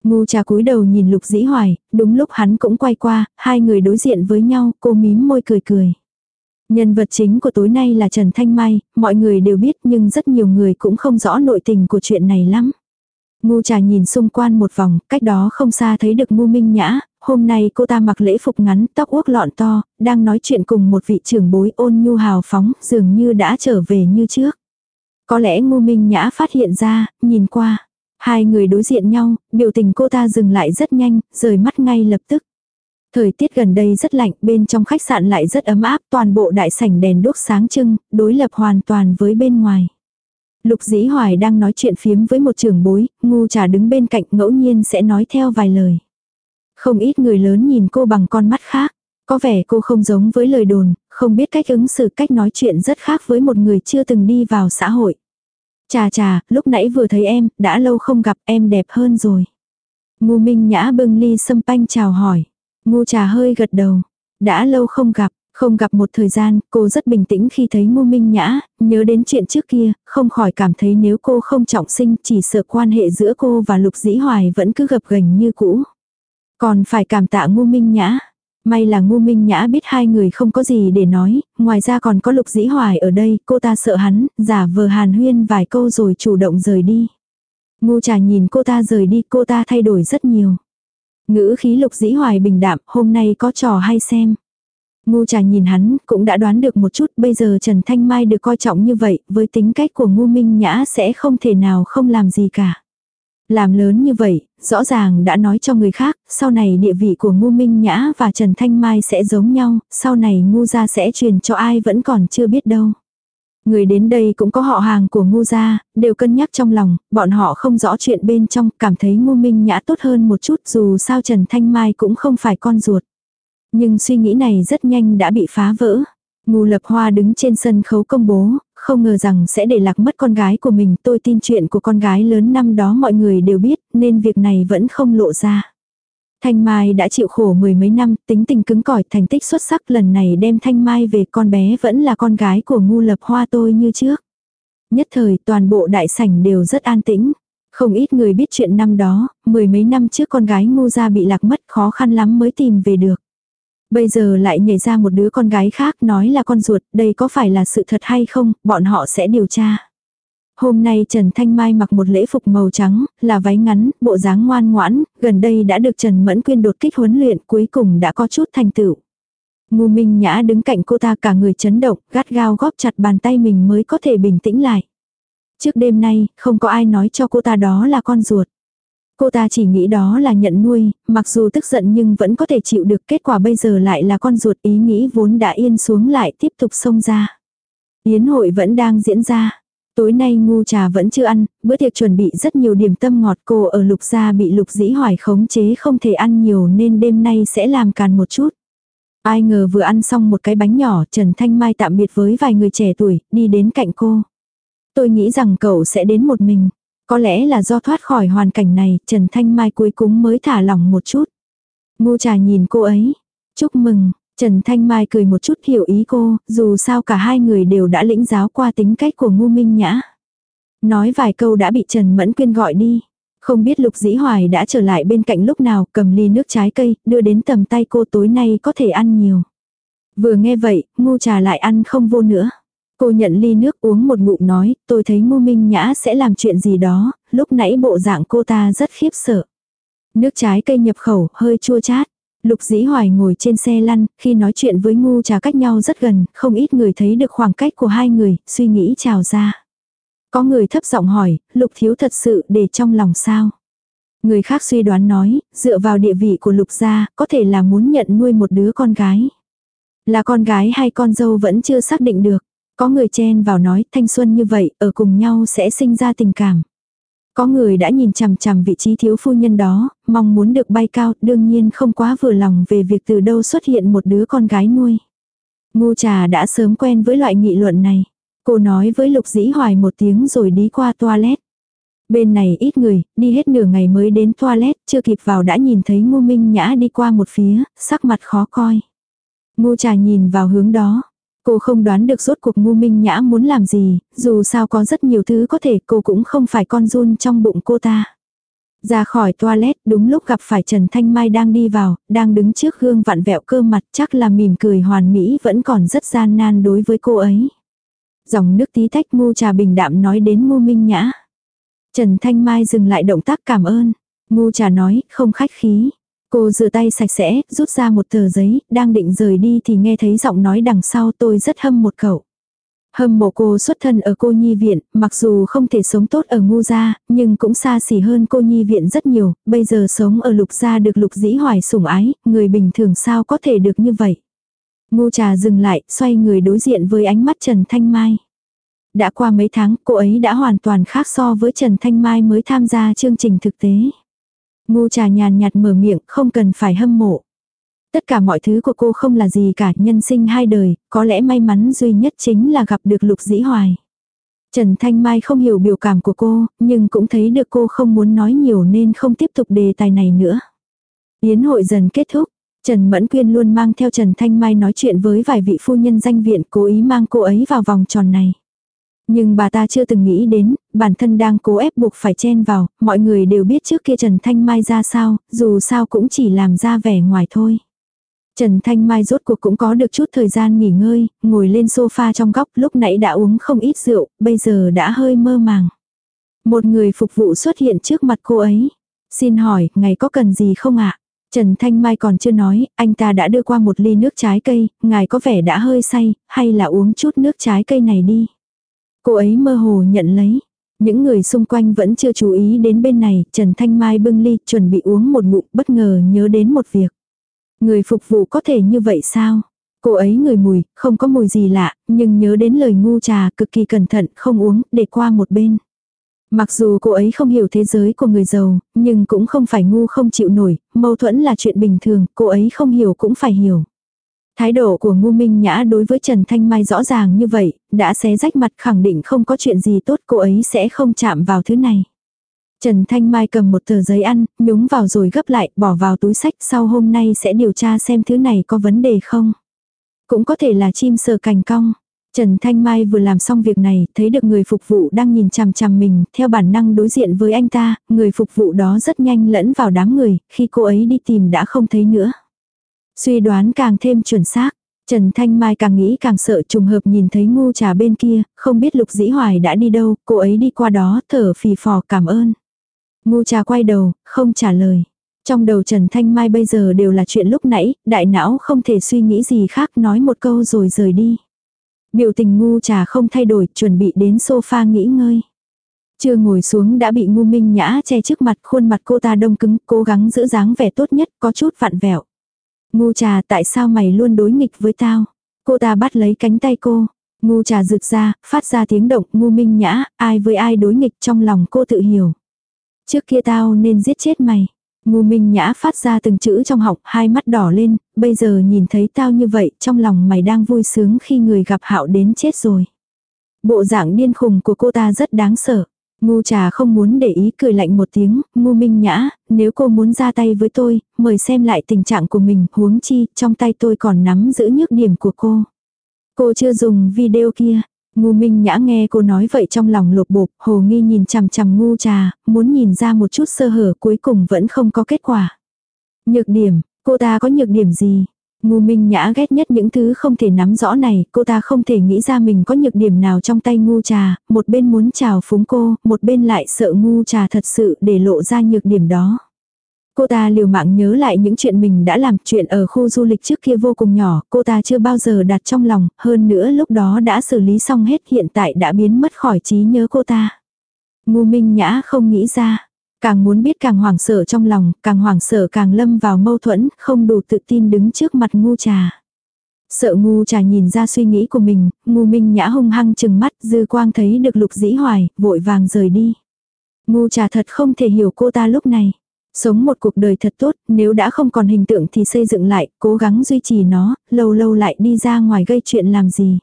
Ngu trà cúi đầu nhìn lục dĩ hoài, đúng lúc hắn cũng quay qua, hai người đối diện với nhau, cô mím môi cười cười. Nhân vật chính của tối nay là Trần Thanh Mai, mọi người đều biết nhưng rất nhiều người cũng không rõ nội tình của chuyện này lắm. Ngu trà nhìn xung quanh một vòng, cách đó không xa thấy được ngu minh nhã, hôm nay cô ta mặc lễ phục ngắn, tóc uốc lọn to, đang nói chuyện cùng một vị trưởng bối ôn nhu hào phóng, dường như đã trở về như trước. Có lẽ ngu minh nhã phát hiện ra, nhìn qua. Hai người đối diện nhau, biểu tình cô ta dừng lại rất nhanh, rời mắt ngay lập tức. Thời tiết gần đây rất lạnh, bên trong khách sạn lại rất ấm áp, toàn bộ đại sảnh đèn đốt sáng trưng, đối lập hoàn toàn với bên ngoài. Lục dĩ hoài đang nói chuyện phiếm với một trưởng bối, ngu trà đứng bên cạnh ngẫu nhiên sẽ nói theo vài lời. Không ít người lớn nhìn cô bằng con mắt khác. Có vẻ cô không giống với lời đồn, không biết cách ứng xử cách nói chuyện rất khác với một người chưa từng đi vào xã hội. Chà chà, lúc nãy vừa thấy em, đã lâu không gặp em đẹp hơn rồi. Ngu Minh Nhã bưng ly sâm panh chào hỏi. Ngu trà hơi gật đầu. Đã lâu không gặp, không gặp một thời gian, cô rất bình tĩnh khi thấy Ngô Minh Nhã, nhớ đến chuyện trước kia, không khỏi cảm thấy nếu cô không trọng sinh chỉ sợ quan hệ giữa cô và Lục Dĩ Hoài vẫn cứ gập ghềnh như cũ. Còn phải cảm tạ Ngô Minh Nhã. May là Ngô Minh Nhã biết hai người không có gì để nói, ngoài ra còn có Lục Dĩ Hoài ở đây, cô ta sợ hắn, giả vờ hàn huyên vài câu rồi chủ động rời đi. Ngô trà nhìn cô ta rời đi, cô ta thay đổi rất nhiều. Ngữ khí Lục Dĩ Hoài bình đạm, hôm nay có trò hay xem. Ngu trà nhìn hắn, cũng đã đoán được một chút, bây giờ Trần Thanh Mai được coi trọng như vậy, với tính cách của ngu minh nhã sẽ không thể nào không làm gì cả. Làm lớn như vậy, rõ ràng đã nói cho người khác, sau này địa vị của ngu minh nhã và Trần Thanh Mai sẽ giống nhau, sau này ngu gia sẽ truyền cho ai vẫn còn chưa biết đâu. Người đến đây cũng có họ hàng của ngu gia, đều cân nhắc trong lòng, bọn họ không rõ chuyện bên trong, cảm thấy ngu minh nhã tốt hơn một chút dù sao Trần Thanh Mai cũng không phải con ruột. Nhưng suy nghĩ này rất nhanh đã bị phá vỡ. Ngô lập hoa đứng trên sân khấu công bố, không ngờ rằng sẽ để lạc mất con gái của mình. Tôi tin chuyện của con gái lớn năm đó mọi người đều biết, nên việc này vẫn không lộ ra. Thanh Mai đã chịu khổ mười mấy năm, tính tình cứng cỏi, thành tích xuất sắc lần này đem Thanh Mai về con bé vẫn là con gái của ngu lập hoa tôi như trước. Nhất thời toàn bộ đại sảnh đều rất an tĩnh. Không ít người biết chuyện năm đó, mười mấy năm trước con gái ngu gia bị lạc mất khó khăn lắm mới tìm về được. Bây giờ lại nhảy ra một đứa con gái khác nói là con ruột, đây có phải là sự thật hay không, bọn họ sẽ điều tra. Hôm nay Trần Thanh Mai mặc một lễ phục màu trắng, là váy ngắn, bộ dáng ngoan ngoãn, gần đây đã được Trần Mẫn Quyên đột kích huấn luyện cuối cùng đã có chút thành tựu. Ngô Minh Nhã đứng cạnh cô ta cả người chấn động, gắt gao góp chặt bàn tay mình mới có thể bình tĩnh lại. Trước đêm nay, không có ai nói cho cô ta đó là con ruột. Cô ta chỉ nghĩ đó là nhận nuôi, mặc dù tức giận nhưng vẫn có thể chịu được kết quả bây giờ lại là con ruột ý nghĩ vốn đã yên xuống lại tiếp tục xông ra. Yến hội vẫn đang diễn ra. Tối nay ngu trà vẫn chưa ăn, bữa tiệc chuẩn bị rất nhiều điểm tâm ngọt cô ở lục gia bị lục dĩ hoài khống chế không thể ăn nhiều nên đêm nay sẽ làm càn một chút. Ai ngờ vừa ăn xong một cái bánh nhỏ Trần Thanh Mai tạm biệt với vài người trẻ tuổi, đi đến cạnh cô. Tôi nghĩ rằng cậu sẽ đến một mình. Có lẽ là do thoát khỏi hoàn cảnh này, Trần Thanh Mai cuối cùng mới thả lỏng một chút. Ngu trà nhìn cô ấy. Chúc mừng, Trần Thanh Mai cười một chút hiểu ý cô, dù sao cả hai người đều đã lĩnh giáo qua tính cách của ngu minh nhã. Nói vài câu đã bị Trần Mẫn Quyên gọi đi. Không biết Lục Dĩ Hoài đã trở lại bên cạnh lúc nào cầm ly nước trái cây, đưa đến tầm tay cô tối nay có thể ăn nhiều. Vừa nghe vậy, ngu trà lại ăn không vô nữa. Cô nhận ly nước uống một ngụm nói, tôi thấy Ngô Minh Nhã sẽ làm chuyện gì đó, lúc nãy bộ dạng cô ta rất khiếp sợ. Nước trái cây nhập khẩu, hơi chua chát. Lục dĩ hoài ngồi trên xe lăn, khi nói chuyện với ngu trà cách nhau rất gần, không ít người thấy được khoảng cách của hai người, suy nghĩ trào ra. Có người thấp giọng hỏi, lục thiếu thật sự để trong lòng sao? Người khác suy đoán nói, dựa vào địa vị của lục gia, có thể là muốn nhận nuôi một đứa con gái. Là con gái hay con dâu vẫn chưa xác định được. Có người chen vào nói thanh xuân như vậy, ở cùng nhau sẽ sinh ra tình cảm. Có người đã nhìn chằm chằm vị trí thiếu phu nhân đó, mong muốn được bay cao, đương nhiên không quá vừa lòng về việc từ đâu xuất hiện một đứa con gái nuôi. Ngu trà đã sớm quen với loại nghị luận này. Cô nói với Lục Dĩ Hoài một tiếng rồi đi qua toilet. Bên này ít người, đi hết nửa ngày mới đến toilet, chưa kịp vào đã nhìn thấy Ngô Minh Nhã đi qua một phía, sắc mặt khó coi. Ngô trà nhìn vào hướng đó. Cô không đoán được rốt cuộc ngu minh nhã muốn làm gì, dù sao có rất nhiều thứ có thể cô cũng không phải con run trong bụng cô ta. Ra khỏi toilet đúng lúc gặp phải Trần Thanh Mai đang đi vào, đang đứng trước gương vặn vẹo cơ mặt chắc là mỉm cười hoàn mỹ vẫn còn rất gian nan đối với cô ấy. Dòng nước tí tách ngu trà bình đạm nói đến ngu minh nhã. Trần Thanh Mai dừng lại động tác cảm ơn. Ngu trà nói, không khách khí. Cô rửa tay sạch sẽ, rút ra một tờ giấy, đang định rời đi thì nghe thấy giọng nói đằng sau tôi rất hâm một cậu. Hâm mộ cô xuất thân ở cô nhi viện, mặc dù không thể sống tốt ở ngu gia, nhưng cũng xa xỉ hơn cô nhi viện rất nhiều, bây giờ sống ở lục gia được lục dĩ hoài sủng ái, người bình thường sao có thể được như vậy. Ngu trà dừng lại, xoay người đối diện với ánh mắt Trần Thanh Mai. Đã qua mấy tháng, cô ấy đã hoàn toàn khác so với Trần Thanh Mai mới tham gia chương trình thực tế. Ngu trà nhàn nhạt mở miệng, không cần phải hâm mộ. Tất cả mọi thứ của cô không là gì cả, nhân sinh hai đời, có lẽ may mắn duy nhất chính là gặp được lục dĩ hoài. Trần Thanh Mai không hiểu biểu cảm của cô, nhưng cũng thấy được cô không muốn nói nhiều nên không tiếp tục đề tài này nữa. Yến hội dần kết thúc, Trần Mẫn Quyên luôn mang theo Trần Thanh Mai nói chuyện với vài vị phu nhân danh viện cố ý mang cô ấy vào vòng tròn này. Nhưng bà ta chưa từng nghĩ đến, bản thân đang cố ép buộc phải chen vào, mọi người đều biết trước kia Trần Thanh Mai ra sao, dù sao cũng chỉ làm ra vẻ ngoài thôi. Trần Thanh Mai rốt cuộc cũng có được chút thời gian nghỉ ngơi, ngồi lên sofa trong góc lúc nãy đã uống không ít rượu, bây giờ đã hơi mơ màng. Một người phục vụ xuất hiện trước mặt cô ấy. Xin hỏi, ngày có cần gì không ạ? Trần Thanh Mai còn chưa nói, anh ta đã đưa qua một ly nước trái cây, ngài có vẻ đã hơi say, hay là uống chút nước trái cây này đi. Cô ấy mơ hồ nhận lấy. Những người xung quanh vẫn chưa chú ý đến bên này, Trần Thanh Mai bưng ly chuẩn bị uống một ngụm bất ngờ nhớ đến một việc. Người phục vụ có thể như vậy sao? Cô ấy người mùi, không có mùi gì lạ, nhưng nhớ đến lời ngu trà cực kỳ cẩn thận, không uống, để qua một bên. Mặc dù cô ấy không hiểu thế giới của người giàu, nhưng cũng không phải ngu không chịu nổi, mâu thuẫn là chuyện bình thường, cô ấy không hiểu cũng phải hiểu. Thái độ của ngu minh nhã đối với Trần Thanh Mai rõ ràng như vậy, đã xé rách mặt khẳng định không có chuyện gì tốt cô ấy sẽ không chạm vào thứ này. Trần Thanh Mai cầm một tờ giấy ăn, nhúng vào rồi gấp lại, bỏ vào túi sách sau hôm nay sẽ điều tra xem thứ này có vấn đề không. Cũng có thể là chim sờ cành cong. Trần Thanh Mai vừa làm xong việc này, thấy được người phục vụ đang nhìn chằm chằm mình, theo bản năng đối diện với anh ta, người phục vụ đó rất nhanh lẫn vào đám người, khi cô ấy đi tìm đã không thấy nữa. Suy đoán càng thêm chuẩn xác, Trần Thanh Mai càng nghĩ càng sợ trùng hợp nhìn thấy ngu trà bên kia, không biết Lục Dĩ Hoài đã đi đâu, cô ấy đi qua đó thở phì phò cảm ơn. Ngu trà quay đầu, không trả lời. Trong đầu Trần Thanh Mai bây giờ đều là chuyện lúc nãy, đại não không thể suy nghĩ gì khác nói một câu rồi rời đi. Biểu tình ngu trà không thay đổi, chuẩn bị đến sofa nghỉ ngơi. Chưa ngồi xuống đã bị ngu minh nhã che trước mặt, khuôn mặt cô ta đông cứng, cố gắng giữ dáng vẻ tốt nhất, có chút vặn vẹo. Ngu trà tại sao mày luôn đối nghịch với tao? Cô ta bắt lấy cánh tay cô. Ngu trà rực ra, phát ra tiếng động, ngu minh nhã, ai với ai đối nghịch trong lòng cô tự hiểu. Trước kia tao nên giết chết mày. Ngu minh nhã phát ra từng chữ trong họng, hai mắt đỏ lên, bây giờ nhìn thấy tao như vậy, trong lòng mày đang vui sướng khi người gặp hạo đến chết rồi. Bộ dạng điên khùng của cô ta rất đáng sợ. Ngu trà không muốn để ý cười lạnh một tiếng, ngu minh nhã, nếu cô muốn ra tay với tôi, mời xem lại tình trạng của mình, huống chi, trong tay tôi còn nắm giữ nhược điểm của cô. Cô chưa dùng video kia, Ngu Minh Nhã nghe cô nói vậy trong lòng lột bột, hồ nghi nhìn chằm chằm ngu trà, muốn nhìn ra một chút sơ hở cuối cùng vẫn không có kết quả. Nhược điểm, cô ta có nhược điểm gì? Ngu Minh Nhã ghét nhất những thứ không thể nắm rõ này, cô ta không thể nghĩ ra mình có nhược điểm nào trong tay ngu trà, một bên muốn chào phúng cô, một bên lại sợ ngu trà thật sự để lộ ra nhược điểm đó. Cô ta liều mạng nhớ lại những chuyện mình đã làm, chuyện ở khu du lịch trước kia vô cùng nhỏ, cô ta chưa bao giờ đặt trong lòng, hơn nữa lúc đó đã xử lý xong hết hiện tại đã biến mất khỏi trí nhớ cô ta. Ngu Minh Nhã không nghĩ ra, càng muốn biết càng hoảng sợ trong lòng, càng hoảng sợ càng lâm vào mâu thuẫn, không đủ tự tin đứng trước mặt ngu trà. Sợ ngu trà nhìn ra suy nghĩ của mình, ngu minh nhã hung hăng chừng mắt, dư quang thấy được lục dĩ hoài, vội vàng rời đi. Ngu trà thật không thể hiểu cô ta lúc này. Sống một cuộc đời thật tốt, nếu đã không còn hình tượng thì xây dựng lại, cố gắng duy trì nó, lâu lâu lại đi ra ngoài gây chuyện làm gì.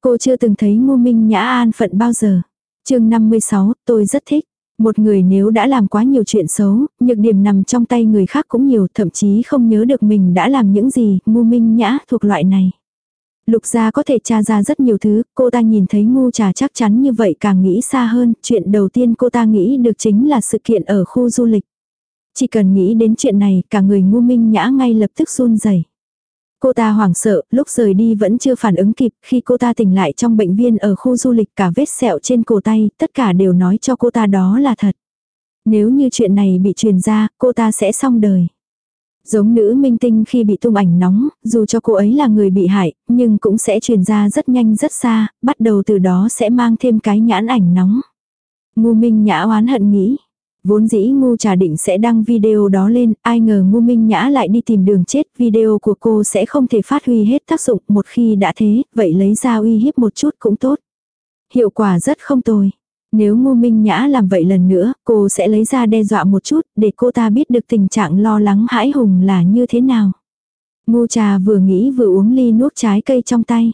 Cô chưa từng thấy ngu minh nhã an phận bao giờ. chương 56, tôi rất thích. Một người nếu đã làm quá nhiều chuyện xấu, nhược điểm nằm trong tay người khác cũng nhiều, thậm chí không nhớ được mình đã làm những gì, ngu minh nhã thuộc loại này. Lục gia có thể tra ra rất nhiều thứ, cô ta nhìn thấy ngu trà chắc chắn như vậy càng nghĩ xa hơn, chuyện đầu tiên cô ta nghĩ được chính là sự kiện ở khu du lịch. Chỉ cần nghĩ đến chuyện này, cả người ngu minh nhã ngay lập tức run rẩy. Cô ta hoảng sợ, lúc rời đi vẫn chưa phản ứng kịp, khi cô ta tỉnh lại trong bệnh viện ở khu du lịch cả vết sẹo trên cổ tay, tất cả đều nói cho cô ta đó là thật. Nếu như chuyện này bị truyền ra, cô ta sẽ xong đời. Giống nữ minh tinh khi bị tung ảnh nóng, dù cho cô ấy là người bị hại, nhưng cũng sẽ truyền ra rất nhanh rất xa, bắt đầu từ đó sẽ mang thêm cái nhãn ảnh nóng. Ngu minh nhã oán hận nghĩ, Vốn dĩ ngu trà định sẽ đăng video đó lên, ai ngờ ngu minh nhã lại đi tìm đường chết, video của cô sẽ không thể phát huy hết tác dụng, một khi đã thế, vậy lấy ra uy hiếp một chút cũng tốt. Hiệu quả rất không tồi. Nếu ngu minh nhã làm vậy lần nữa, cô sẽ lấy ra đe dọa một chút, để cô ta biết được tình trạng lo lắng hãi hùng là như thế nào. Ngu trà vừa nghĩ vừa uống ly nuốt trái cây trong tay.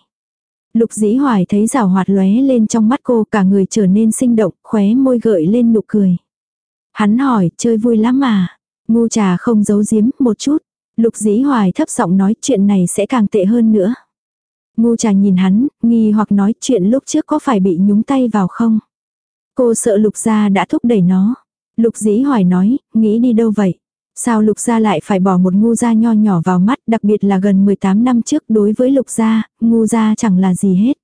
Lục dĩ hoài thấy rào hoạt lóe lên trong mắt cô cả người trở nên sinh động, khóe môi gợi lên nụ cười. Hắn hỏi, chơi vui lắm mà. Ngu trà không giấu giếm một chút. Lục dĩ hoài thấp giọng nói chuyện này sẽ càng tệ hơn nữa. Ngu trà nhìn hắn, nghi hoặc nói chuyện lúc trước có phải bị nhúng tay vào không? Cô sợ lục gia đã thúc đẩy nó. Lục dĩ hoài nói, nghĩ đi đâu vậy? Sao lục gia lại phải bỏ một ngu gia nho nhỏ vào mắt, đặc biệt là gần 18 năm trước đối với lục gia, ngu gia chẳng là gì hết.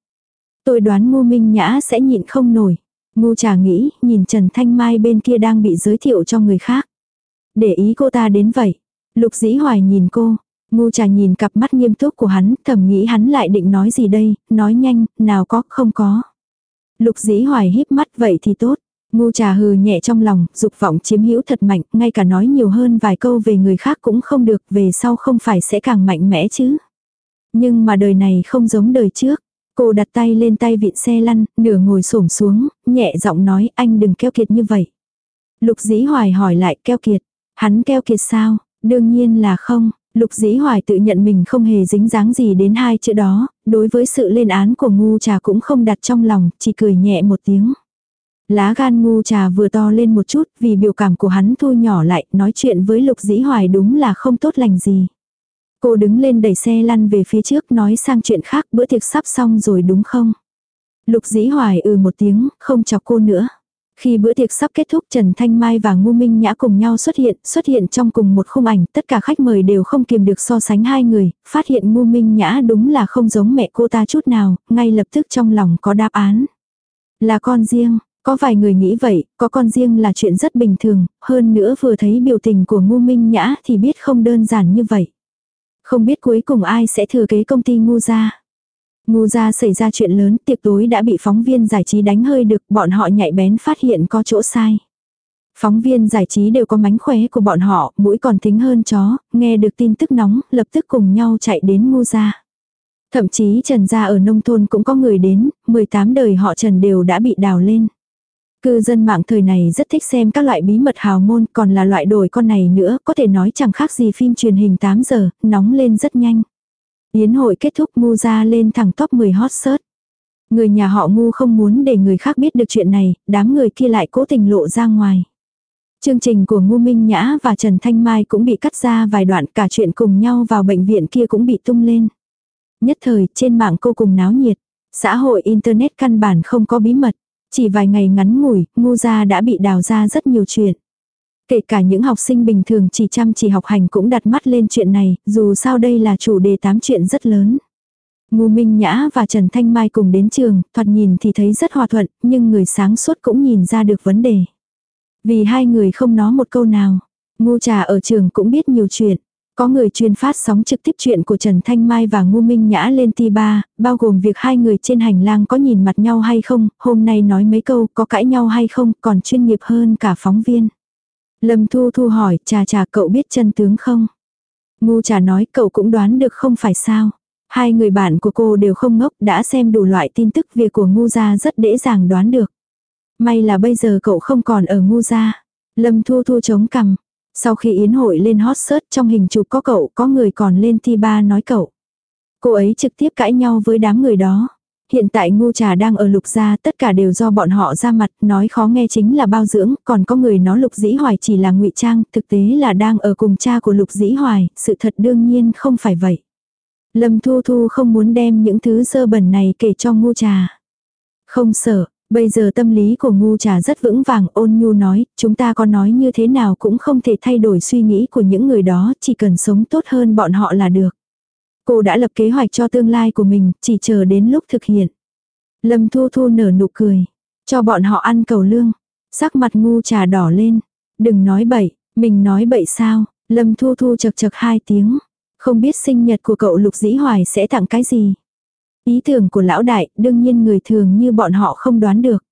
Tôi đoán ngu minh nhã sẽ nhịn không nổi. Ngu trà nghĩ, nhìn Trần Thanh Mai bên kia đang bị giới thiệu cho người khác. Để ý cô ta đến vậy. Lục dĩ hoài nhìn cô. Ngu trà nhìn cặp mắt nghiêm túc của hắn, thầm nghĩ hắn lại định nói gì đây, nói nhanh, nào có, không có. Lục dĩ hoài híp mắt vậy thì tốt. Ngu trà hừ nhẹ trong lòng, dục vọng chiếm hữu thật mạnh, ngay cả nói nhiều hơn vài câu về người khác cũng không được, về sau không phải sẽ càng mạnh mẽ chứ. Nhưng mà đời này không giống đời trước. Cô đặt tay lên tay vịn xe lăn, nửa ngồi xổm xuống, nhẹ giọng nói anh đừng keo kiệt như vậy. Lục dĩ hoài hỏi lại keo kiệt. Hắn keo kiệt sao? Đương nhiên là không. Lục dĩ hoài tự nhận mình không hề dính dáng gì đến hai chữ đó, đối với sự lên án của ngu trà cũng không đặt trong lòng, chỉ cười nhẹ một tiếng. Lá gan ngu trà vừa to lên một chút vì biểu cảm của hắn thu nhỏ lại, nói chuyện với lục dĩ hoài đúng là không tốt lành gì. Cô đứng lên đẩy xe lăn về phía trước nói sang chuyện khác bữa tiệc sắp xong rồi đúng không? Lục dĩ hoài ừ một tiếng, không chọc cô nữa. Khi bữa tiệc sắp kết thúc Trần Thanh Mai và ngu Minh Nhã cùng nhau xuất hiện, xuất hiện trong cùng một khung ảnh, tất cả khách mời đều không kiềm được so sánh hai người, phát hiện ngu Minh Nhã đúng là không giống mẹ cô ta chút nào, ngay lập tức trong lòng có đáp án. Là con riêng, có vài người nghĩ vậy, có con riêng là chuyện rất bình thường, hơn nữa vừa thấy biểu tình của ngu Minh Nhã thì biết không đơn giản như vậy. Không biết cuối cùng ai sẽ thừa kế công ty ngu gia. Ngu gia xảy ra chuyện lớn, tiệc tối đã bị phóng viên giải trí đánh hơi được, bọn họ nhạy bén phát hiện có chỗ sai. Phóng viên giải trí đều có mánh khóe của bọn họ, mũi còn thính hơn chó, nghe được tin tức nóng, lập tức cùng nhau chạy đến ngu gia. Thậm chí Trần gia ở nông thôn cũng có người đến, 18 đời họ Trần đều đã bị đào lên. Cư dân mạng thời này rất thích xem các loại bí mật hào môn còn là loại đổi con này nữa, có thể nói chẳng khác gì phim truyền hình 8 giờ, nóng lên rất nhanh. Yến hội kết thúc ngu ra lên thẳng top 10 hot search. Người nhà họ ngu không muốn để người khác biết được chuyện này, đám người kia lại cố tình lộ ra ngoài. Chương trình của Ngu Minh Nhã và Trần Thanh Mai cũng bị cắt ra vài đoạn cả chuyện cùng nhau vào bệnh viện kia cũng bị tung lên. Nhất thời trên mạng cô cùng náo nhiệt. Xã hội Internet căn bản không có bí mật. Chỉ vài ngày ngắn ngủi, ngu gia đã bị đào ra rất nhiều chuyện. Kể cả những học sinh bình thường chỉ chăm chỉ học hành cũng đặt mắt lên chuyện này, dù sao đây là chủ đề tám chuyện rất lớn. Ngu Minh Nhã và Trần Thanh Mai cùng đến trường, thoạt nhìn thì thấy rất hòa thuận, nhưng người sáng suốt cũng nhìn ra được vấn đề. Vì hai người không nói một câu nào, ngu trà ở trường cũng biết nhiều chuyện. Có người chuyên phát sóng trực tiếp chuyện của Trần Thanh Mai và Ngô Minh Nhã lên T3, bao gồm việc hai người trên hành lang có nhìn mặt nhau hay không, hôm nay nói mấy câu có cãi nhau hay không, còn chuyên nghiệp hơn cả phóng viên. Lâm Thu Thu hỏi, trà trà cậu biết chân tướng không? Ngu trà nói cậu cũng đoán được không phải sao. Hai người bạn của cô đều không ngốc đã xem đủ loại tin tức việc của ngu gia rất dễ dàng đoán được. May là bây giờ cậu không còn ở ngu gia. Lâm Thu Thu chống cằm, sau khi yến hội lên hot search trong hình chụp có cậu, có người còn lên thi ba nói cậu. Cô ấy trực tiếp cãi nhau với đám người đó. Hiện tại ngu trà đang ở lục gia, tất cả đều do bọn họ ra mặt, nói khó nghe chính là bao dưỡng, còn có người nói lục dĩ hoài chỉ là ngụy trang, thực tế là đang ở cùng cha của lục dĩ hoài, sự thật đương nhiên không phải vậy. Lâm Thu Thu không muốn đem những thứ sơ bẩn này kể cho ngu trà. Không sợ, Bây giờ tâm lý của ngu trà rất vững vàng ôn nhu nói, chúng ta có nói như thế nào cũng không thể thay đổi suy nghĩ của những người đó, chỉ cần sống tốt hơn bọn họ là được. Cô đã lập kế hoạch cho tương lai của mình, chỉ chờ đến lúc thực hiện. Lâm Thu Thu nở nụ cười, cho bọn họ ăn cầu lương. Sắc mặt ngu trà đỏ lên, đừng nói bậy, mình nói bậy sao, Lâm Thu Thu chật chật hai tiếng. Không biết sinh nhật của cậu Lục Dĩ Hoài sẽ tặng cái gì. Ý tưởng của lão đại, đương nhiên người thường như bọn họ không đoán được.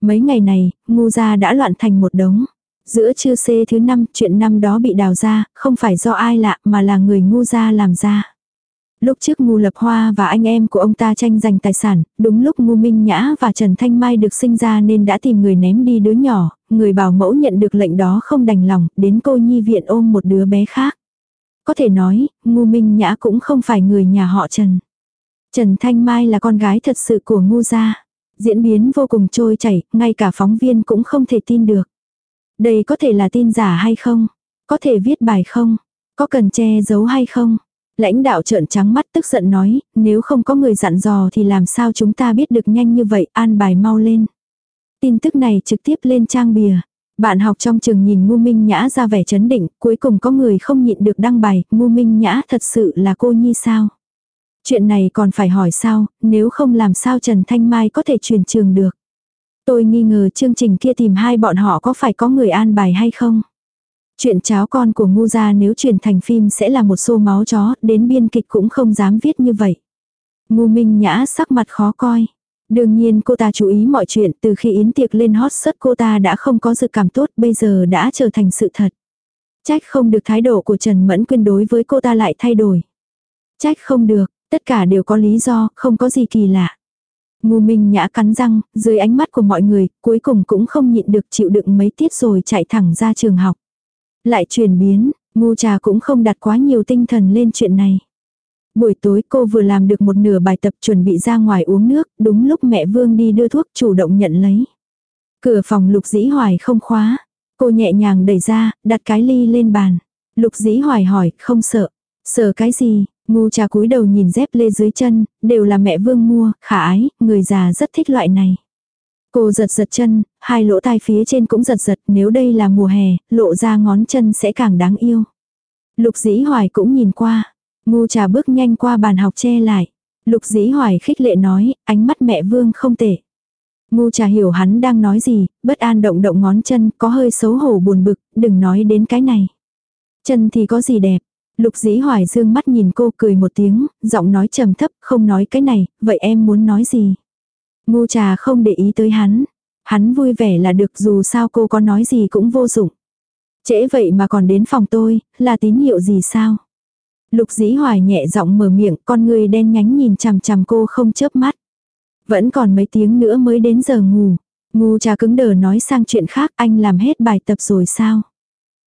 Mấy ngày này, ngu gia đã loạn thành một đống. Giữa trưa xê thứ năm, chuyện năm đó bị đào ra, không phải do ai lạ mà là người ngu gia làm ra. Lúc trước Ngu Lập Hoa và anh em của ông ta tranh giành tài sản, đúng lúc Ngu Minh Nhã và Trần Thanh Mai được sinh ra nên đã tìm người ném đi đứa nhỏ, người bảo mẫu nhận được lệnh đó không đành lòng, đến cô nhi viện ôm một đứa bé khác. Có thể nói, Ngu Minh Nhã cũng không phải người nhà họ Trần. Trần Thanh Mai là con gái thật sự của Ngu gia. Diễn biến vô cùng trôi chảy, ngay cả phóng viên cũng không thể tin được. Đây có thể là tin giả hay không? Có thể viết bài không? Có cần che giấu hay không? Lãnh đạo trợn trắng mắt tức giận nói, nếu không có người dặn dò thì làm sao chúng ta biết được nhanh như vậy, an bài mau lên. Tin tức này trực tiếp lên trang bìa. Bạn học trong trường nhìn Ngu Minh Nhã ra vẻ chấn định, cuối cùng có người không nhịn được đăng bài, Ngu Minh Nhã thật sự là cô nhi sao? Chuyện này còn phải hỏi sao, nếu không làm sao Trần Thanh Mai có thể truyền trường được. Tôi nghi ngờ chương trình kia tìm hai bọn họ có phải có người an bài hay không? Chuyện cháo con của ngu gia nếu truyền thành phim sẽ là một xô máu chó, đến biên kịch cũng không dám viết như vậy. Ngu Minh Nhã sắc mặt khó coi. Đương nhiên cô ta chú ý mọi chuyện từ khi yến tiệc lên hot sớt cô ta đã không có dự cảm tốt bây giờ đã trở thành sự thật. Trách không được thái độ của Trần Mẫn Quyên đối với cô ta lại thay đổi. Trách không được, tất cả đều có lý do, không có gì kỳ lạ. Ngu Minh Nhã cắn răng, dưới ánh mắt của mọi người, cuối cùng cũng không nhịn được chịu đựng mấy tiết rồi chạy thẳng ra trường học. Lại chuyển biến, ngu trà cũng không đặt quá nhiều tinh thần lên chuyện này. Buổi tối cô vừa làm được một nửa bài tập chuẩn bị ra ngoài uống nước, đúng lúc mẹ Vương đi đưa thuốc chủ động nhận lấy. Cửa phòng lục dĩ hoài không khóa. Cô nhẹ nhàng đẩy ra, đặt cái ly lên bàn. Lục dĩ hoài hỏi, không sợ. Sợ cái gì? Ngu trà cúi đầu nhìn dép lê dưới chân, đều là mẹ Vương mua, khả ái, người già rất thích loại này. Cô giật giật chân, hai lỗ tai phía trên cũng giật giật, nếu đây là mùa hè, lộ ra ngón chân sẽ càng đáng yêu. Lục dĩ hoài cũng nhìn qua. Ngu trà bước nhanh qua bàn học che lại. Lục dĩ hoài khích lệ nói, ánh mắt mẹ vương không tệ. Ngu trà hiểu hắn đang nói gì, bất an động động ngón chân, có hơi xấu hổ buồn bực, đừng nói đến cái này. Chân thì có gì đẹp. Lục dĩ hoài dương mắt nhìn cô cười một tiếng, giọng nói trầm thấp, không nói cái này, vậy em muốn nói gì? Ngu trà không để ý tới hắn. Hắn vui vẻ là được dù sao cô có nói gì cũng vô dụng. Trễ vậy mà còn đến phòng tôi, là tín hiệu gì sao? Lục dĩ hoài nhẹ giọng mở miệng, con người đen nhánh nhìn chằm chằm cô không chớp mắt. Vẫn còn mấy tiếng nữa mới đến giờ ngủ. Ngu trà cứng đờ nói sang chuyện khác, anh làm hết bài tập rồi sao?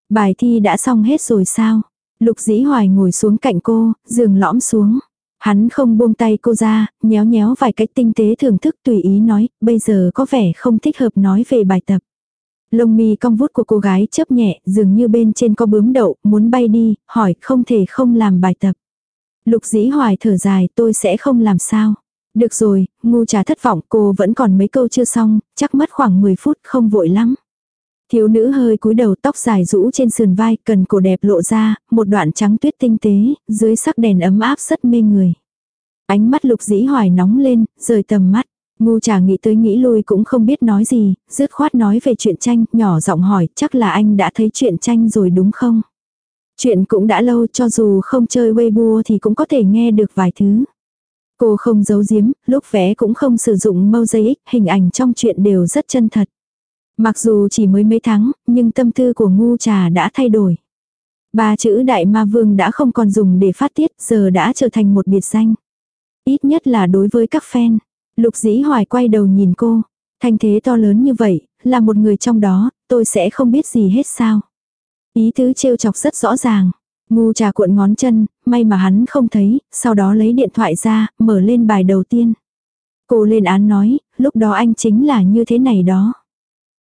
Bài thi đã xong hết rồi sao? Lục dĩ hoài ngồi xuống cạnh cô, giường lõm xuống. Hắn không buông tay cô ra, nhéo nhéo vài cách tinh tế thưởng thức tùy ý nói, bây giờ có vẻ không thích hợp nói về bài tập. Lông mi cong vút của cô gái chớp nhẹ, dường như bên trên có bướm đậu, muốn bay đi, hỏi không thể không làm bài tập. Lục dĩ hoài thở dài, tôi sẽ không làm sao. Được rồi, ngu trà thất vọng, cô vẫn còn mấy câu chưa xong, chắc mất khoảng 10 phút, không vội lắm. Thiếu nữ hơi cúi đầu tóc dài rũ trên sườn vai, cần cổ đẹp lộ ra, một đoạn trắng tuyết tinh tế, dưới sắc đèn ấm áp rất mê người. Ánh mắt lục dĩ hoài nóng lên, rời tầm mắt. Ngu trà nghĩ tới nghĩ lui cũng không biết nói gì, dứt khoát nói về chuyện tranh, nhỏ giọng hỏi, chắc là anh đã thấy chuyện tranh rồi đúng không? Chuyện cũng đã lâu cho dù không chơi Weibo thì cũng có thể nghe được vài thứ. Cô không giấu giếm, lúc vẽ cũng không sử dụng mosaic, hình ảnh trong chuyện đều rất chân thật. Mặc dù chỉ mới mấy tháng, nhưng tâm tư của ngu trà đã thay đổi. Ba chữ đại ma vương đã không còn dùng để phát tiết, giờ đã trở thành một biệt danh. Ít nhất là đối với các fan. Lục dĩ hoài quay đầu nhìn cô. Thanh thế to lớn như vậy, là một người trong đó, tôi sẽ không biết gì hết sao. Ý tứ trêu chọc rất rõ ràng. Ngu trà cuộn ngón chân, may mà hắn không thấy, sau đó lấy điện thoại ra, mở lên bài đầu tiên. Cô lên án nói, lúc đó anh chính là như thế này đó.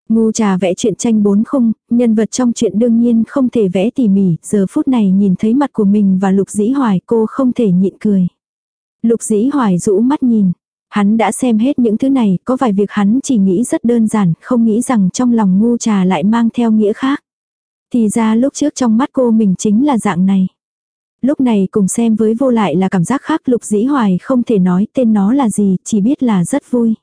Ngu trà vẽ chuyện tranh bốn khung, nhân vật trong chuyện đương nhiên không thể vẽ tỉ mỉ, giờ phút này nhìn thấy mặt của mình và lục dĩ hoài cô không thể nhịn cười. Lục dĩ hoài rũ mắt nhìn. Hắn đã xem hết những thứ này, có vài việc hắn chỉ nghĩ rất đơn giản, không nghĩ rằng trong lòng ngu trà lại mang theo nghĩa khác. Thì ra lúc trước trong mắt cô mình chính là dạng này. Lúc này cùng xem với vô lại là cảm giác khác lục dĩ hoài không thể nói tên nó là gì, chỉ biết là rất vui.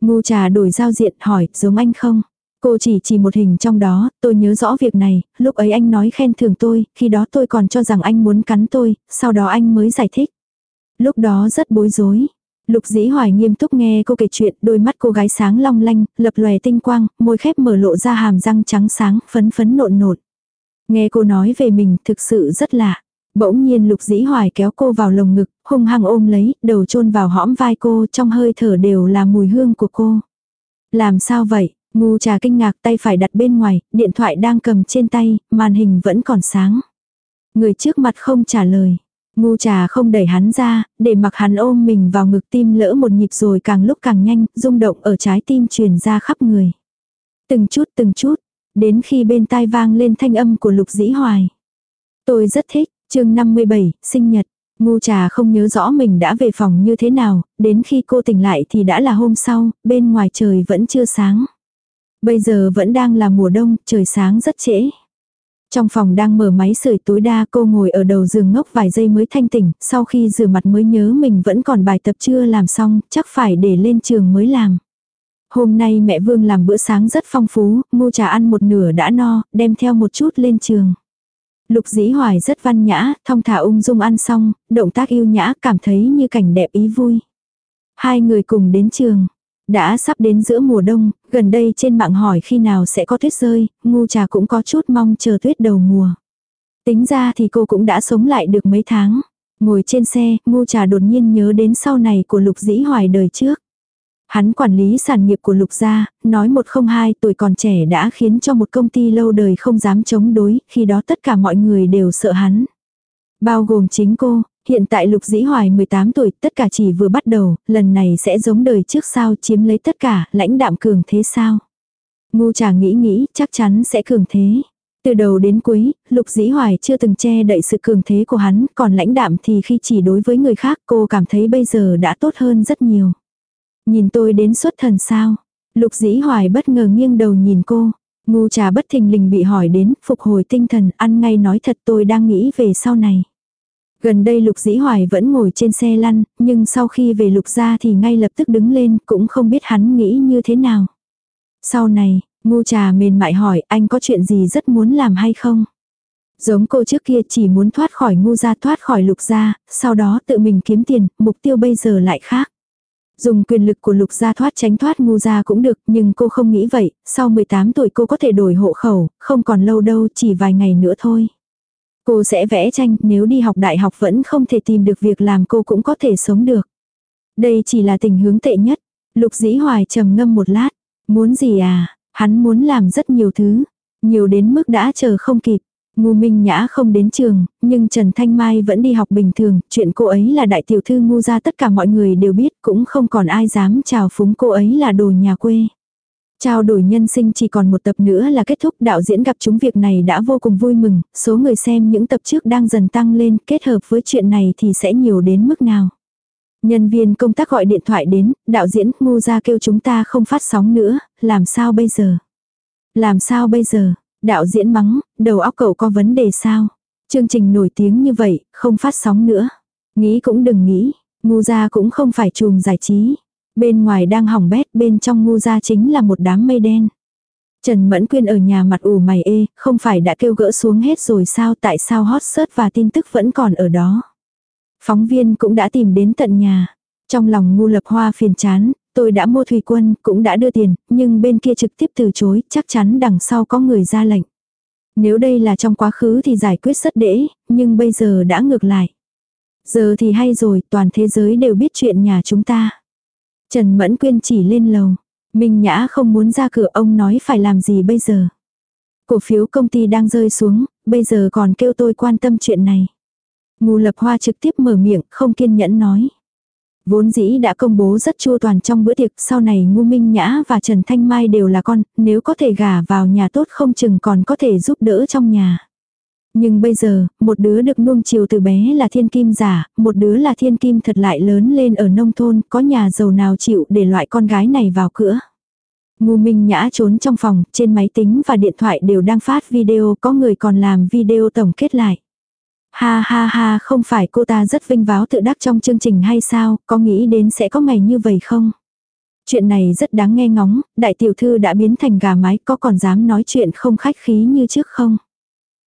Ngu trà đổi giao diện hỏi, giống anh không? Cô chỉ chỉ một hình trong đó, tôi nhớ rõ việc này, lúc ấy anh nói khen thưởng tôi, khi đó tôi còn cho rằng anh muốn cắn tôi, sau đó anh mới giải thích. Lúc đó rất bối rối. Lục dĩ hoài nghiêm túc nghe cô kể chuyện, đôi mắt cô gái sáng long lanh, lập lòe tinh quang, môi khép mở lộ ra hàm răng trắng sáng, phấn phấn nộn nộn. Nghe cô nói về mình thực sự rất lạ. Bỗng nhiên lục dĩ hoài kéo cô vào lồng ngực, hung hăng ôm lấy, đầu chôn vào hõm vai cô, trong hơi thở đều là mùi hương của cô. Làm sao vậy? Ngu trà kinh ngạc tay phải đặt bên ngoài, điện thoại đang cầm trên tay, màn hình vẫn còn sáng. Người trước mặt không trả lời. Ngu trà không đẩy hắn ra, để mặc hắn ôm mình vào ngực tim lỡ một nhịp rồi càng lúc càng nhanh, rung động ở trái tim truyền ra khắp người. Từng chút từng chút, đến khi bên tai vang lên thanh âm của lục dĩ hoài. Tôi rất thích, chương 57, sinh nhật. Ngu trà không nhớ rõ mình đã về phòng như thế nào, đến khi cô tỉnh lại thì đã là hôm sau, bên ngoài trời vẫn chưa sáng. Bây giờ vẫn đang là mùa đông, trời sáng rất trễ. Trong phòng đang mở máy sưởi tối đa cô ngồi ở đầu giường ngốc vài giây mới thanh tỉnh, sau khi rửa mặt mới nhớ mình vẫn còn bài tập chưa làm xong, chắc phải để lên trường mới làm. Hôm nay mẹ Vương làm bữa sáng rất phong phú, ngu trà ăn một nửa đã no, đem theo một chút lên trường. Lục dĩ hoài rất văn nhã, thong thả ung dung ăn xong, động tác yêu nhã cảm thấy như cảnh đẹp ý vui. Hai người cùng đến trường. Đã sắp đến giữa mùa đông, gần đây trên mạng hỏi khi nào sẽ có tuyết rơi, ngu trà cũng có chút mong chờ tuyết đầu mùa. Tính ra thì cô cũng đã sống lại được mấy tháng. Ngồi trên xe, ngu trà đột nhiên nhớ đến sau này của lục dĩ hoài đời trước. Hắn quản lý sản nghiệp của lục gia, nói một không hai tuổi còn trẻ đã khiến cho một công ty lâu đời không dám chống đối, khi đó tất cả mọi người đều sợ hắn. Bao gồm chính cô, hiện tại lục dĩ hoài 18 tuổi, tất cả chỉ vừa bắt đầu, lần này sẽ giống đời trước sao chiếm lấy tất cả, lãnh đạm cường thế sao. Ngu trà nghĩ nghĩ, chắc chắn sẽ cường thế. Từ đầu đến cuối, Lục Dĩ Hoài chưa từng che đậy sự cường thế của hắn, còn lãnh đạm thì khi chỉ đối với người khác cô cảm thấy bây giờ đã tốt hơn rất nhiều. Nhìn tôi đến xuất thần sao? Lục dĩ hoài bất ngờ nghiêng đầu nhìn cô. Ngu trà bất thình lình bị hỏi đến, phục hồi tinh thần, ăn ngay nói thật tôi đang nghĩ về sau này. Gần đây lục dĩ hoài vẫn ngồi trên xe lăn, nhưng sau khi về lục ra thì ngay lập tức đứng lên, cũng không biết hắn nghĩ như thế nào. Sau này, ngu trà mềm mại hỏi anh có chuyện gì rất muốn làm hay không? Giống cô trước kia chỉ muốn thoát khỏi ngu ra thoát khỏi lục ra, sau đó tự mình kiếm tiền, mục tiêu bây giờ lại khác. Dùng quyền lực của lục gia thoát tránh thoát ngu gia cũng được, nhưng cô không nghĩ vậy, sau 18 tuổi cô có thể đổi hộ khẩu, không còn lâu đâu, chỉ vài ngày nữa thôi. Cô sẽ vẽ tranh, nếu đi học đại học vẫn không thể tìm được việc làm cô cũng có thể sống được. Đây chỉ là tình hướng tệ nhất. Lục dĩ hoài trầm ngâm một lát. Muốn gì à? Hắn muốn làm rất nhiều thứ. Nhiều đến mức đã chờ không kịp. Ngu Minh Nhã không đến trường, nhưng Trần Thanh Mai vẫn đi học bình thường, chuyện cô ấy là đại tiểu thư ngu ra tất cả mọi người đều biết, cũng không còn ai dám chào phúng cô ấy là đồ nhà quê. Trao đổi nhân sinh chỉ còn một tập nữa là kết thúc đạo diễn gặp chúng việc này đã vô cùng vui mừng, số người xem những tập trước đang dần tăng lên, kết hợp với chuyện này thì sẽ nhiều đến mức nào. Nhân viên công tác gọi điện thoại đến, đạo diễn ngu ra kêu chúng ta không phát sóng nữa, làm sao bây giờ? Làm sao bây giờ? Đạo diễn mắng, đầu óc cậu có vấn đề sao? Chương trình nổi tiếng như vậy, không phát sóng nữa. Nghĩ cũng đừng nghĩ, ngu gia cũng không phải chùm giải trí. Bên ngoài đang hỏng bét, bên trong ngu gia chính là một đám mây đen. Trần Mẫn Quyên ở nhà mặt ủ mày ê, không phải đã kêu gỡ xuống hết rồi sao tại sao hot search và tin tức vẫn còn ở đó. Phóng viên cũng đã tìm đến tận nhà. Trong lòng ngu lập hoa phiền chán, Tôi đã mua thủy quân, cũng đã đưa tiền, nhưng bên kia trực tiếp từ chối, chắc chắn đằng sau có người ra lệnh. Nếu đây là trong quá khứ thì giải quyết rất dễ, nhưng bây giờ đã ngược lại. Giờ thì hay rồi, toàn thế giới đều biết chuyện nhà chúng ta. Trần Mẫn Quyên chỉ lên lầu. Minh Nhã không muốn ra cửa ông nói phải làm gì bây giờ. Cổ phiếu công ty đang rơi xuống, bây giờ còn kêu tôi quan tâm chuyện này. Ngù lập hoa trực tiếp mở miệng, không kiên nhẫn nói. Vốn dĩ đã công bố rất chua toàn trong bữa tiệc, sau này Ngu Minh Nhã và Trần Thanh Mai đều là con, nếu có thể gả vào nhà tốt không chừng còn có thể giúp đỡ trong nhà. Nhưng bây giờ, một đứa được nuông chiều từ bé là thiên kim giả, một đứa là thiên kim thật lại lớn lên ở nông thôn, có nhà giàu nào chịu để loại con gái này vào cửa. Ngu Minh Nhã trốn trong phòng, trên máy tính và điện thoại đều đang phát video, có người còn làm video tổng kết lại. Ha ha ha không phải cô ta rất vinh váo tự đắc trong chương trình hay sao, có nghĩ đến sẽ có ngày như vậy không? Chuyện này rất đáng nghe ngóng, đại tiểu thư đã biến thành gà mái có còn dám nói chuyện không khách khí như trước không?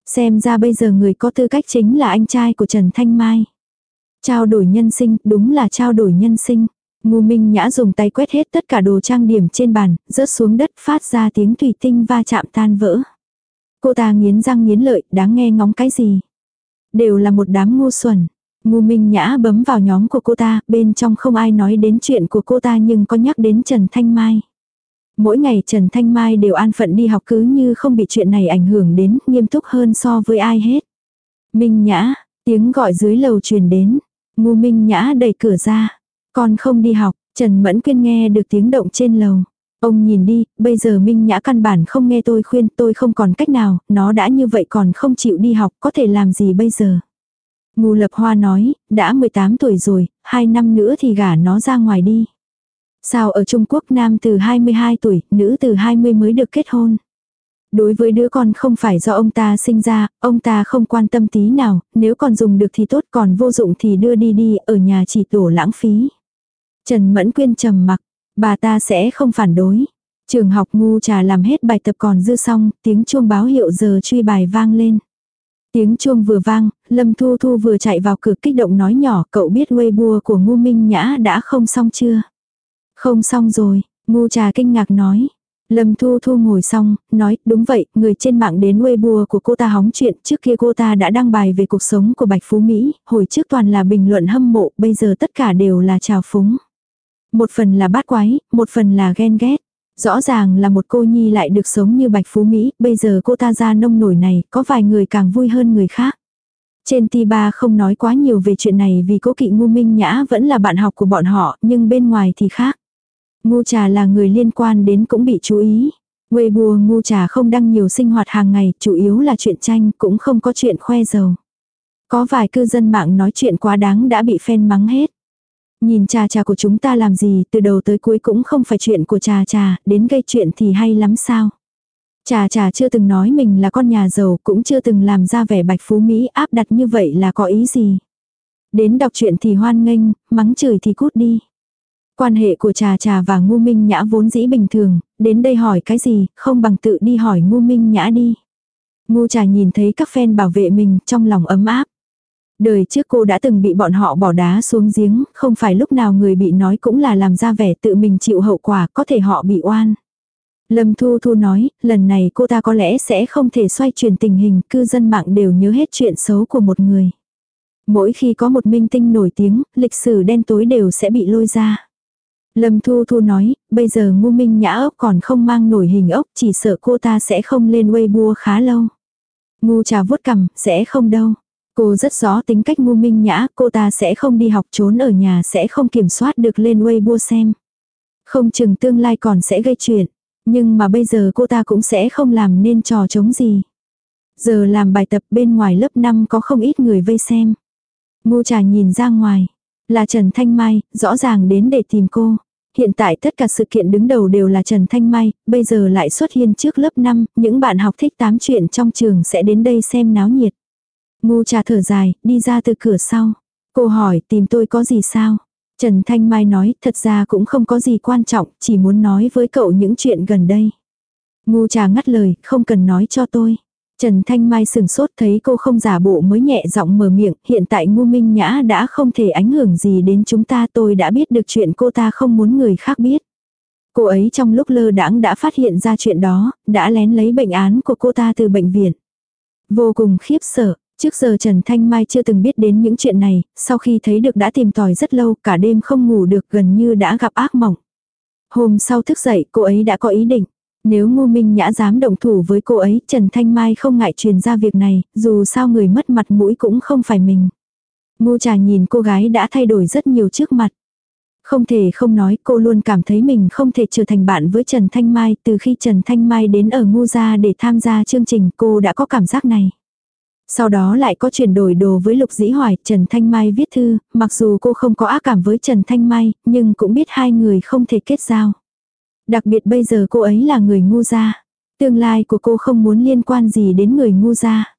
Xem ra bây giờ người có tư cách chính là anh trai của Trần Thanh Mai. Trao đổi nhân sinh, đúng là trao đổi nhân sinh. Ngu Minh Nhã dùng tay quét hết tất cả đồ trang điểm trên bàn, rớt xuống đất phát ra tiếng thủy tinh va chạm tan vỡ. Cô ta nghiến răng nghiến lợi, đáng nghe ngóng cái gì. Đều là một đám ngu xuẩn. Ngu Minh Nhã bấm vào nhóm của cô ta, bên trong không ai nói đến chuyện của cô ta nhưng có nhắc đến Trần Thanh Mai. Mỗi ngày Trần Thanh Mai đều an phận đi học cứ như không bị chuyện này ảnh hưởng đến, nghiêm túc hơn so với ai hết. Minh Nhã, tiếng gọi dưới lầu truyền đến. Ngu Minh Nhã đẩy cửa ra. Con không đi học, Trần Mẫn Quyên nghe được tiếng động trên lầu. Ông nhìn đi, bây giờ Minh Nhã căn bản không nghe tôi khuyên tôi không còn cách nào, nó đã như vậy còn không chịu đi học, có thể làm gì bây giờ. Ngu Lập Hoa nói, đã 18 tuổi rồi, 2 năm nữa thì gả nó ra ngoài đi. Sao ở Trung Quốc nam từ 22 tuổi, nữ từ 20 mới được kết hôn. Đối với đứa con không phải do ông ta sinh ra, ông ta không quan tâm tí nào, nếu còn dùng được thì tốt còn vô dụng thì đưa đi đi, ở nhà chỉ tổ lãng phí. Trần Mẫn Quyên trầm mặc, bà ta sẽ không phản đối. Trường học ngu trà làm hết bài tập còn dư xong, tiếng chuông báo hiệu giờ truy bài vang lên. Tiếng chuông vừa vang, Lâm Thu Thu vừa chạy vào cửa kích động nói nhỏ cậu biết Weibo của ngu minh nhã đã không xong chưa? Không xong rồi, ngu trà kinh ngạc nói. Lâm Thu Thu ngồi xong, nói, đúng vậy, người trên mạng đến Weibo của cô ta hóng chuyện, trước kia cô ta đã đăng bài về cuộc sống của Bạch Phú Mỹ, hồi trước toàn là bình luận hâm mộ, bây giờ tất cả đều là trào phúng. Một phần là bát quái, một phần là ghen ghét. Rõ ràng là một cô nhi lại được sống như Bạch Phú Mỹ, bây giờ cô ta ra nông nổi này, có vài người càng vui hơn người khác. Trên ti ba không nói quá nhiều về chuyện này vì cố kỵ ngu minh nhã vẫn là bạn học của bọn họ, nhưng bên ngoài thì khác. Ngu trà là người liên quan đến cũng bị chú ý. Weibo ngu trà không đăng nhiều sinh hoạt hàng ngày, chủ yếu là chuyện tranh, cũng không có chuyện khoe giàu. Có vài cư dân mạng nói chuyện quá đáng đã bị fan mắng hết. Nhìn trà trà của chúng ta làm gì, từ đầu tới cuối cũng không phải chuyện của trà trà, đến gây chuyện thì hay lắm sao. Trà trà chưa từng nói mình là con nhà giàu, cũng chưa từng làm ra vẻ bạch phú Mỹ áp đặt như vậy là có ý gì. Đến đọc chuyện thì hoan nghênh, mắng chửi thì cút đi. Quan hệ của trà trà và ngu minh nhã vốn dĩ bình thường, đến đây hỏi cái gì, không bằng tự đi hỏi ngu minh nhã đi. Ngu trà nhìn thấy các fan bảo vệ mình trong lòng ấm áp. Đời trước cô đã từng bị bọn họ bỏ đá xuống giếng, không phải lúc nào người bị nói cũng là làm ra vẻ tự mình chịu hậu quả, có thể họ bị oan. Lâm Thu Thu nói, lần này cô ta có lẽ sẽ không thể xoay chuyển tình hình, cư dân mạng đều nhớ hết chuyện xấu của một người. Mỗi khi có một minh tinh nổi tiếng, lịch sử đen tối đều sẽ bị lôi ra. Lâm Thu Thu nói, bây giờ ngu minh nhã ốc còn không mang nổi hình ốc, chỉ sợ cô ta sẽ không lên Weibo khá lâu. Ngu trà vuốt cằm, sẽ không đâu. Cô rất rõ tính cách ngu minh nhã, cô ta sẽ không đi học trốn ở nhà sẽ không kiểm soát được lên Weibo xem. Không chừng tương lai còn sẽ gây chuyện. Nhưng mà bây giờ cô ta cũng sẽ không làm nên trò chống gì. Giờ làm bài tập bên ngoài lớp 5 có không ít người vây xem. Ngu trà nhìn ra ngoài. Là Trần Thanh Mai, rõ ràng đến để tìm cô. Hiện tại tất cả sự kiện đứng đầu đều là Trần Thanh Mai, bây giờ lại xuất hiện trước lớp 5, những bạn học thích tám chuyện trong trường sẽ đến đây xem náo nhiệt. Ngu trà thở dài, đi ra từ cửa sau. Cô hỏi tìm tôi có gì sao? Trần Thanh Mai nói, thật ra cũng không có gì quan trọng, chỉ muốn nói với cậu những chuyện gần đây. Ngu trà ngắt lời, không cần nói cho tôi. Trần Thanh Mai sừng sốt thấy cô không giả bộ mới nhẹ giọng mở miệng, hiện tại ngu minh nhã đã không thể ảnh hưởng gì đến chúng ta tôi đã biết được chuyện cô ta không muốn người khác biết. Cô ấy trong lúc lơ đãng đã phát hiện ra chuyện đó, đã lén lấy bệnh án của cô ta từ bệnh viện. Vô cùng khiếp sợ, Trước giờ Trần Thanh Mai chưa từng biết đến những chuyện này, sau khi thấy được đã tìm tòi rất lâu, cả đêm không ngủ được gần như đã gặp ác mộng. Hôm sau thức dậy cô ấy đã có ý định. Nếu Ngô Minh Nhã dám động thủ với cô ấy, Trần Thanh Mai không ngại truyền ra việc này, dù sao người mất mặt mũi cũng không phải mình. Ngô trà nhìn cô gái đã thay đổi rất nhiều trước mặt. Không thể không nói cô luôn cảm thấy mình không thể trở thành bạn với Trần Thanh Mai. Từ khi Trần Thanh Mai đến ở Ngô Gia để tham gia chương trình cô đã có cảm giác này. Sau đó lại có chuyển đổi đồ với Lục Dĩ Hoài, Trần Thanh Mai viết thư, mặc dù cô không có ác cảm với Trần Thanh Mai, nhưng cũng biết hai người không thể kết giao. Đặc biệt bây giờ cô ấy là người ngu gia. Tương lai của cô không muốn liên quan gì đến người ngu gia.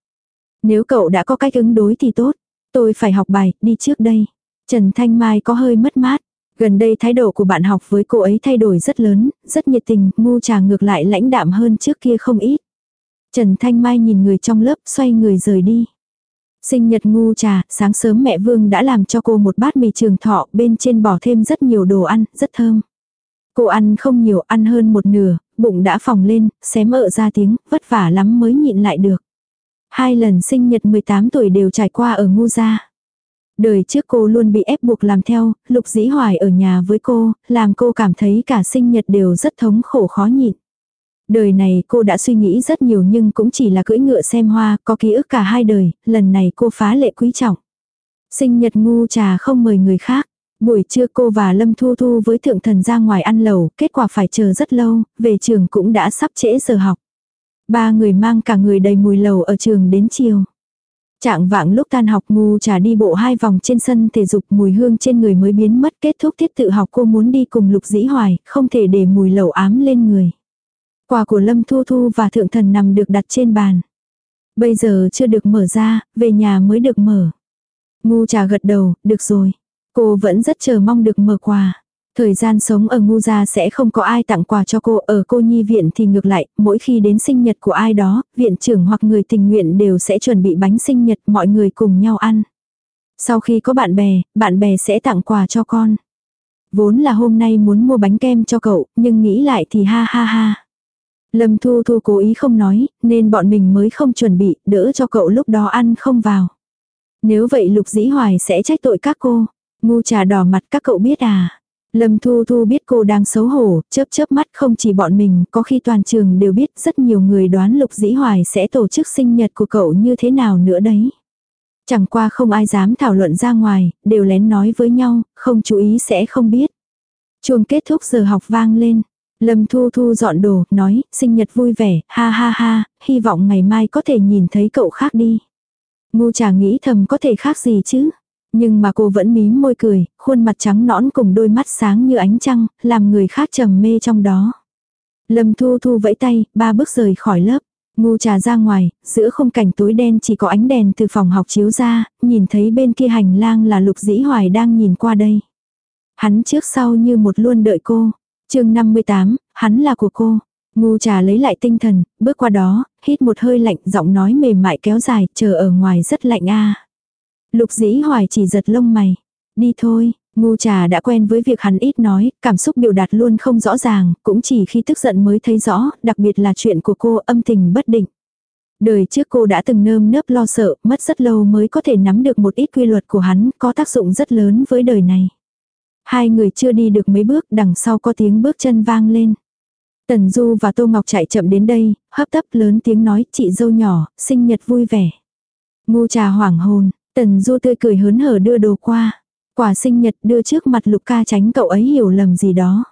Nếu cậu đã có cách ứng đối thì tốt. Tôi phải học bài, đi trước đây. Trần Thanh Mai có hơi mất mát. Gần đây thái độ của bạn học với cô ấy thay đổi rất lớn, rất nhiệt tình, ngu trà ngược lại lãnh đạm hơn trước kia không ít. Trần Thanh Mai nhìn người trong lớp xoay người rời đi. Sinh nhật ngu trà, sáng sớm mẹ Vương đã làm cho cô một bát mì trường thọ, bên trên bỏ thêm rất nhiều đồ ăn, rất thơm. Cô ăn không nhiều, ăn hơn một nửa, bụng đã phồng lên, xém ợ ra tiếng, vất vả lắm mới nhịn lại được. Hai lần sinh nhật 18 tuổi đều trải qua ở ngu gia. Đời trước cô luôn bị ép buộc làm theo, lục dĩ hoài ở nhà với cô, làm cô cảm thấy cả sinh nhật đều rất thống khổ khó nhịn. Đời này cô đã suy nghĩ rất nhiều nhưng cũng chỉ là cưỡi ngựa xem hoa, có ký ức cả hai đời, lần này cô phá lệ quý trọng. Sinh nhật ngu trà không mời người khác. Buổi trưa cô và Lâm Thu Thu với thượng thần ra ngoài ăn lẩu, kết quả phải chờ rất lâu, về trường cũng đã sắp trễ giờ học. Ba người mang cả người đầy mùi lẩu ở trường đến chiều. Trạng vạng lúc tan học ngu trà đi bộ hai vòng trên sân thể dục mùi hương trên người mới biến mất kết thúc tiết tự học cô muốn đi cùng lục dĩ hoài, không thể để mùi lẩu ám lên người. Quà của Lâm Thu Thu và Thượng Thần nằm được đặt trên bàn. Bây giờ chưa được mở ra, về nhà mới được mở. Ngu trà gật đầu, được rồi. Cô vẫn rất chờ mong được mở quà. Thời gian sống ở ngu gia sẽ không có ai tặng quà cho cô, ở cô nhi viện thì ngược lại, mỗi khi đến sinh nhật của ai đó, viện trưởng hoặc người tình nguyện đều sẽ chuẩn bị bánh sinh nhật mọi người cùng nhau ăn. Sau khi có bạn bè, bạn bè sẽ tặng quà cho con. Vốn là hôm nay muốn mua bánh kem cho cậu, nhưng nghĩ lại thì ha ha ha. Lâm Thu Thu cố ý không nói, nên bọn mình mới không chuẩn bị, đỡ cho cậu lúc đó ăn không vào. Nếu vậy Lục Dĩ Hoài sẽ trách tội các cô. Ngu trà đỏ mặt các cậu biết à. Lâm Thu Thu biết cô đang xấu hổ, chớp chớp mắt không chỉ bọn mình, có khi toàn trường đều biết rất nhiều người đoán Lục Dĩ Hoài sẽ tổ chức sinh nhật của cậu như thế nào nữa đấy. Chẳng qua không ai dám thảo luận ra ngoài, đều lén nói với nhau, không chú ý sẽ không biết. Chuông kết thúc giờ học vang lên. Lâm Thu Thu dọn đồ, nói, sinh nhật vui vẻ, ha ha ha, hy vọng ngày mai có thể nhìn thấy cậu khác đi. Ngu chả nghĩ thầm có thể khác gì chứ. Nhưng mà cô vẫn mím môi cười, khuôn mặt trắng nõn cùng đôi mắt sáng như ánh trăng, làm người khác trầm mê trong đó. Lâm Thu Thu vẫy tay, ba bước rời khỏi lớp. Ngu trà ra ngoài, giữa không cảnh tối đen chỉ có ánh đèn từ phòng học chiếu ra, nhìn thấy bên kia hành lang là Lục Dĩ Hoài đang nhìn qua đây. Hắn trước sau như một luôn đợi cô chương 58, hắn là của cô. Ngu trà lấy lại tinh thần, bước qua đó, hít một hơi lạnh, giọng nói mềm mại kéo dài, chờ ở ngoài rất lạnh a. Lục dĩ hoài chỉ giật lông mày. Đi thôi, ngu trà đã quen với việc hắn ít nói, cảm xúc biểu đạt luôn không rõ ràng, cũng chỉ khi tức giận mới thấy rõ, đặc biệt là chuyện của cô âm tình bất định. Đời trước cô đã từng nơm nớp lo sợ, mất rất lâu mới có thể nắm được một ít quy luật của hắn, có tác dụng rất lớn với đời này. Hai người chưa đi được mấy bước, đằng sau có tiếng bước chân vang lên. Tần Du và Tô Ngọc chạy chậm đến đây, hấp tấp lớn tiếng nói, chị dâu nhỏ, sinh nhật vui vẻ. Ngu trà hoảng hồn, Tần Du tươi cười hớn hở đưa đồ qua. Quả sinh nhật đưa trước mặt Lục ca tránh cậu ấy hiểu lầm gì đó.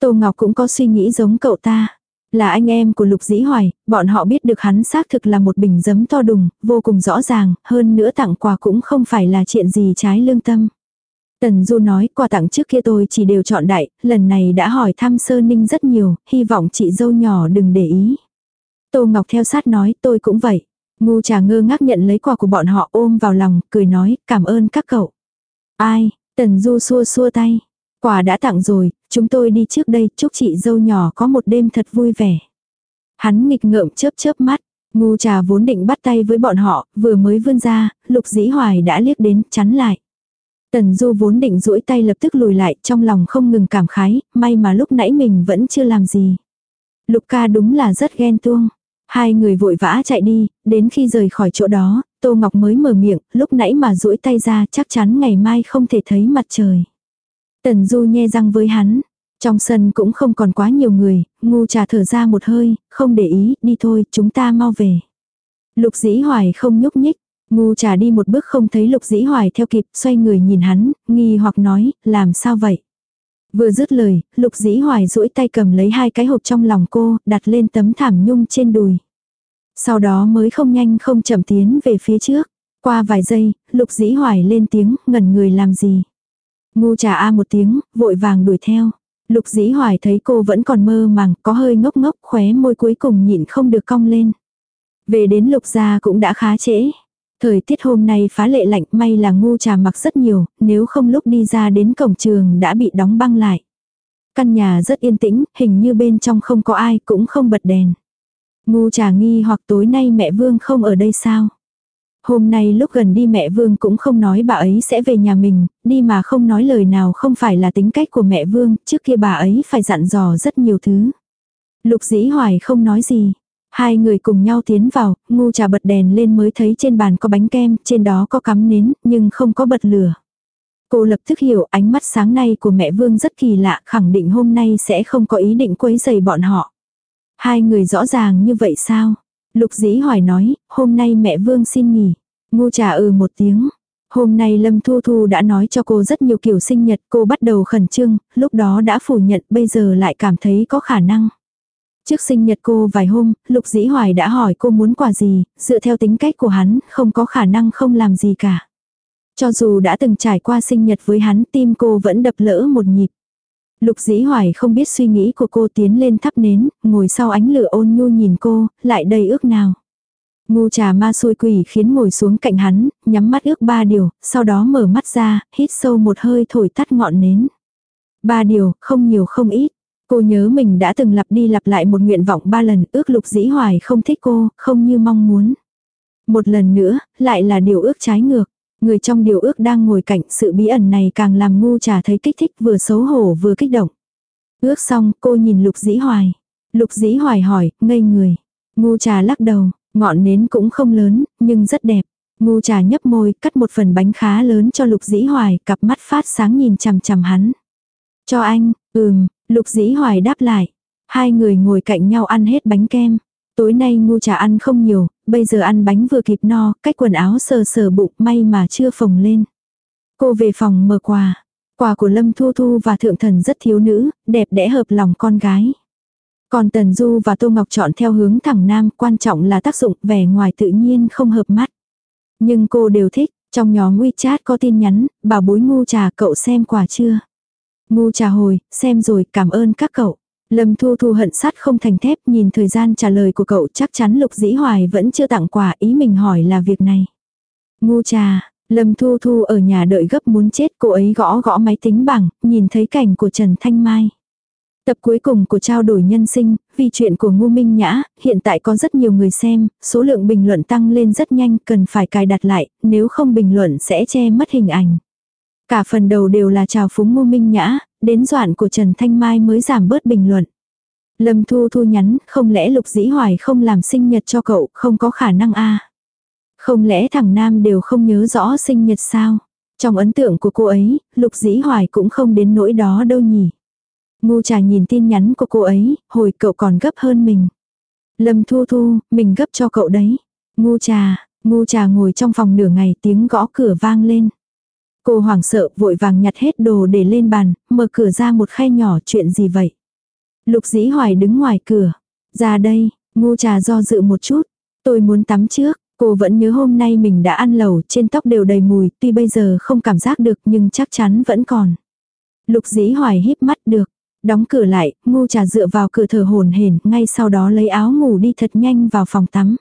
Tô Ngọc cũng có suy nghĩ giống cậu ta. Là anh em của Lục Dĩ Hoài, bọn họ biết được hắn xác thực là một bình giấm to đùng, vô cùng rõ ràng, hơn nữa tặng quà cũng không phải là chuyện gì trái lương tâm. Tần Du nói quà tặng trước kia tôi chỉ đều chọn đại, lần này đã hỏi thăm sơ ninh rất nhiều, hy vọng chị dâu nhỏ đừng để ý. Tô Ngọc theo sát nói tôi cũng vậy. Ngu trà ngơ ngác nhận lấy quà của bọn họ ôm vào lòng, cười nói, cảm ơn các cậu. Ai, Tần Du xua xua tay. Quà đã tặng rồi, chúng tôi đi trước đây, chúc chị dâu nhỏ có một đêm thật vui vẻ. Hắn nghịch ngợm chớp chớp mắt, ngu trà vốn định bắt tay với bọn họ, vừa mới vươn ra, lục dĩ hoài đã liếc đến, chắn lại. Tần Du vốn định duỗi tay lập tức lùi lại, trong lòng không ngừng cảm khái, may mà lúc nãy mình vẫn chưa làm gì. Lục ca đúng là rất ghen tuông. Hai người vội vã chạy đi, đến khi rời khỏi chỗ đó, Tô Ngọc mới mở miệng, lúc nãy mà duỗi tay ra chắc chắn ngày mai không thể thấy mặt trời. Tần Du nhe răng với hắn. Trong sân cũng không còn quá nhiều người, ngu trà thở ra một hơi, không để ý, đi thôi, chúng ta mau về. Lục dĩ hoài không nhúc nhích, ngu trà đi một bước không thấy lục dĩ hoài theo kịp, xoay người nhìn hắn, nghi hoặc nói, làm sao vậy? Vừa dứt lời, lục dĩ hoài duỗi tay cầm lấy hai cái hộp trong lòng cô, đặt lên tấm thảm nhung trên đùi. Sau đó mới không nhanh không chậm tiến về phía trước. Qua vài giây, lục dĩ hoài lên tiếng, ngẩn người làm gì. Ngu trà a một tiếng, vội vàng đuổi theo. Lục dĩ hoài thấy cô vẫn còn mơ màng, có hơi ngốc ngốc, khóe môi cuối cùng nhịn không được cong lên. Về đến lục gia cũng đã khá trễ. Thời tiết hôm nay phá lệ lạnh may là ngu trà mặc rất nhiều, nếu không lúc đi ra đến cổng trường đã bị đóng băng lại. Căn nhà rất yên tĩnh, hình như bên trong không có ai cũng không bật đèn. Ngu trà nghi hoặc tối nay mẹ Vương không ở đây sao? Hôm nay lúc gần đi mẹ Vương cũng không nói bà ấy sẽ về nhà mình, đi mà không nói lời nào không phải là tính cách của mẹ Vương, trước kia bà ấy phải dặn dò rất nhiều thứ. Lục dĩ hoài không nói gì. Hai người cùng nhau tiến vào, ngu trà bật đèn lên mới thấy trên bàn có bánh kem, trên đó có cắm nến, nhưng không có bật lửa. Cô lập tức hiểu ánh mắt sáng nay của mẹ Vương rất kỳ lạ, khẳng định hôm nay sẽ không có ý định quấy rầy bọn họ. Hai người rõ ràng như vậy sao? Lục dĩ hỏi nói, hôm nay mẹ Vương xin nghỉ. Ngu trà ừ một tiếng. Hôm nay Lâm Thu Thu đã nói cho cô rất nhiều kiểu sinh nhật, cô bắt đầu khẩn trương, lúc đó đã phủ nhận, bây giờ lại cảm thấy có khả năng. Trước sinh nhật cô vài hôm, Lục Dĩ Hoài đã hỏi cô muốn quà gì, dựa theo tính cách của hắn, không có khả năng không làm gì cả. Cho dù đã từng trải qua sinh nhật với hắn, tim cô vẫn đập lỡ một nhịp. Lục Dĩ Hoài không biết suy nghĩ của cô tiến lên thắp nến, ngồi sau ánh lửa ôn nhu nhìn cô, lại đầy ước nào. Ngu trà ma xôi quỷ khiến ngồi xuống cạnh hắn, nhắm mắt ước ba điều, sau đó mở mắt ra, hít sâu một hơi thổi tắt ngọn nến. Ba điều, không nhiều không ít. Cô nhớ mình đã từng lặp đi lặp lại một nguyện vọng ba lần ước lục dĩ hoài không thích cô, không như mong muốn. Một lần nữa, lại là điều ước trái ngược. Người trong điều ước đang ngồi cạnh sự bí ẩn này càng làm ngu trà thấy kích thích vừa xấu hổ vừa kích động. Ước xong cô nhìn lục dĩ hoài. Lục dĩ hoài hỏi, ngây người. Ngu trà lắc đầu, ngọn nến cũng không lớn, nhưng rất đẹp. Ngu trà nhấp môi, cắt một phần bánh khá lớn cho lục dĩ hoài, cặp mắt phát sáng nhìn chằm chằm hắn. Cho anh, ừm, lục dĩ hoài đáp lại. Hai người ngồi cạnh nhau ăn hết bánh kem. Tối nay ngu trà ăn không nhiều, bây giờ ăn bánh vừa kịp no, cách quần áo sờ sờ bụng may mà chưa phồng lên. Cô về phòng mở quà. Quà của Lâm Thu Thu và Thượng Thần rất thiếu nữ, đẹp đẽ hợp lòng con gái. Còn Tần Du và Tô Ngọc chọn theo hướng thẳng nam, quan trọng là tác dụng vẻ ngoài tự nhiên không hợp mắt. Nhưng cô đều thích, trong nhóm WeChat có tin nhắn, bảo bối ngu trà cậu xem quà chưa. Ngu trà hồi, xem rồi, cảm ơn các cậu. Lâm Thu Thu hận sắt không thành thép nhìn thời gian trả lời của cậu chắc chắn Lục Dĩ Hoài vẫn chưa tặng quà ý mình hỏi là việc này. Ngu trà, Lâm Thu Thu ở nhà đợi gấp muốn chết cô ấy gõ gõ máy tính bảng, nhìn thấy cảnh của Trần Thanh Mai. Tập cuối cùng của trao đổi nhân sinh, vì chuyện của Ngu Minh Nhã, hiện tại có rất nhiều người xem, số lượng bình luận tăng lên rất nhanh, cần phải cài đặt lại, nếu không bình luận sẽ che mất hình ảnh. Cả phần đầu đều là chào phúng Ngô Minh Nhã, đến đoạn của Trần Thanh Mai mới giảm bớt bình luận. Lâm Thu Thu nhắn, không lẽ Lục Dĩ Hoài không làm sinh nhật cho cậu, không có khả năng a Không lẽ thằng Nam đều không nhớ rõ sinh nhật sao? Trong ấn tượng của cô ấy, Lục Dĩ Hoài cũng không đến nỗi đó đâu nhỉ. Ngu trà nhìn tin nhắn của cô ấy, hồi cậu còn gấp hơn mình. Lâm Thu Thu, mình gấp cho cậu đấy. Ngu trà, ngu trà ngồi trong phòng nửa ngày tiếng gõ cửa vang lên. Cô hoảng sợ vội vàng nhặt hết đồ để lên bàn, mở cửa ra một khay nhỏ chuyện gì vậy. Lục dĩ hoài đứng ngoài cửa. Ra đây, ngu trà do dự một chút. Tôi muốn tắm trước, cô vẫn nhớ hôm nay mình đã ăn lẩu trên tóc đều đầy mùi, tuy bây giờ không cảm giác được nhưng chắc chắn vẫn còn. Lục dĩ hoài híp mắt được. Đóng cửa lại, ngu trà dựa vào cửa thở hồn hển, ngay sau đó lấy áo ngủ đi thật nhanh vào phòng tắm.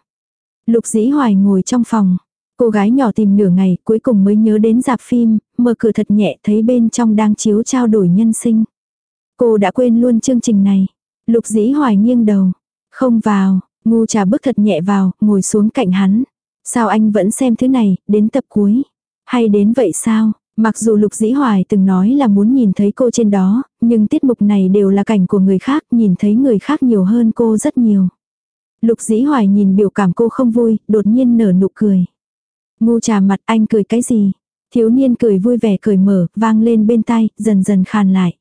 Lục dĩ hoài ngồi trong phòng. Cô gái nhỏ tìm nửa ngày cuối cùng mới nhớ đến dạp phim, mở cửa thật nhẹ thấy bên trong đang chiếu trao đổi nhân sinh. Cô đã quên luôn chương trình này. Lục dĩ hoài nghiêng đầu. Không vào, ngu trà bước thật nhẹ vào, ngồi xuống cạnh hắn. Sao anh vẫn xem thứ này, đến tập cuối? Hay đến vậy sao? Mặc dù Lục Dĩ Hoài từng nói là muốn nhìn thấy cô trên đó, nhưng tiết mục này đều là cảnh của người khác, nhìn thấy người khác nhiều hơn cô rất nhiều. Lục Dĩ Hoài nhìn biểu cảm cô không vui, đột nhiên nở nụ cười. Ngu trà mặt anh cười cái gì? Thiếu niên cười vui vẻ cười mở, vang lên bên tai, dần dần khàn lại.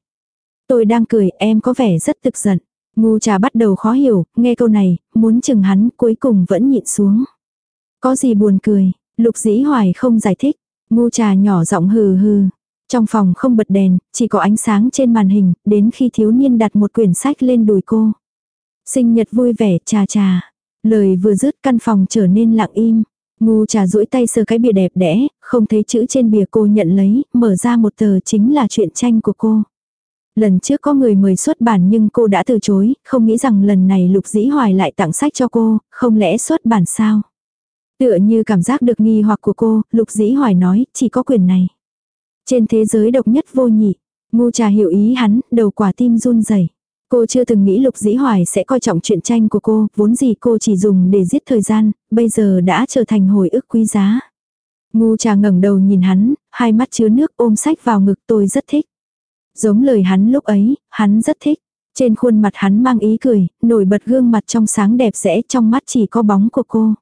Tôi đang cười, em có vẻ rất tức giận. Ngu trà bắt đầu khó hiểu, nghe câu này, muốn chừng hắn, cuối cùng vẫn nhịn xuống. Có gì buồn cười, lục dĩ hoài không giải thích. Ngu trà nhỏ giọng hừ hừ. Trong phòng không bật đèn, chỉ có ánh sáng trên màn hình, đến khi thiếu niên đặt một quyển sách lên đùi cô. Sinh nhật vui vẻ, trà trà. Lời vừa dứt căn phòng trở nên lặng im. Ngu trà duỗi tay sờ cái bìa đẹp đẽ, không thấy chữ trên bìa cô nhận lấy, mở ra một tờ chính là chuyện tranh của cô. Lần trước có người mời xuất bản nhưng cô đã từ chối, không nghĩ rằng lần này Lục Dĩ Hoài lại tặng sách cho cô, không lẽ xuất bản sao? Tựa như cảm giác được nghi hoặc của cô, Lục Dĩ Hoài nói, chỉ có quyền này. Trên thế giới độc nhất vô nhị, ngu trà hiểu ý hắn, đầu quả tim run rẩy. Cô chưa từng nghĩ Lục Dĩ Hoài sẽ coi trọng chuyện tranh của cô, vốn gì cô chỉ dùng để giết thời gian, bây giờ đã trở thành hồi ức quý giá. Ngu trà ngẩng đầu nhìn hắn, hai mắt chứa nước ôm sách vào ngực tôi rất thích. Giống lời hắn lúc ấy, hắn rất thích. Trên khuôn mặt hắn mang ý cười, nổi bật gương mặt trong sáng đẹp rẽ trong mắt chỉ có bóng của cô.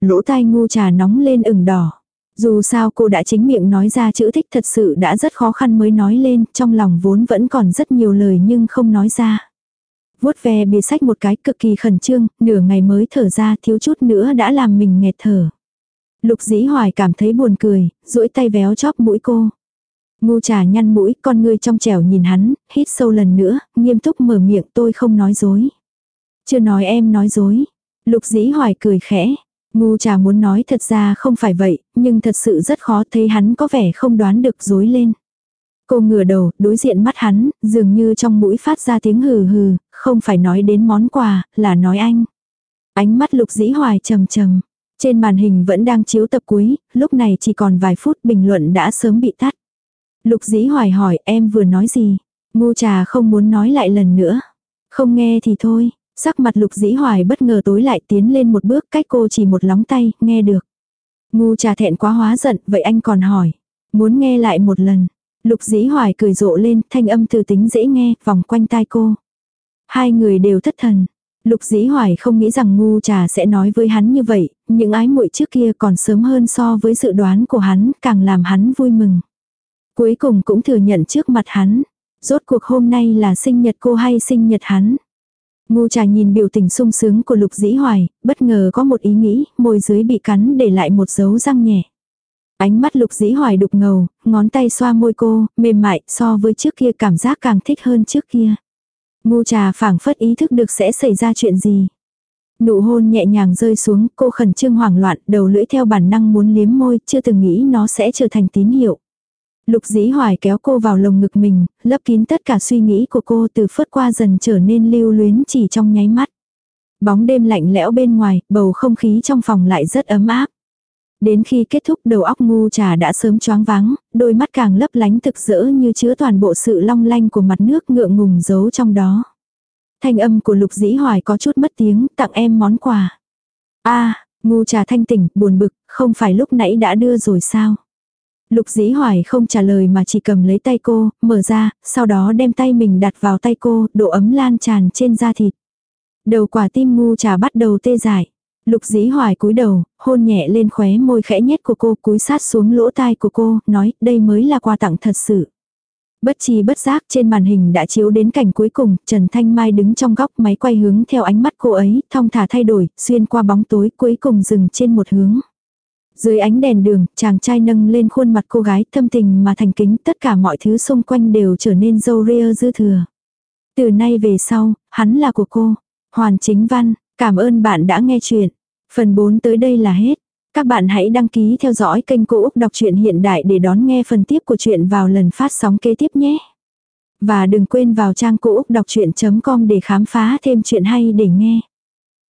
Lỗ tai ngu trà nóng lên ửng đỏ. Dù sao cô đã chính miệng nói ra chữ thích thật sự đã rất khó khăn mới nói lên, trong lòng vốn vẫn còn rất nhiều lời nhưng không nói ra. vuốt ve bìa sách một cái cực kỳ khẩn trương, nửa ngày mới thở ra thiếu chút nữa đã làm mình nghẹt thở. Lục dĩ hoài cảm thấy buồn cười, duỗi tay véo chóp mũi cô. Ngu trà nhăn mũi, con ngươi trong trẻo nhìn hắn, hít sâu lần nữa, nghiêm túc mở miệng tôi không nói dối. Chưa nói em nói dối. Lục dĩ hoài cười khẽ. Ngu trà muốn nói thật ra không phải vậy, nhưng thật sự rất khó thấy hắn có vẻ không đoán được dối lên. Cô ngửa đầu, đối diện mắt hắn, dường như trong mũi phát ra tiếng hừ hừ, không phải nói đến món quà, là nói anh. Ánh mắt lục dĩ hoài trầm trầm. Trên màn hình vẫn đang chiếu tập cuối, lúc này chỉ còn vài phút bình luận đã sớm bị tắt. Lục dĩ hoài hỏi em vừa nói gì? Ngu trà không muốn nói lại lần nữa. Không nghe thì thôi. Sắc mặt lục dĩ hoài bất ngờ tối lại tiến lên một bước cách cô chỉ một lóng tay, nghe được. Ngu trà thẹn quá hóa giận, vậy anh còn hỏi. Muốn nghe lại một lần. Lục dĩ hoài cười rộ lên, thanh âm từ tính dễ nghe, vòng quanh tai cô. Hai người đều thất thần. Lục dĩ hoài không nghĩ rằng ngu trà sẽ nói với hắn như vậy, những ái muội trước kia còn sớm hơn so với dự đoán của hắn, càng làm hắn vui mừng. Cuối cùng cũng thừa nhận trước mặt hắn. Rốt cuộc hôm nay là sinh nhật cô hay sinh nhật hắn. Ngu trà nhìn biểu tình sung sướng của lục dĩ hoài, bất ngờ có một ý nghĩ, môi dưới bị cắn để lại một dấu răng nhẹ. Ánh mắt lục dĩ hoài đục ngầu, ngón tay xoa môi cô, mềm mại, so với trước kia cảm giác càng thích hơn trước kia. Ngu trà phảng phất ý thức được sẽ xảy ra chuyện gì. Nụ hôn nhẹ nhàng rơi xuống, cô khẩn trương hoảng loạn, đầu lưỡi theo bản năng muốn liếm môi, chưa từng nghĩ nó sẽ trở thành tín hiệu. Lục dĩ hoài kéo cô vào lồng ngực mình, lấp kín tất cả suy nghĩ của cô từ phớt qua dần trở nên lưu luyến chỉ trong nháy mắt. Bóng đêm lạnh lẽo bên ngoài, bầu không khí trong phòng lại rất ấm áp. Đến khi kết thúc đầu óc ngu trà đã sớm choáng váng, đôi mắt càng lấp lánh thực rỡ như chứa toàn bộ sự long lanh của mặt nước ngượng ngùng giấu trong đó. Thanh âm của lục dĩ hoài có chút mất tiếng, tặng em món quà. a ngu trà thanh tỉnh, buồn bực, không phải lúc nãy đã đưa rồi sao? Lục dĩ hoài không trả lời mà chỉ cầm lấy tay cô, mở ra, sau đó đem tay mình đặt vào tay cô, độ ấm lan tràn trên da thịt. Đầu quả tim ngu trà bắt đầu tê dại. Lục dĩ hoài cúi đầu, hôn nhẹ lên khóe môi khẽ nhét của cô cúi sát xuống lỗ tai của cô, nói đây mới là quà tặng thật sự. Bất chi bất giác trên màn hình đã chiếu đến cảnh cuối cùng, Trần Thanh Mai đứng trong góc máy quay hướng theo ánh mắt cô ấy, thong thả thay đổi, xuyên qua bóng tối cuối cùng dừng trên một hướng. Dưới ánh đèn đường, chàng trai nâng lên khuôn mặt cô gái thâm tình mà thành kính tất cả mọi thứ xung quanh đều trở nên dâu ria dư thừa. Từ nay về sau, hắn là của cô. Hoàn chính văn, cảm ơn bạn đã nghe chuyện. Phần 4 tới đây là hết. Các bạn hãy đăng ký theo dõi kênh Cô Úc Đọc truyện Hiện Đại để đón nghe phần tiếp của chuyện vào lần phát sóng kế tiếp nhé. Và đừng quên vào trang Cô Úc Đọc Chuyện.com để khám phá thêm chuyện hay để nghe.